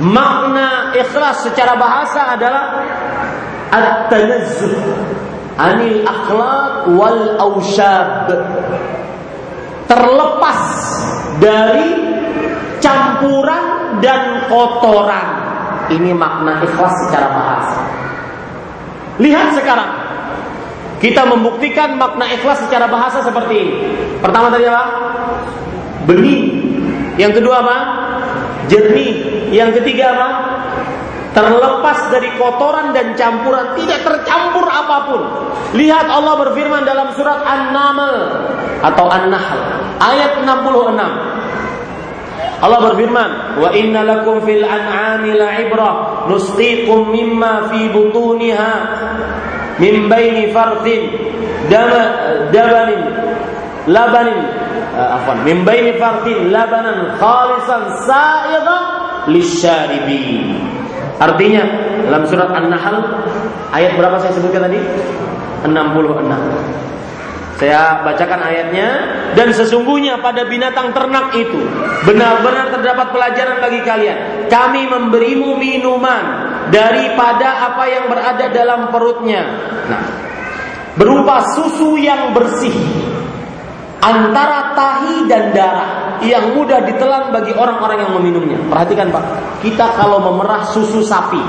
makna ikhlas secara bahasa adalah at-tanazzuh anil akhlak wal aushab terlepas dari campuran dan kotoran. Ini makna ikhlas secara bahasa. Lihat sekarang. Kita membuktikan makna ikhlas secara bahasa seperti ini. Pertama tadi apa? Benih. Yang kedua apa? Jernih. Yang ketiga apa terlepas dari kotoran dan campuran, tidak tercampur apa pun. Lihat Allah berfirman dalam surat An-Naml atau An-Nahl ayat 66. Allah berfirman, "Wa inna lakum fil an'ami la'ibrah nusqikum mimma fi butuniha min baini farthin dama dabanin labanin uh, afwan min baini farthin labanan khalisan sa'idan lisyaribin." Artinya dalam surat An-Nahl ayat berapa saya sebutkan tadi? 66. Saya bacakan ayatnya dan sesungguhnya pada binatang ternak itu benar-benar terdapat pelajaran bagi kalian. Kami memberimu minuman daripada apa yang berada dalam perutnya. Nah, berupa susu yang bersih antara tahi dan darah yang mudah ditelan bagi orang-orang yang meminumnya. Perhatikan Pak, kita kalau memerah susu sapi,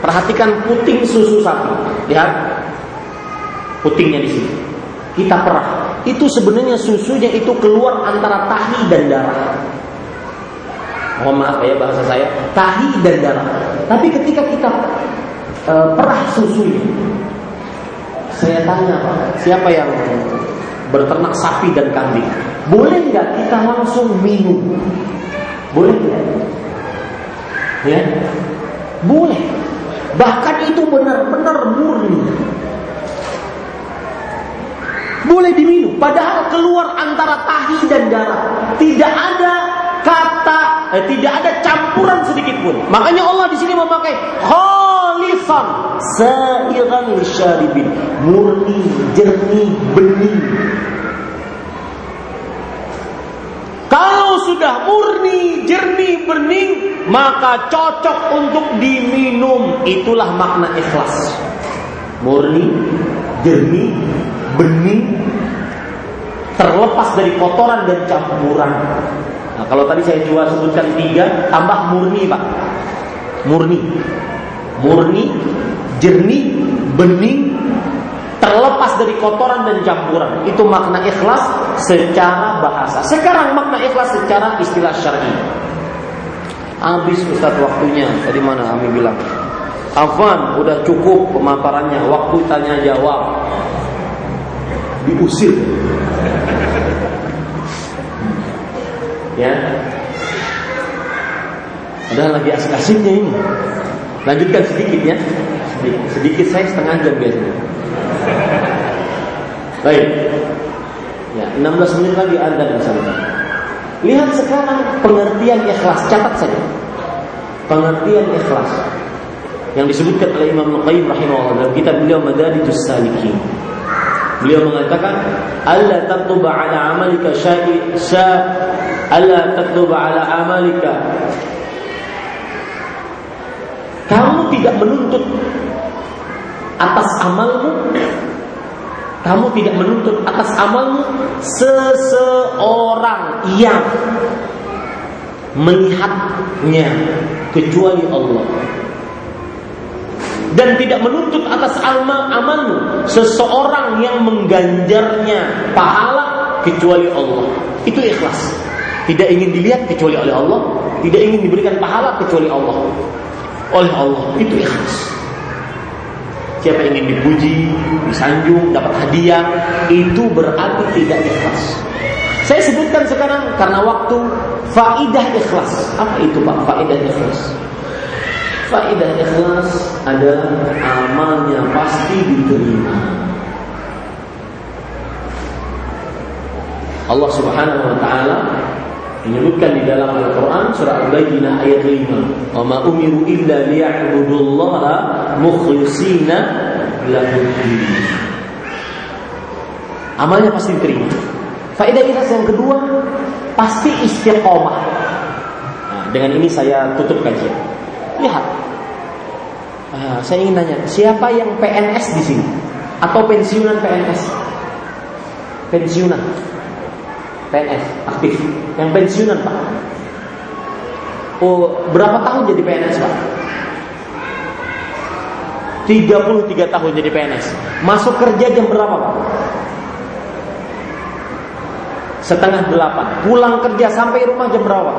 perhatikan puting susu sapi. Lihat, putingnya di sini. Kita perah. Itu sebenarnya susunya itu keluar antara tahi dan darah. Mohon maaf ya bahasa saya, tahi dan darah. Tapi ketika kita e, perah susunya, saya tanya Pak, siapa yang berternak sapi dan kambing? Boleh nggak kita langsung minum? Boleh nggak? Ya, boleh. Bahkan itu benar-benar murni. Boleh diminum. Padahal keluar antara tahi dan darah. Tidak ada kata, eh, tidak ada campuran sedikit pun. Makanya Allah di sini memakai khalisan sairan lisyaribin. Murni, jernih, bening. Kalau sudah murni, jernih, bening, maka cocok untuk diminum. Itulah makna ikhlas. Murni, jernih, bening, terlepas dari kotoran dan campuran. Nah, kalau tadi saya coba sebutkan tiga, tambah murni pak, murni, murni, jernih, bening, terlepas dari kotoran dan campuran. Itu makna ikhlas secara bahasa. Sekarang makna ikhlas secara istilah syar'i. Habis Ustaz waktunya. Tadi mana kami bilang? Afwan, udah cukup pemaparannya. Waktu tanya jawab. Diusir. Ya. Udah lagi asik-asiknya ini. Lanjutkan sedikit ya. Sedikit, sedikit saya setengah jam biasanya. Baik. Ya, 16 menit lagi Anda bersama. Lihat sekarang pengertian ikhlas, catat saja. Pengertian ikhlas yang disebutkan oleh Imam Al-Qayyim rahimahullah dalam kitab beliau Madarijus Salikin. Beliau mengatakan, "Alla tatluba ala amalika syai sya alla tatluba ala amalika." Kamu tidak menuntut atas amalmu. Kamu tidak menuntut atas amalmu. Seseorang yang melihatnya kecuali Allah. Dan tidak menuntut atas amal amalmu. Seseorang yang mengganjarnya pahala kecuali Allah. Itu ikhlas tidak ingin dilihat kecuali oleh Allah tidak ingin diberikan pahala kecuali Allah oleh Allah itu ikhlas Siapa ingin dipuji, disanjung, dapat hadiah, itu berarti tidak ikhlas. Saya sebutkan sekarang karena waktu faidah ikhlas. Apa itu Pak faidah ikhlas? Faidah ikhlas adalah amalnya pasti diterima. Allah Subhanahu wa taala menyebutkan di dalam Al-Quran surah Al-Baqarah ayat 5 wa umiru illa liya'budullaha mukhlishina lahu amalnya pasti diterima. Faedah ikhlas yang kedua pasti istiqomah. Nah, dengan ini saya tutup kajian. Lihat. Uh, saya ingin tanya siapa yang PNS di sini? Atau pensiunan PNS pensiunan PNS aktif. Yang pensiunan Pak. Oh, berapa tahun jadi PNS Pak? 33 tahun jadi PNS. Masuk kerja jam berapa Pak? Setengah delapan. Pulang kerja sampai rumah jam berapa?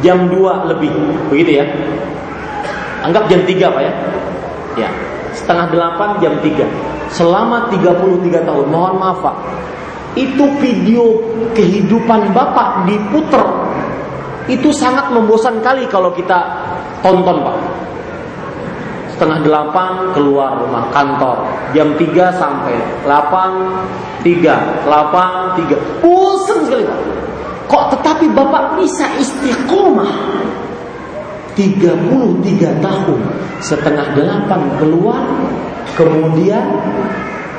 Jam 2 lebih. Begitu ya. Anggap jam 3 Pak ya. Ya. Setengah delapan jam 3 selama 33 tahun. Mohon maaf Pak. Itu video kehidupan Bapak diputer. Itu sangat membosan kali kalau kita tonton Pak. Setengah delapan keluar rumah kantor. Jam 3 sampai 8, 3, 8, 3. Bosan sekali Pak. Kok tetapi Bapak bisa istiqomah 33 tahun setengah delapan keluar Kemudian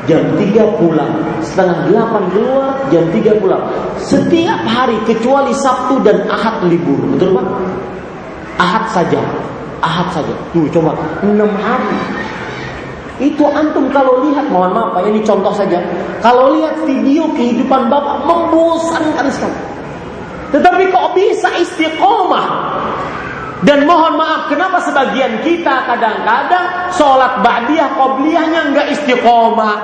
jam 3 pulang. Setengah 8 keluar Jam 3 pulang. Setiap hari kecuali Sabtu dan Ahad libur. Betul Pak? Ahad saja. Ahad saja. Tuh coba. 6 hari. Itu antum kalau lihat mohon maaf Pak ini contoh saja. Kalau lihat video kehidupan Bapak membosankan sekali. Tetapi kok bisa istiqomah? 33 tahun Dan mohon maaf, kenapa sebagian kita kadang-kadang sholat ba'diyah, qobliyahnya nggak istiqomah.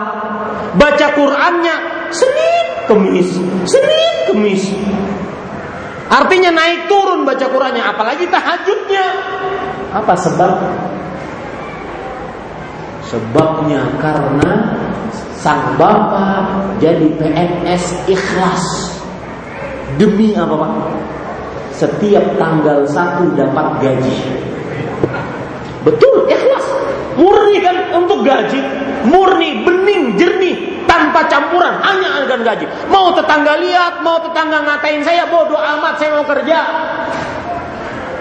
Baca Qur'annya Senin Kemis, Senin Kemis. Artinya naik turun baca Qur'annya, apalagi tahajudnya. Apa sebab? Sebabnya karena sang bapak jadi PNS ikhlas. Demi apa Pak? Setiap tanggal satu dapat gaji. Betul, ikhlas. Murni kan untuk gaji, murni, bening, jernih, tanpa campuran, hanya akan gaji. Mau tetangga lihat, mau tetangga ngatain saya bodoh amat, saya mau kerja.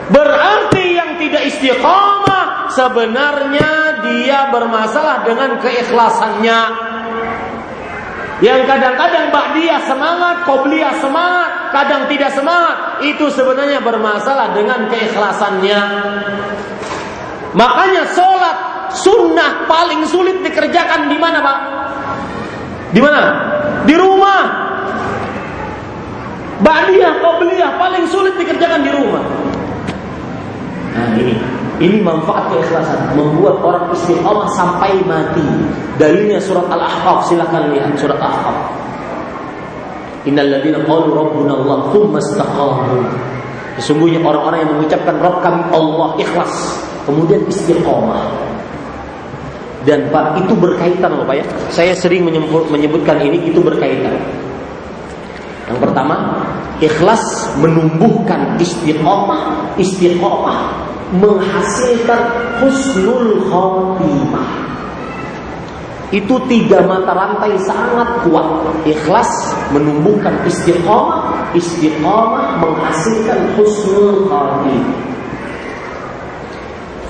Berarti yang tidak istiqomah sebenarnya dia bermasalah dengan keikhlasannya. Yang kadang-kadang dia semangat, Qobliyah semangat, kadang tidak semangat. Itu sebenarnya bermasalah dengan keikhlasannya. Makanya sholat sunnah paling sulit dikerjakan di mana Pak? Di mana? Di rumah. Ba'diyah, Qobliyah paling sulit dikerjakan di rumah. Nah ini ini manfaat keikhlasan membuat orang istiqomah sampai mati. Dalilnya surat Al-Ahqaf, silakan lihat surat Al-Ahqaf. Innal ladzina qalu rabbuna Allah tsumma. Sesungguhnya orang-orang yang mengucapkan Rabb kami Allah ikhlas, kemudian istiqomah. Dan Pak itu berkaitan loh Pak ya. Saya sering menyebutkan ini itu berkaitan. Yang pertama, ikhlas menumbuhkan istiqomah, istiqomah menghasilkan husnul khotimah. Itu tiga mata rantai sangat kuat. Ikhlas menumbuhkan istiqomah, istiqomah menghasilkan husnul khotimah.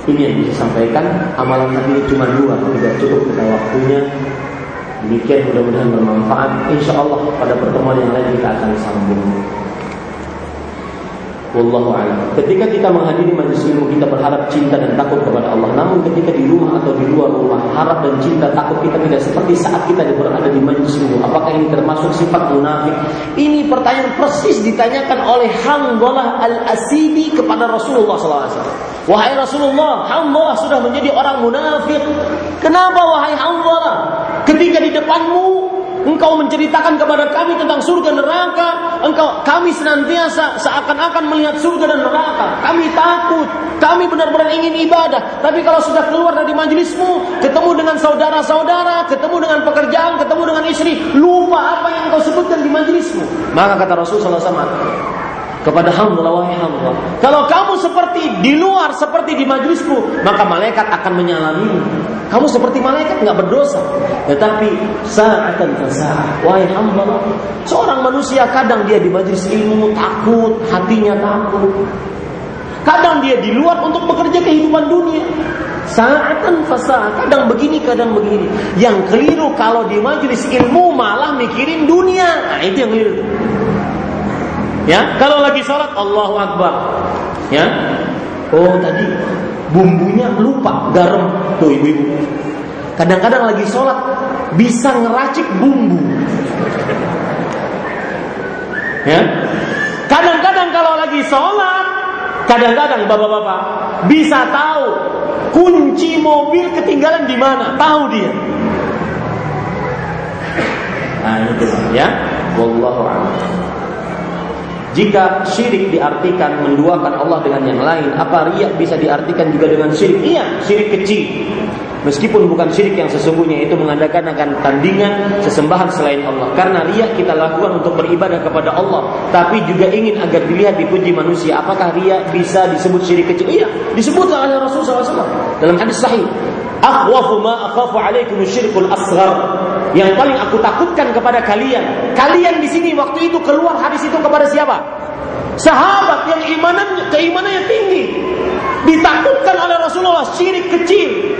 Ini yang bisa sampaikan. Amalan tadi cuma dua, tidak cukup kita waktunya. Demikian mudah-mudahan bermanfaat. Insya Allah pada pertemuan yang lain kita akan sambung. Wallahu a'lam. Ketika kita menghadiri majelis ilmu kita berharap cinta dan takut kepada Allah. Namun ketika di rumah atau di luar rumah harap dan cinta takut kita tidak seperti saat kita berada di majelis ilmu. Apakah ini termasuk sifat munafik? Ini pertanyaan persis ditanyakan oleh Hanzalah al-Asidi kepada Rasulullah SAW. Wahai Rasulullah, Hanzalah sudah menjadi orang munafik. Kenapa wahai Hanzalah? Ketika di depanmu Engkau menceritakan kepada kami tentang surga neraka. Engkau kami senantiasa seakan-akan melihat surga dan neraka. Kami takut. Kami benar-benar ingin ibadah. Tapi kalau sudah keluar dari majelismu, ketemu dengan saudara-saudara, ketemu dengan pekerjaan, ketemu dengan istri, lupa apa yang engkau sebutkan di majelismu. Maka kata Rasulullah SAW, kepada hamba wahai hamba. Kalau kamu seperti di luar seperti di majlisku, maka malaikat akan menyalami. Kamu seperti malaikat nggak berdosa. Tetapi saat dan saat, wahai hamba, seorang manusia kadang dia di majlis ilmu takut, hatinya takut. Kadang dia di luar untuk bekerja kehidupan dunia. Saatan fasa, kadang begini, kadang begini. Yang keliru kalau di majelis ilmu malah mikirin dunia. Nah, itu yang keliru. Ya, kalau lagi sholat Allahu Akbar. Ya. Oh tadi bumbunya lupa garam tuh ibu-ibu. Kadang-kadang lagi sholat bisa ngeracik bumbu. Ya. Kadang-kadang kalau lagi sholat, kadang-kadang bapak-bapak bisa tahu kunci mobil ketinggalan di mana, tahu dia. Nah itu ya, wallahu a'lam. Jika syirik diartikan menduakan Allah dengan yang lain, apa riak bisa diartikan juga dengan syirik? Iya, syirik kecil. Meskipun bukan syirik yang sesungguhnya itu mengadakan akan tandingan sesembahan selain Allah. Karena riak kita lakukan untuk beribadah kepada Allah, tapi juga ingin agar dilihat dipuji manusia. Apakah riak bisa disebut syirik kecil? Iya, disebut oleh Rasulullah SAW dalam hadis sahih. Akhwafu ma akhafu alaikum asghar. Yang paling aku takutkan kepada kalian. Kalian di sini waktu itu keluar hadis itu kepada siapa? Sahabat yang imanan keimanannya tinggi. Ditakutkan oleh Rasulullah syirik kecil.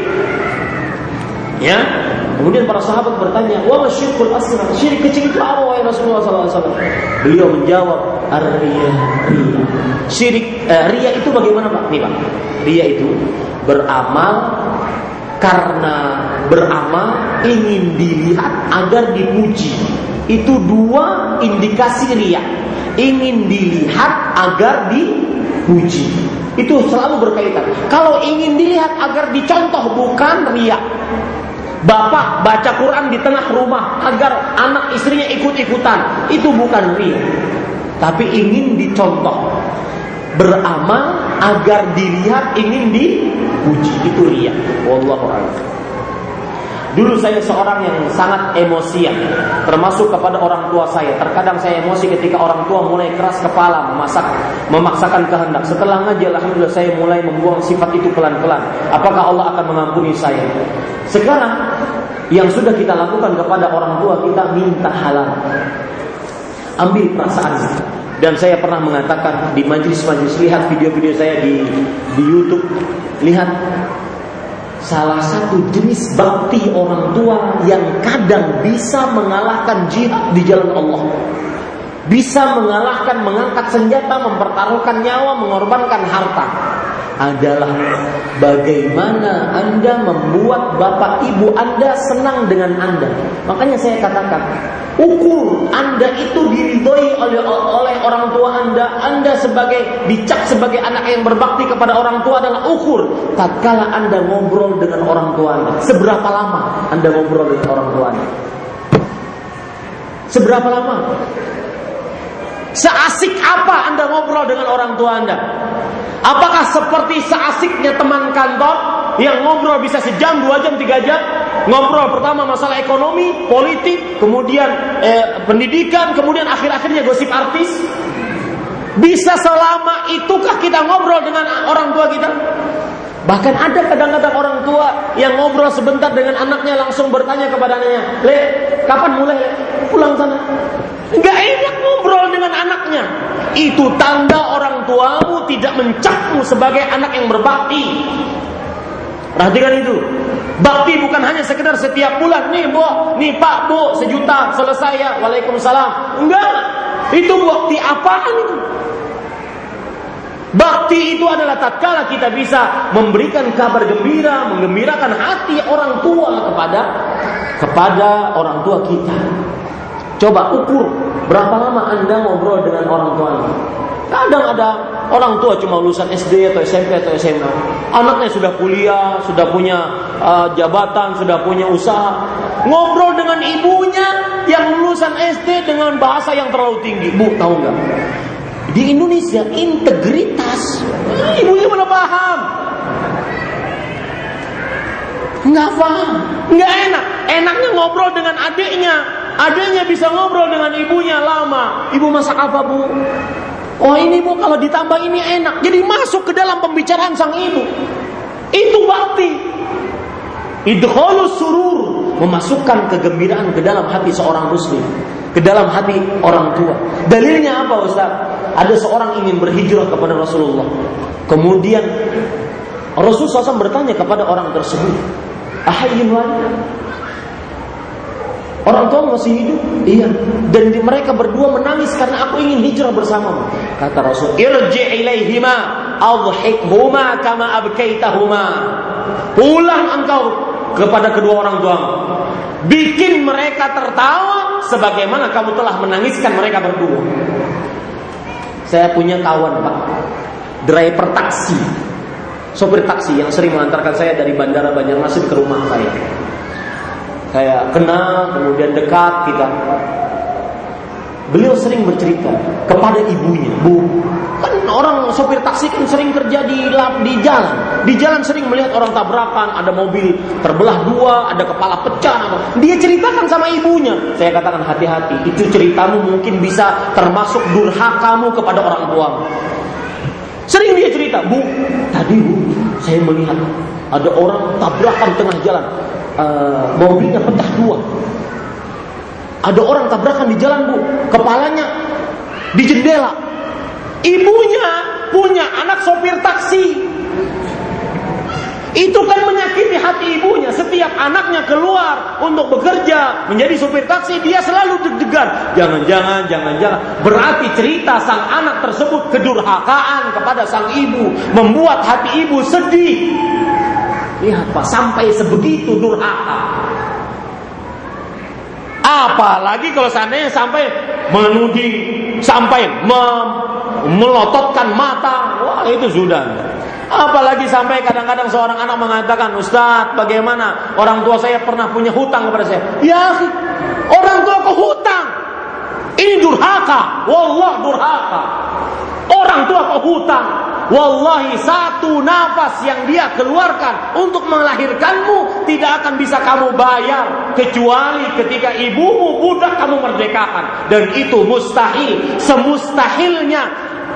Ya, Kemudian para sahabat bertanya, "Wa syirkul asghar?" Syirik kecil itu apa wahai Rasulullah SAW? Beliau menjawab, "Ar-riya." Syirik uh, riya itu bagaimana, Pak? Nih, Pak. Riya itu beramal karena beramal ingin dilihat agar dipuji. Itu dua indikasi ria. Ingin dilihat agar dipuji. Itu selalu berkaitan. Kalau ingin dilihat agar dicontoh bukan riak. Bapak baca Quran di tengah rumah agar anak istrinya ikut-ikutan. Itu bukan riak. Tapi ingin dicontoh. Beramal agar dilihat ingin dipuji. Itu riak. Wallahu a'lam. Dulu saya seorang yang sangat emosian, termasuk kepada orang tua saya. Terkadang saya emosi ketika orang tua mulai keras kepala, memasak, memaksakan kehendak. Setelah ngaji, alhamdulillah saya mulai membuang sifat itu pelan-pelan. Apakah Allah akan mengampuni saya? Sekarang yang sudah kita lakukan kepada orang tua kita minta halal. Ambil perasaan dan saya pernah mengatakan di majelis-majelis lihat video-video saya di di YouTube lihat salah satu jenis bakti orang tua yang kadang bisa mengalahkan jihad di jalan Allah. Bisa mengalahkan mengangkat senjata, mempertaruhkan nyawa, mengorbankan harta adalah bagaimana Anda membuat bapak ibu Anda senang dengan Anda. Makanya saya katakan, ukur Anda itu diridhoi oleh oleh orang tua Anda. Anda sebagai bijak sebagai anak yang berbakti kepada orang tua adalah ukur tatkala Anda ngobrol dengan orang tua Anda. Seberapa lama Anda ngobrol dengan orang tua Anda? Seberapa lama? Seasik apa Anda ngobrol dengan orang tua Anda? Apakah seperti seasiknya teman kantor yang ngobrol bisa sejam, dua jam, tiga jam? Ngobrol pertama masalah ekonomi, politik, kemudian eh, pendidikan, kemudian akhir-akhirnya gosip artis. Bisa selama itukah kita ngobrol dengan orang tua kita? Bahkan ada kadang-kadang orang tua yang ngobrol sebentar dengan anaknya langsung bertanya kepada anaknya, Le, kapan mulai? Pulang sana. Enggak enak ngobrol dengan anaknya. Itu tanda orang tuamu tidak mencapmu sebagai anak yang berbakti. Perhatikan itu. Bakti bukan hanya sekedar setiap bulan nih, Bu, nih Pak, Bu, sejuta selesai ya. Waalaikumsalam. Enggak. Itu bakti apaan itu? Bakti itu adalah tatkala kita bisa memberikan kabar gembira, menggembirakan hati orang tua kepada kepada orang tua kita. Coba ukur berapa lama Anda ngobrol dengan orang tua. Kadang ada orang tua cuma lulusan SD atau SMP atau SMA. Anaknya sudah kuliah, sudah punya uh, jabatan, sudah punya usaha. Ngobrol dengan ibunya yang lulusan SD dengan bahasa yang terlalu tinggi. Bu, tahu nggak? Di Indonesia integritas. Ibunya mana paham? Nggak paham, nggak enak. Enaknya ngobrol dengan adiknya, Adanya bisa ngobrol dengan ibunya lama. Ibu masak apa bu? Oh ini bu kalau ditambah ini enak. Jadi masuk ke dalam pembicaraan sang ibu. Itu bakti. Idkhalus surur. Memasukkan kegembiraan ke dalam hati seorang muslim. Ke dalam hati orang tua. Dalilnya apa Ustaz? Ada seorang ingin berhijrah kepada Rasulullah. Kemudian Rasulullah SAW bertanya kepada orang tersebut. Ahayyun Orang tua masih hidup? Iya. Dan di mereka berdua menangis karena aku ingin hijrah bersamamu. Kata Rasul, "Irji ilaihima adhikhuma kama abkaitahuma." Pulang engkau kepada kedua orang tuamu. Bikin mereka tertawa sebagaimana kamu telah menangiskan mereka berdua. Saya punya kawan, Pak. Driver taksi. Sopir taksi yang sering mengantarkan saya dari Bandara Banjarmasin ke rumah saya saya kenal, kemudian dekat kita. Beliau sering bercerita kepada ibunya, Bu, kan orang sopir taksi kan sering kerja di di jalan. Di jalan sering melihat orang tabrakan, ada mobil terbelah dua, ada kepala pecah. Dia ceritakan sama ibunya. Saya katakan hati-hati, itu ceritamu mungkin bisa termasuk durhakamu kepada orang tua. Sering dia cerita, Bu, tadi Bu, saya melihat ada orang tabrakan tengah jalan uh, mobilnya pecah dua. Ada orang tabrakan di jalan bu, kepalanya di jendela. Ibunya punya anak sopir taksi. Itu kan menyakiti hati ibunya. Setiap anaknya keluar untuk bekerja menjadi sopir taksi, dia selalu deg-degan. Jangan-jangan, jangan-jangan. Berarti cerita sang anak tersebut kedurhakaan kepada sang ibu, membuat hati ibu sedih. Lihat Pak, sampai sebegitu durhaka. Apalagi kalau seandainya sampai menuding, sampai mem melototkan mata, wah itu sudah. Apalagi sampai kadang-kadang seorang anak mengatakan, Ustadz bagaimana orang tua saya pernah punya hutang kepada saya. Ya orang tua ke hutang. Ini durhaka, wallah durhaka. Orang tua ke hutang, Wallahi satu nafas yang dia keluarkan untuk melahirkanmu tidak akan bisa kamu bayar kecuali ketika ibumu budak kamu merdekakan. Dan itu mustahil. Semustahilnya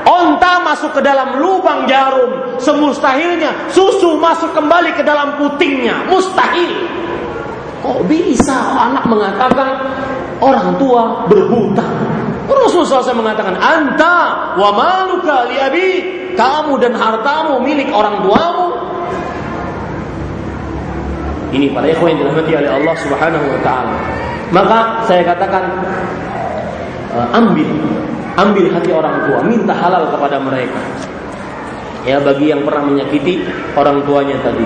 onta masuk ke dalam lubang jarum. Semustahilnya susu masuk kembali ke dalam putingnya. Mustahil. Kok bisa anak mengatakan orang tua berhutang? Rasulullah SAW mengatakan anta wa maluka li kamu dan hartamu milik orang tuamu. Ini para ikhwan yang dirahmati oleh Allah Subhanahu wa taala. Maka saya katakan uh, ambil ambil hati orang tua, minta halal kepada mereka. Ya bagi yang pernah menyakiti orang tuanya tadi.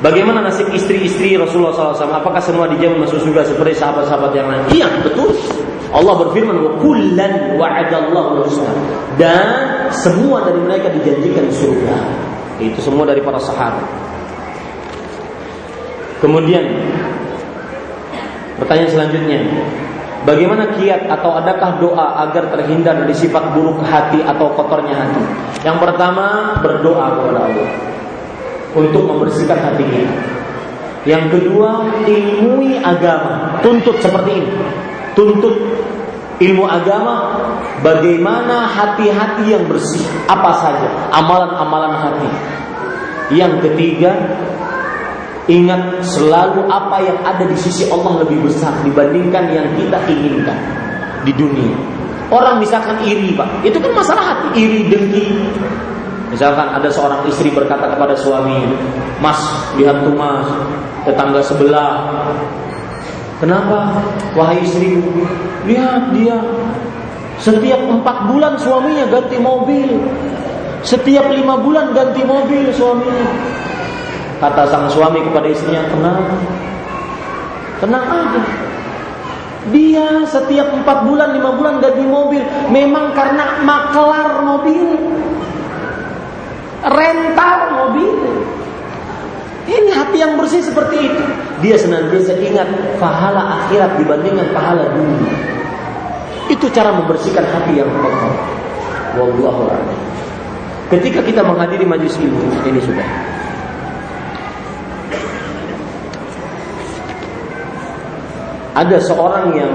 Bagaimana nasib istri-istri Rasulullah SAW? Apakah semua dijamin masuk surga seperti sahabat-sahabat yang lain? Iya, betul. Allah berfirman kullan wa'adallahu husna dan semua dari mereka dijanjikan surga. Itu semua dari para sahabat. Kemudian pertanyaan selanjutnya, Bagaimana kiat atau adakah doa agar terhindar dari sifat buruk hati atau kotornya hati? Yang pertama berdoa kepada Allah untuk membersihkan hati kita. Yang kedua ilmui agama, tuntut seperti ini. Tuntut ilmu agama bagaimana hati-hati yang bersih. Apa saja amalan-amalan hati. Yang ketiga ingat selalu apa yang ada di sisi Allah lebih besar dibandingkan yang kita inginkan di dunia. Orang misalkan iri pak. Itu kan masalah hati. Iri dengki Misalkan ada seorang istri berkata kepada suami, Mas, lihat tuh mas, tetangga sebelah Kenapa? Wahai istriku, lihat dia. Setiap empat bulan suaminya ganti mobil. Setiap lima bulan ganti mobil suaminya. Kata sang suami kepada istrinya, tenang. Tenang aja. Dia setiap empat bulan, lima bulan ganti mobil. Memang karena maklar mobil. Rental mobil. Ini hati yang bersih seperti itu. Dia senantiasa ingat pahala akhirat dibandingkan pahala dunia. Itu cara membersihkan hati yang kotor. Wallahu a'lam. Ketika kita menghadiri majlis ilmu, ini sudah. Ada seorang yang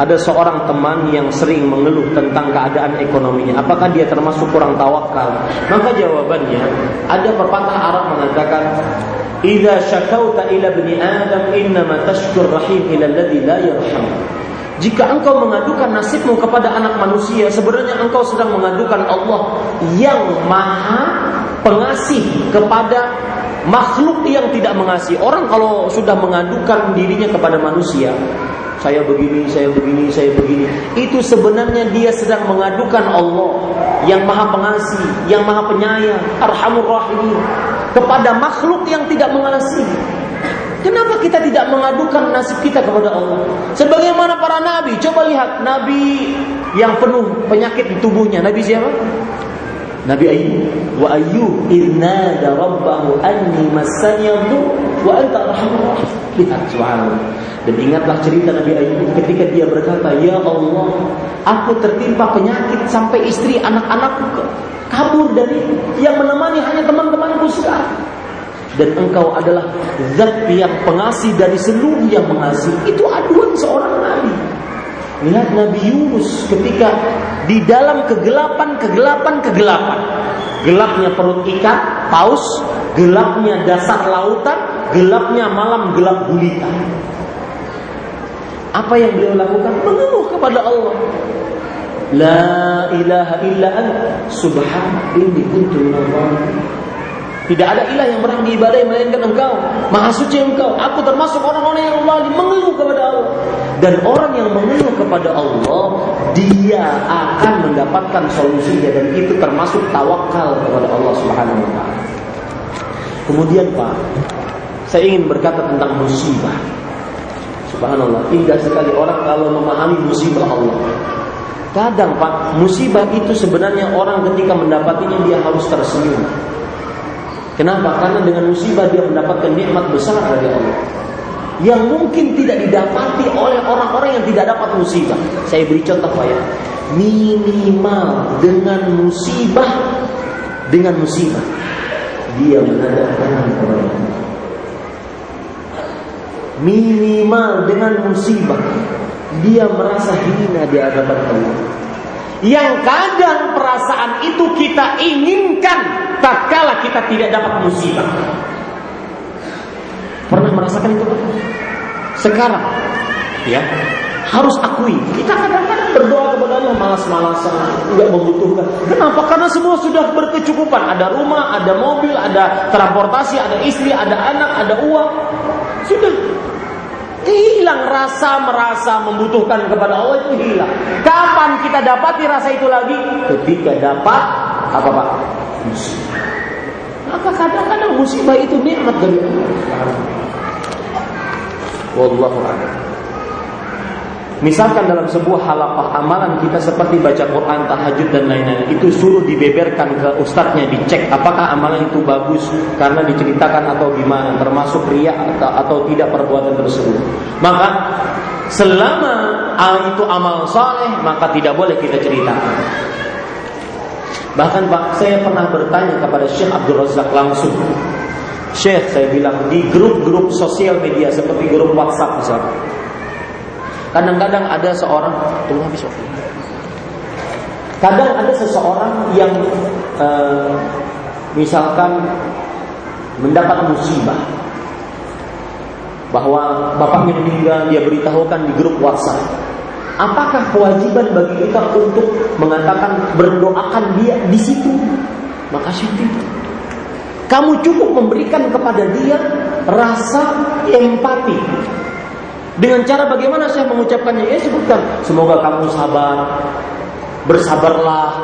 ada seorang teman yang sering mengeluh tentang keadaan ekonominya. Apakah dia termasuk kurang tawakal? Maka jawabannya ada pepatah Arab mengatakan, "Idza syakauta ila bani Adam innama tashkur rahim ila alladhi la yarham." Jika engkau mengadukan nasibmu kepada anak manusia, sebenarnya engkau sedang mengadukan Allah yang maha pengasih kepada makhluk yang tidak mengasihi. Orang kalau sudah mengadukan dirinya kepada manusia, saya begini, saya begini, saya begini. Itu sebenarnya dia sedang mengadukan Allah yang maha pengasih, yang maha penyayang, arhamur rahim kepada makhluk yang tidak mengasihi. Kenapa kita tidak mengadukan nasib kita kepada Allah? Sebagaimana para nabi, coba lihat nabi yang penuh penyakit di tubuhnya. Nabi siapa? Nabi Ayub wa Ayub idnada rabbahu anni massani wa anta arhamur. Lihat subhanallah. Dan ingatlah cerita Nabi Ayub ketika dia berkata, "Ya Allah, aku tertimpa penyakit sampai istri anak-anakku kabur dari yang menemani hanya teman-temanku sekarang." Dan engkau adalah zat yang pengasih dari seluruh yang mengasihi. Itu aduan seorang nabi. Lihat Nabi Yunus ketika di dalam kegelapan, kegelapan, kegelapan. Gelapnya perut ikan, paus, gelapnya dasar lautan, gelapnya malam gelap gulita. Apa yang beliau lakukan? Mengeluh kepada Allah. La ilaha illa anta subhan inni kuntu tidak ada ilah yang berhak diibadai melainkan engkau. Maha suci engkau. Aku termasuk orang-orang yang Allah mengeluh kepada Allah. Dan orang yang mengeluh kepada Allah, dia akan mendapatkan solusinya dan itu termasuk tawakal kepada Allah Subhanahu wa taala. Kemudian Pak, saya ingin berkata tentang musibah. Subhanallah, indah sekali orang kalau memahami musibah Allah. Kadang Pak, musibah itu sebenarnya orang ketika mendapatinya dia harus tersenyum. Kenapa? Karena dengan musibah dia mendapatkan nikmat besar dari Allah. Yang mungkin tidak didapati oleh orang-orang yang tidak dapat musibah. Saya beri contoh Pak ya. Minimal dengan musibah dengan musibah dia menghadapkan kepada Minimal dengan musibah dia merasa hina di hadapan Allah. Yang kadang perasaan itu kita inginkan tatkala kita tidak dapat musibah. Pernah merasakan itu? Sekarang, ya, harus akui kita kadang-kadang berdoa kepada Allah malas-malasan, nggak membutuhkan. Kenapa? Karena semua sudah berkecukupan. Ada rumah, ada mobil, ada transportasi, ada istri, ada anak, ada uang. Sudah Hilang rasa merasa membutuhkan kepada Allah itu hilang. Kapan kita dapati rasa itu lagi? Ketika dapat apa pak? Maka kadang-kadang musibah itu nikmat dari Allah. Wallahu a'lam. Misalkan dalam sebuah halapah amalan kita seperti baca Quran, tahajud dan lain-lain itu suruh dibeberkan ke ustadznya dicek apakah amalan itu bagus karena diceritakan atau gimana termasuk ria atau, tidak perbuatan tersebut. Maka selama itu amal saleh maka tidak boleh kita ceritakan. Bahkan Pak, saya pernah bertanya kepada Syekh Abdul Razak langsung. Syekh, saya bilang di grup-grup sosial media seperti grup WhatsApp misalnya Kadang-kadang ada seorang tunggu habis waktu. Kadang ada seseorang yang uh, misalkan mendapat musibah bahwa bapaknya meninggal, dia beritahukan di grup WhatsApp. Apakah kewajiban bagi kita untuk mengatakan berdoakan dia di situ? Maka tidak. Kamu cukup memberikan kepada dia rasa empati, dengan cara bagaimana saya mengucapkannya? Ya sebutkan. Semoga kamu sabar. Bersabarlah.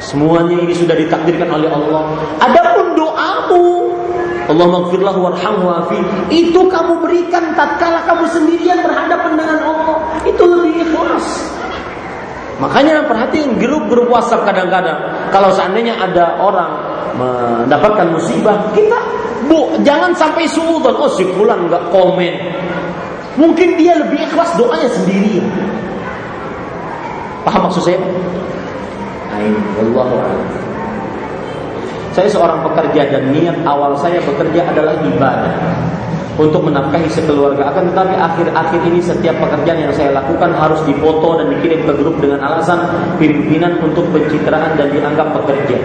Semuanya ini sudah ditakdirkan oleh Allah. Adapun doamu, Allah maghfirlah warhamhu afi. Itu kamu berikan tatkala kamu sendirian berhadapan dengan Allah. Itu lebih ikhlas. Makanya perhatiin grup-grup WhatsApp kadang-kadang kalau seandainya ada orang mendapatkan musibah, kita bu jangan sampai suudon oh si fulan nggak komen Mungkin dia lebih ikhlas doanya sendiri. Paham maksud saya? Allah Saya seorang pekerja dan niat awal saya bekerja adalah ibadah untuk menafkahi sekeluarga. Akan tetapi akhir-akhir ini setiap pekerjaan yang saya lakukan harus dipoto dan dikirim ke grup dengan alasan pimpinan untuk pencitraan dan dianggap pekerja.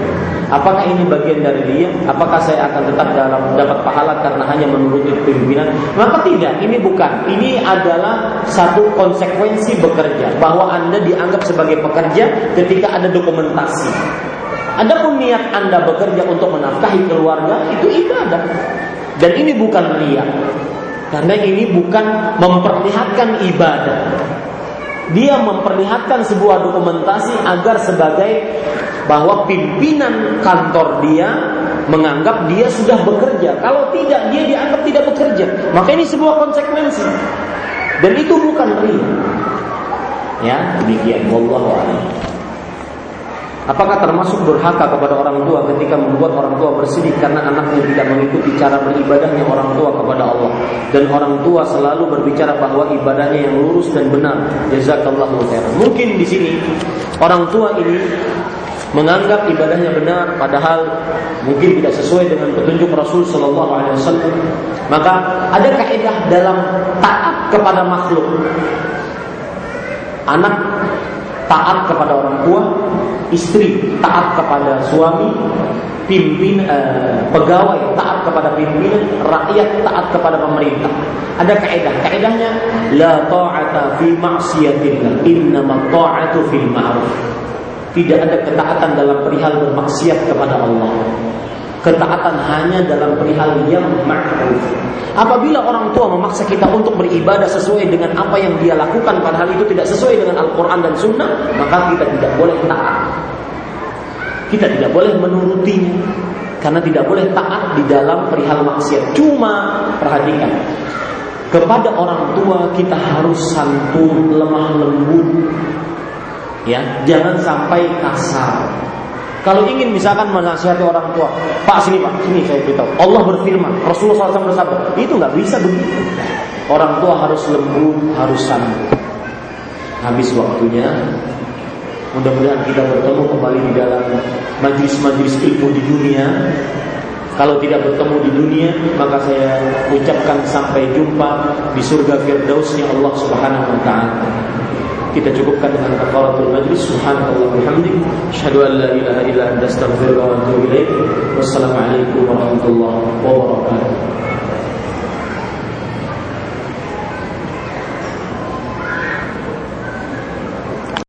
Apakah ini bagian dari dia? Apakah saya akan tetap dalam dapat pahala karena hanya menuruti pimpinan? Maka tidak, ini bukan. Ini adalah satu konsekuensi bekerja bahwa Anda dianggap sebagai pekerja ketika ada dokumentasi. Adapun niat Anda bekerja untuk menafkahi keluarga itu ibadah. Dan ini bukan ria. Karena ini bukan memperlihatkan ibadah. Dia memperlihatkan sebuah dokumentasi agar sebagai bahwa pimpinan kantor dia menganggap dia sudah bekerja. Kalau tidak, dia dianggap tidak bekerja. Maka ini sebuah konsekuensi. Dan itu bukan ria. Ya, demikian. A'lam. Apakah termasuk durhaka kepada orang tua ketika membuat orang tua bersedih karena anaknya tidak mengikuti cara beribadahnya orang tua kepada Allah dan orang tua selalu berbicara bahwa ibadahnya yang lurus dan benar. Jazakallahu khairan. Mungkin di sini orang tua ini menganggap ibadahnya benar padahal mungkin tidak sesuai dengan petunjuk Rasul Shallallahu Alaihi Wasallam maka ada kaidah dalam taat kepada makhluk anak taat kepada orang tua istri taat kepada suami, pimpin eh, pegawai taat kepada pimpinan, rakyat taat kepada pemerintah. Ada kaidah. Kaidahnya la ta'ata fi ma'siyatillah, innama ta'atu fil ma'ruf. Tidak ada ketaatan dalam perihal bermaksiat kepada Allah. Ketaatan hanya dalam perihal yang ma'ruf. Apabila orang tua memaksa kita untuk beribadah sesuai dengan apa yang dia lakukan padahal itu tidak sesuai dengan Al-Qur'an dan Sunnah, maka kita tidak boleh taat. Kita tidak boleh menurutinya karena tidak boleh taat di dalam perihal maksiat. Cuma perhatikan kepada orang tua kita harus santun, lemah lembut. Ya, jangan sampai kasar. Kalau ingin misalkan menasihati orang tua, Pak sini Pak, sini saya beritahu. Allah berfirman, Rasulullah SAW bersabda, itu nggak bisa begitu. Orang tua harus lembut, harus santun. Habis waktunya, mudah-mudahan kita bertemu kembali di dalam majlis-majlis ilmu di dunia. Kalau tidak bertemu di dunia, maka saya ucapkan sampai jumpa di surga Firdausnya Allah Subhanahu wa taala. Kita cukupkan dengan kafaratul majlis. Subhanallah bihamdik. Asyhadu an la ilaha illa anta astaghfiruka wa atubu ilaik. Wassalamualaikum warahmatullahi wabarakatuh.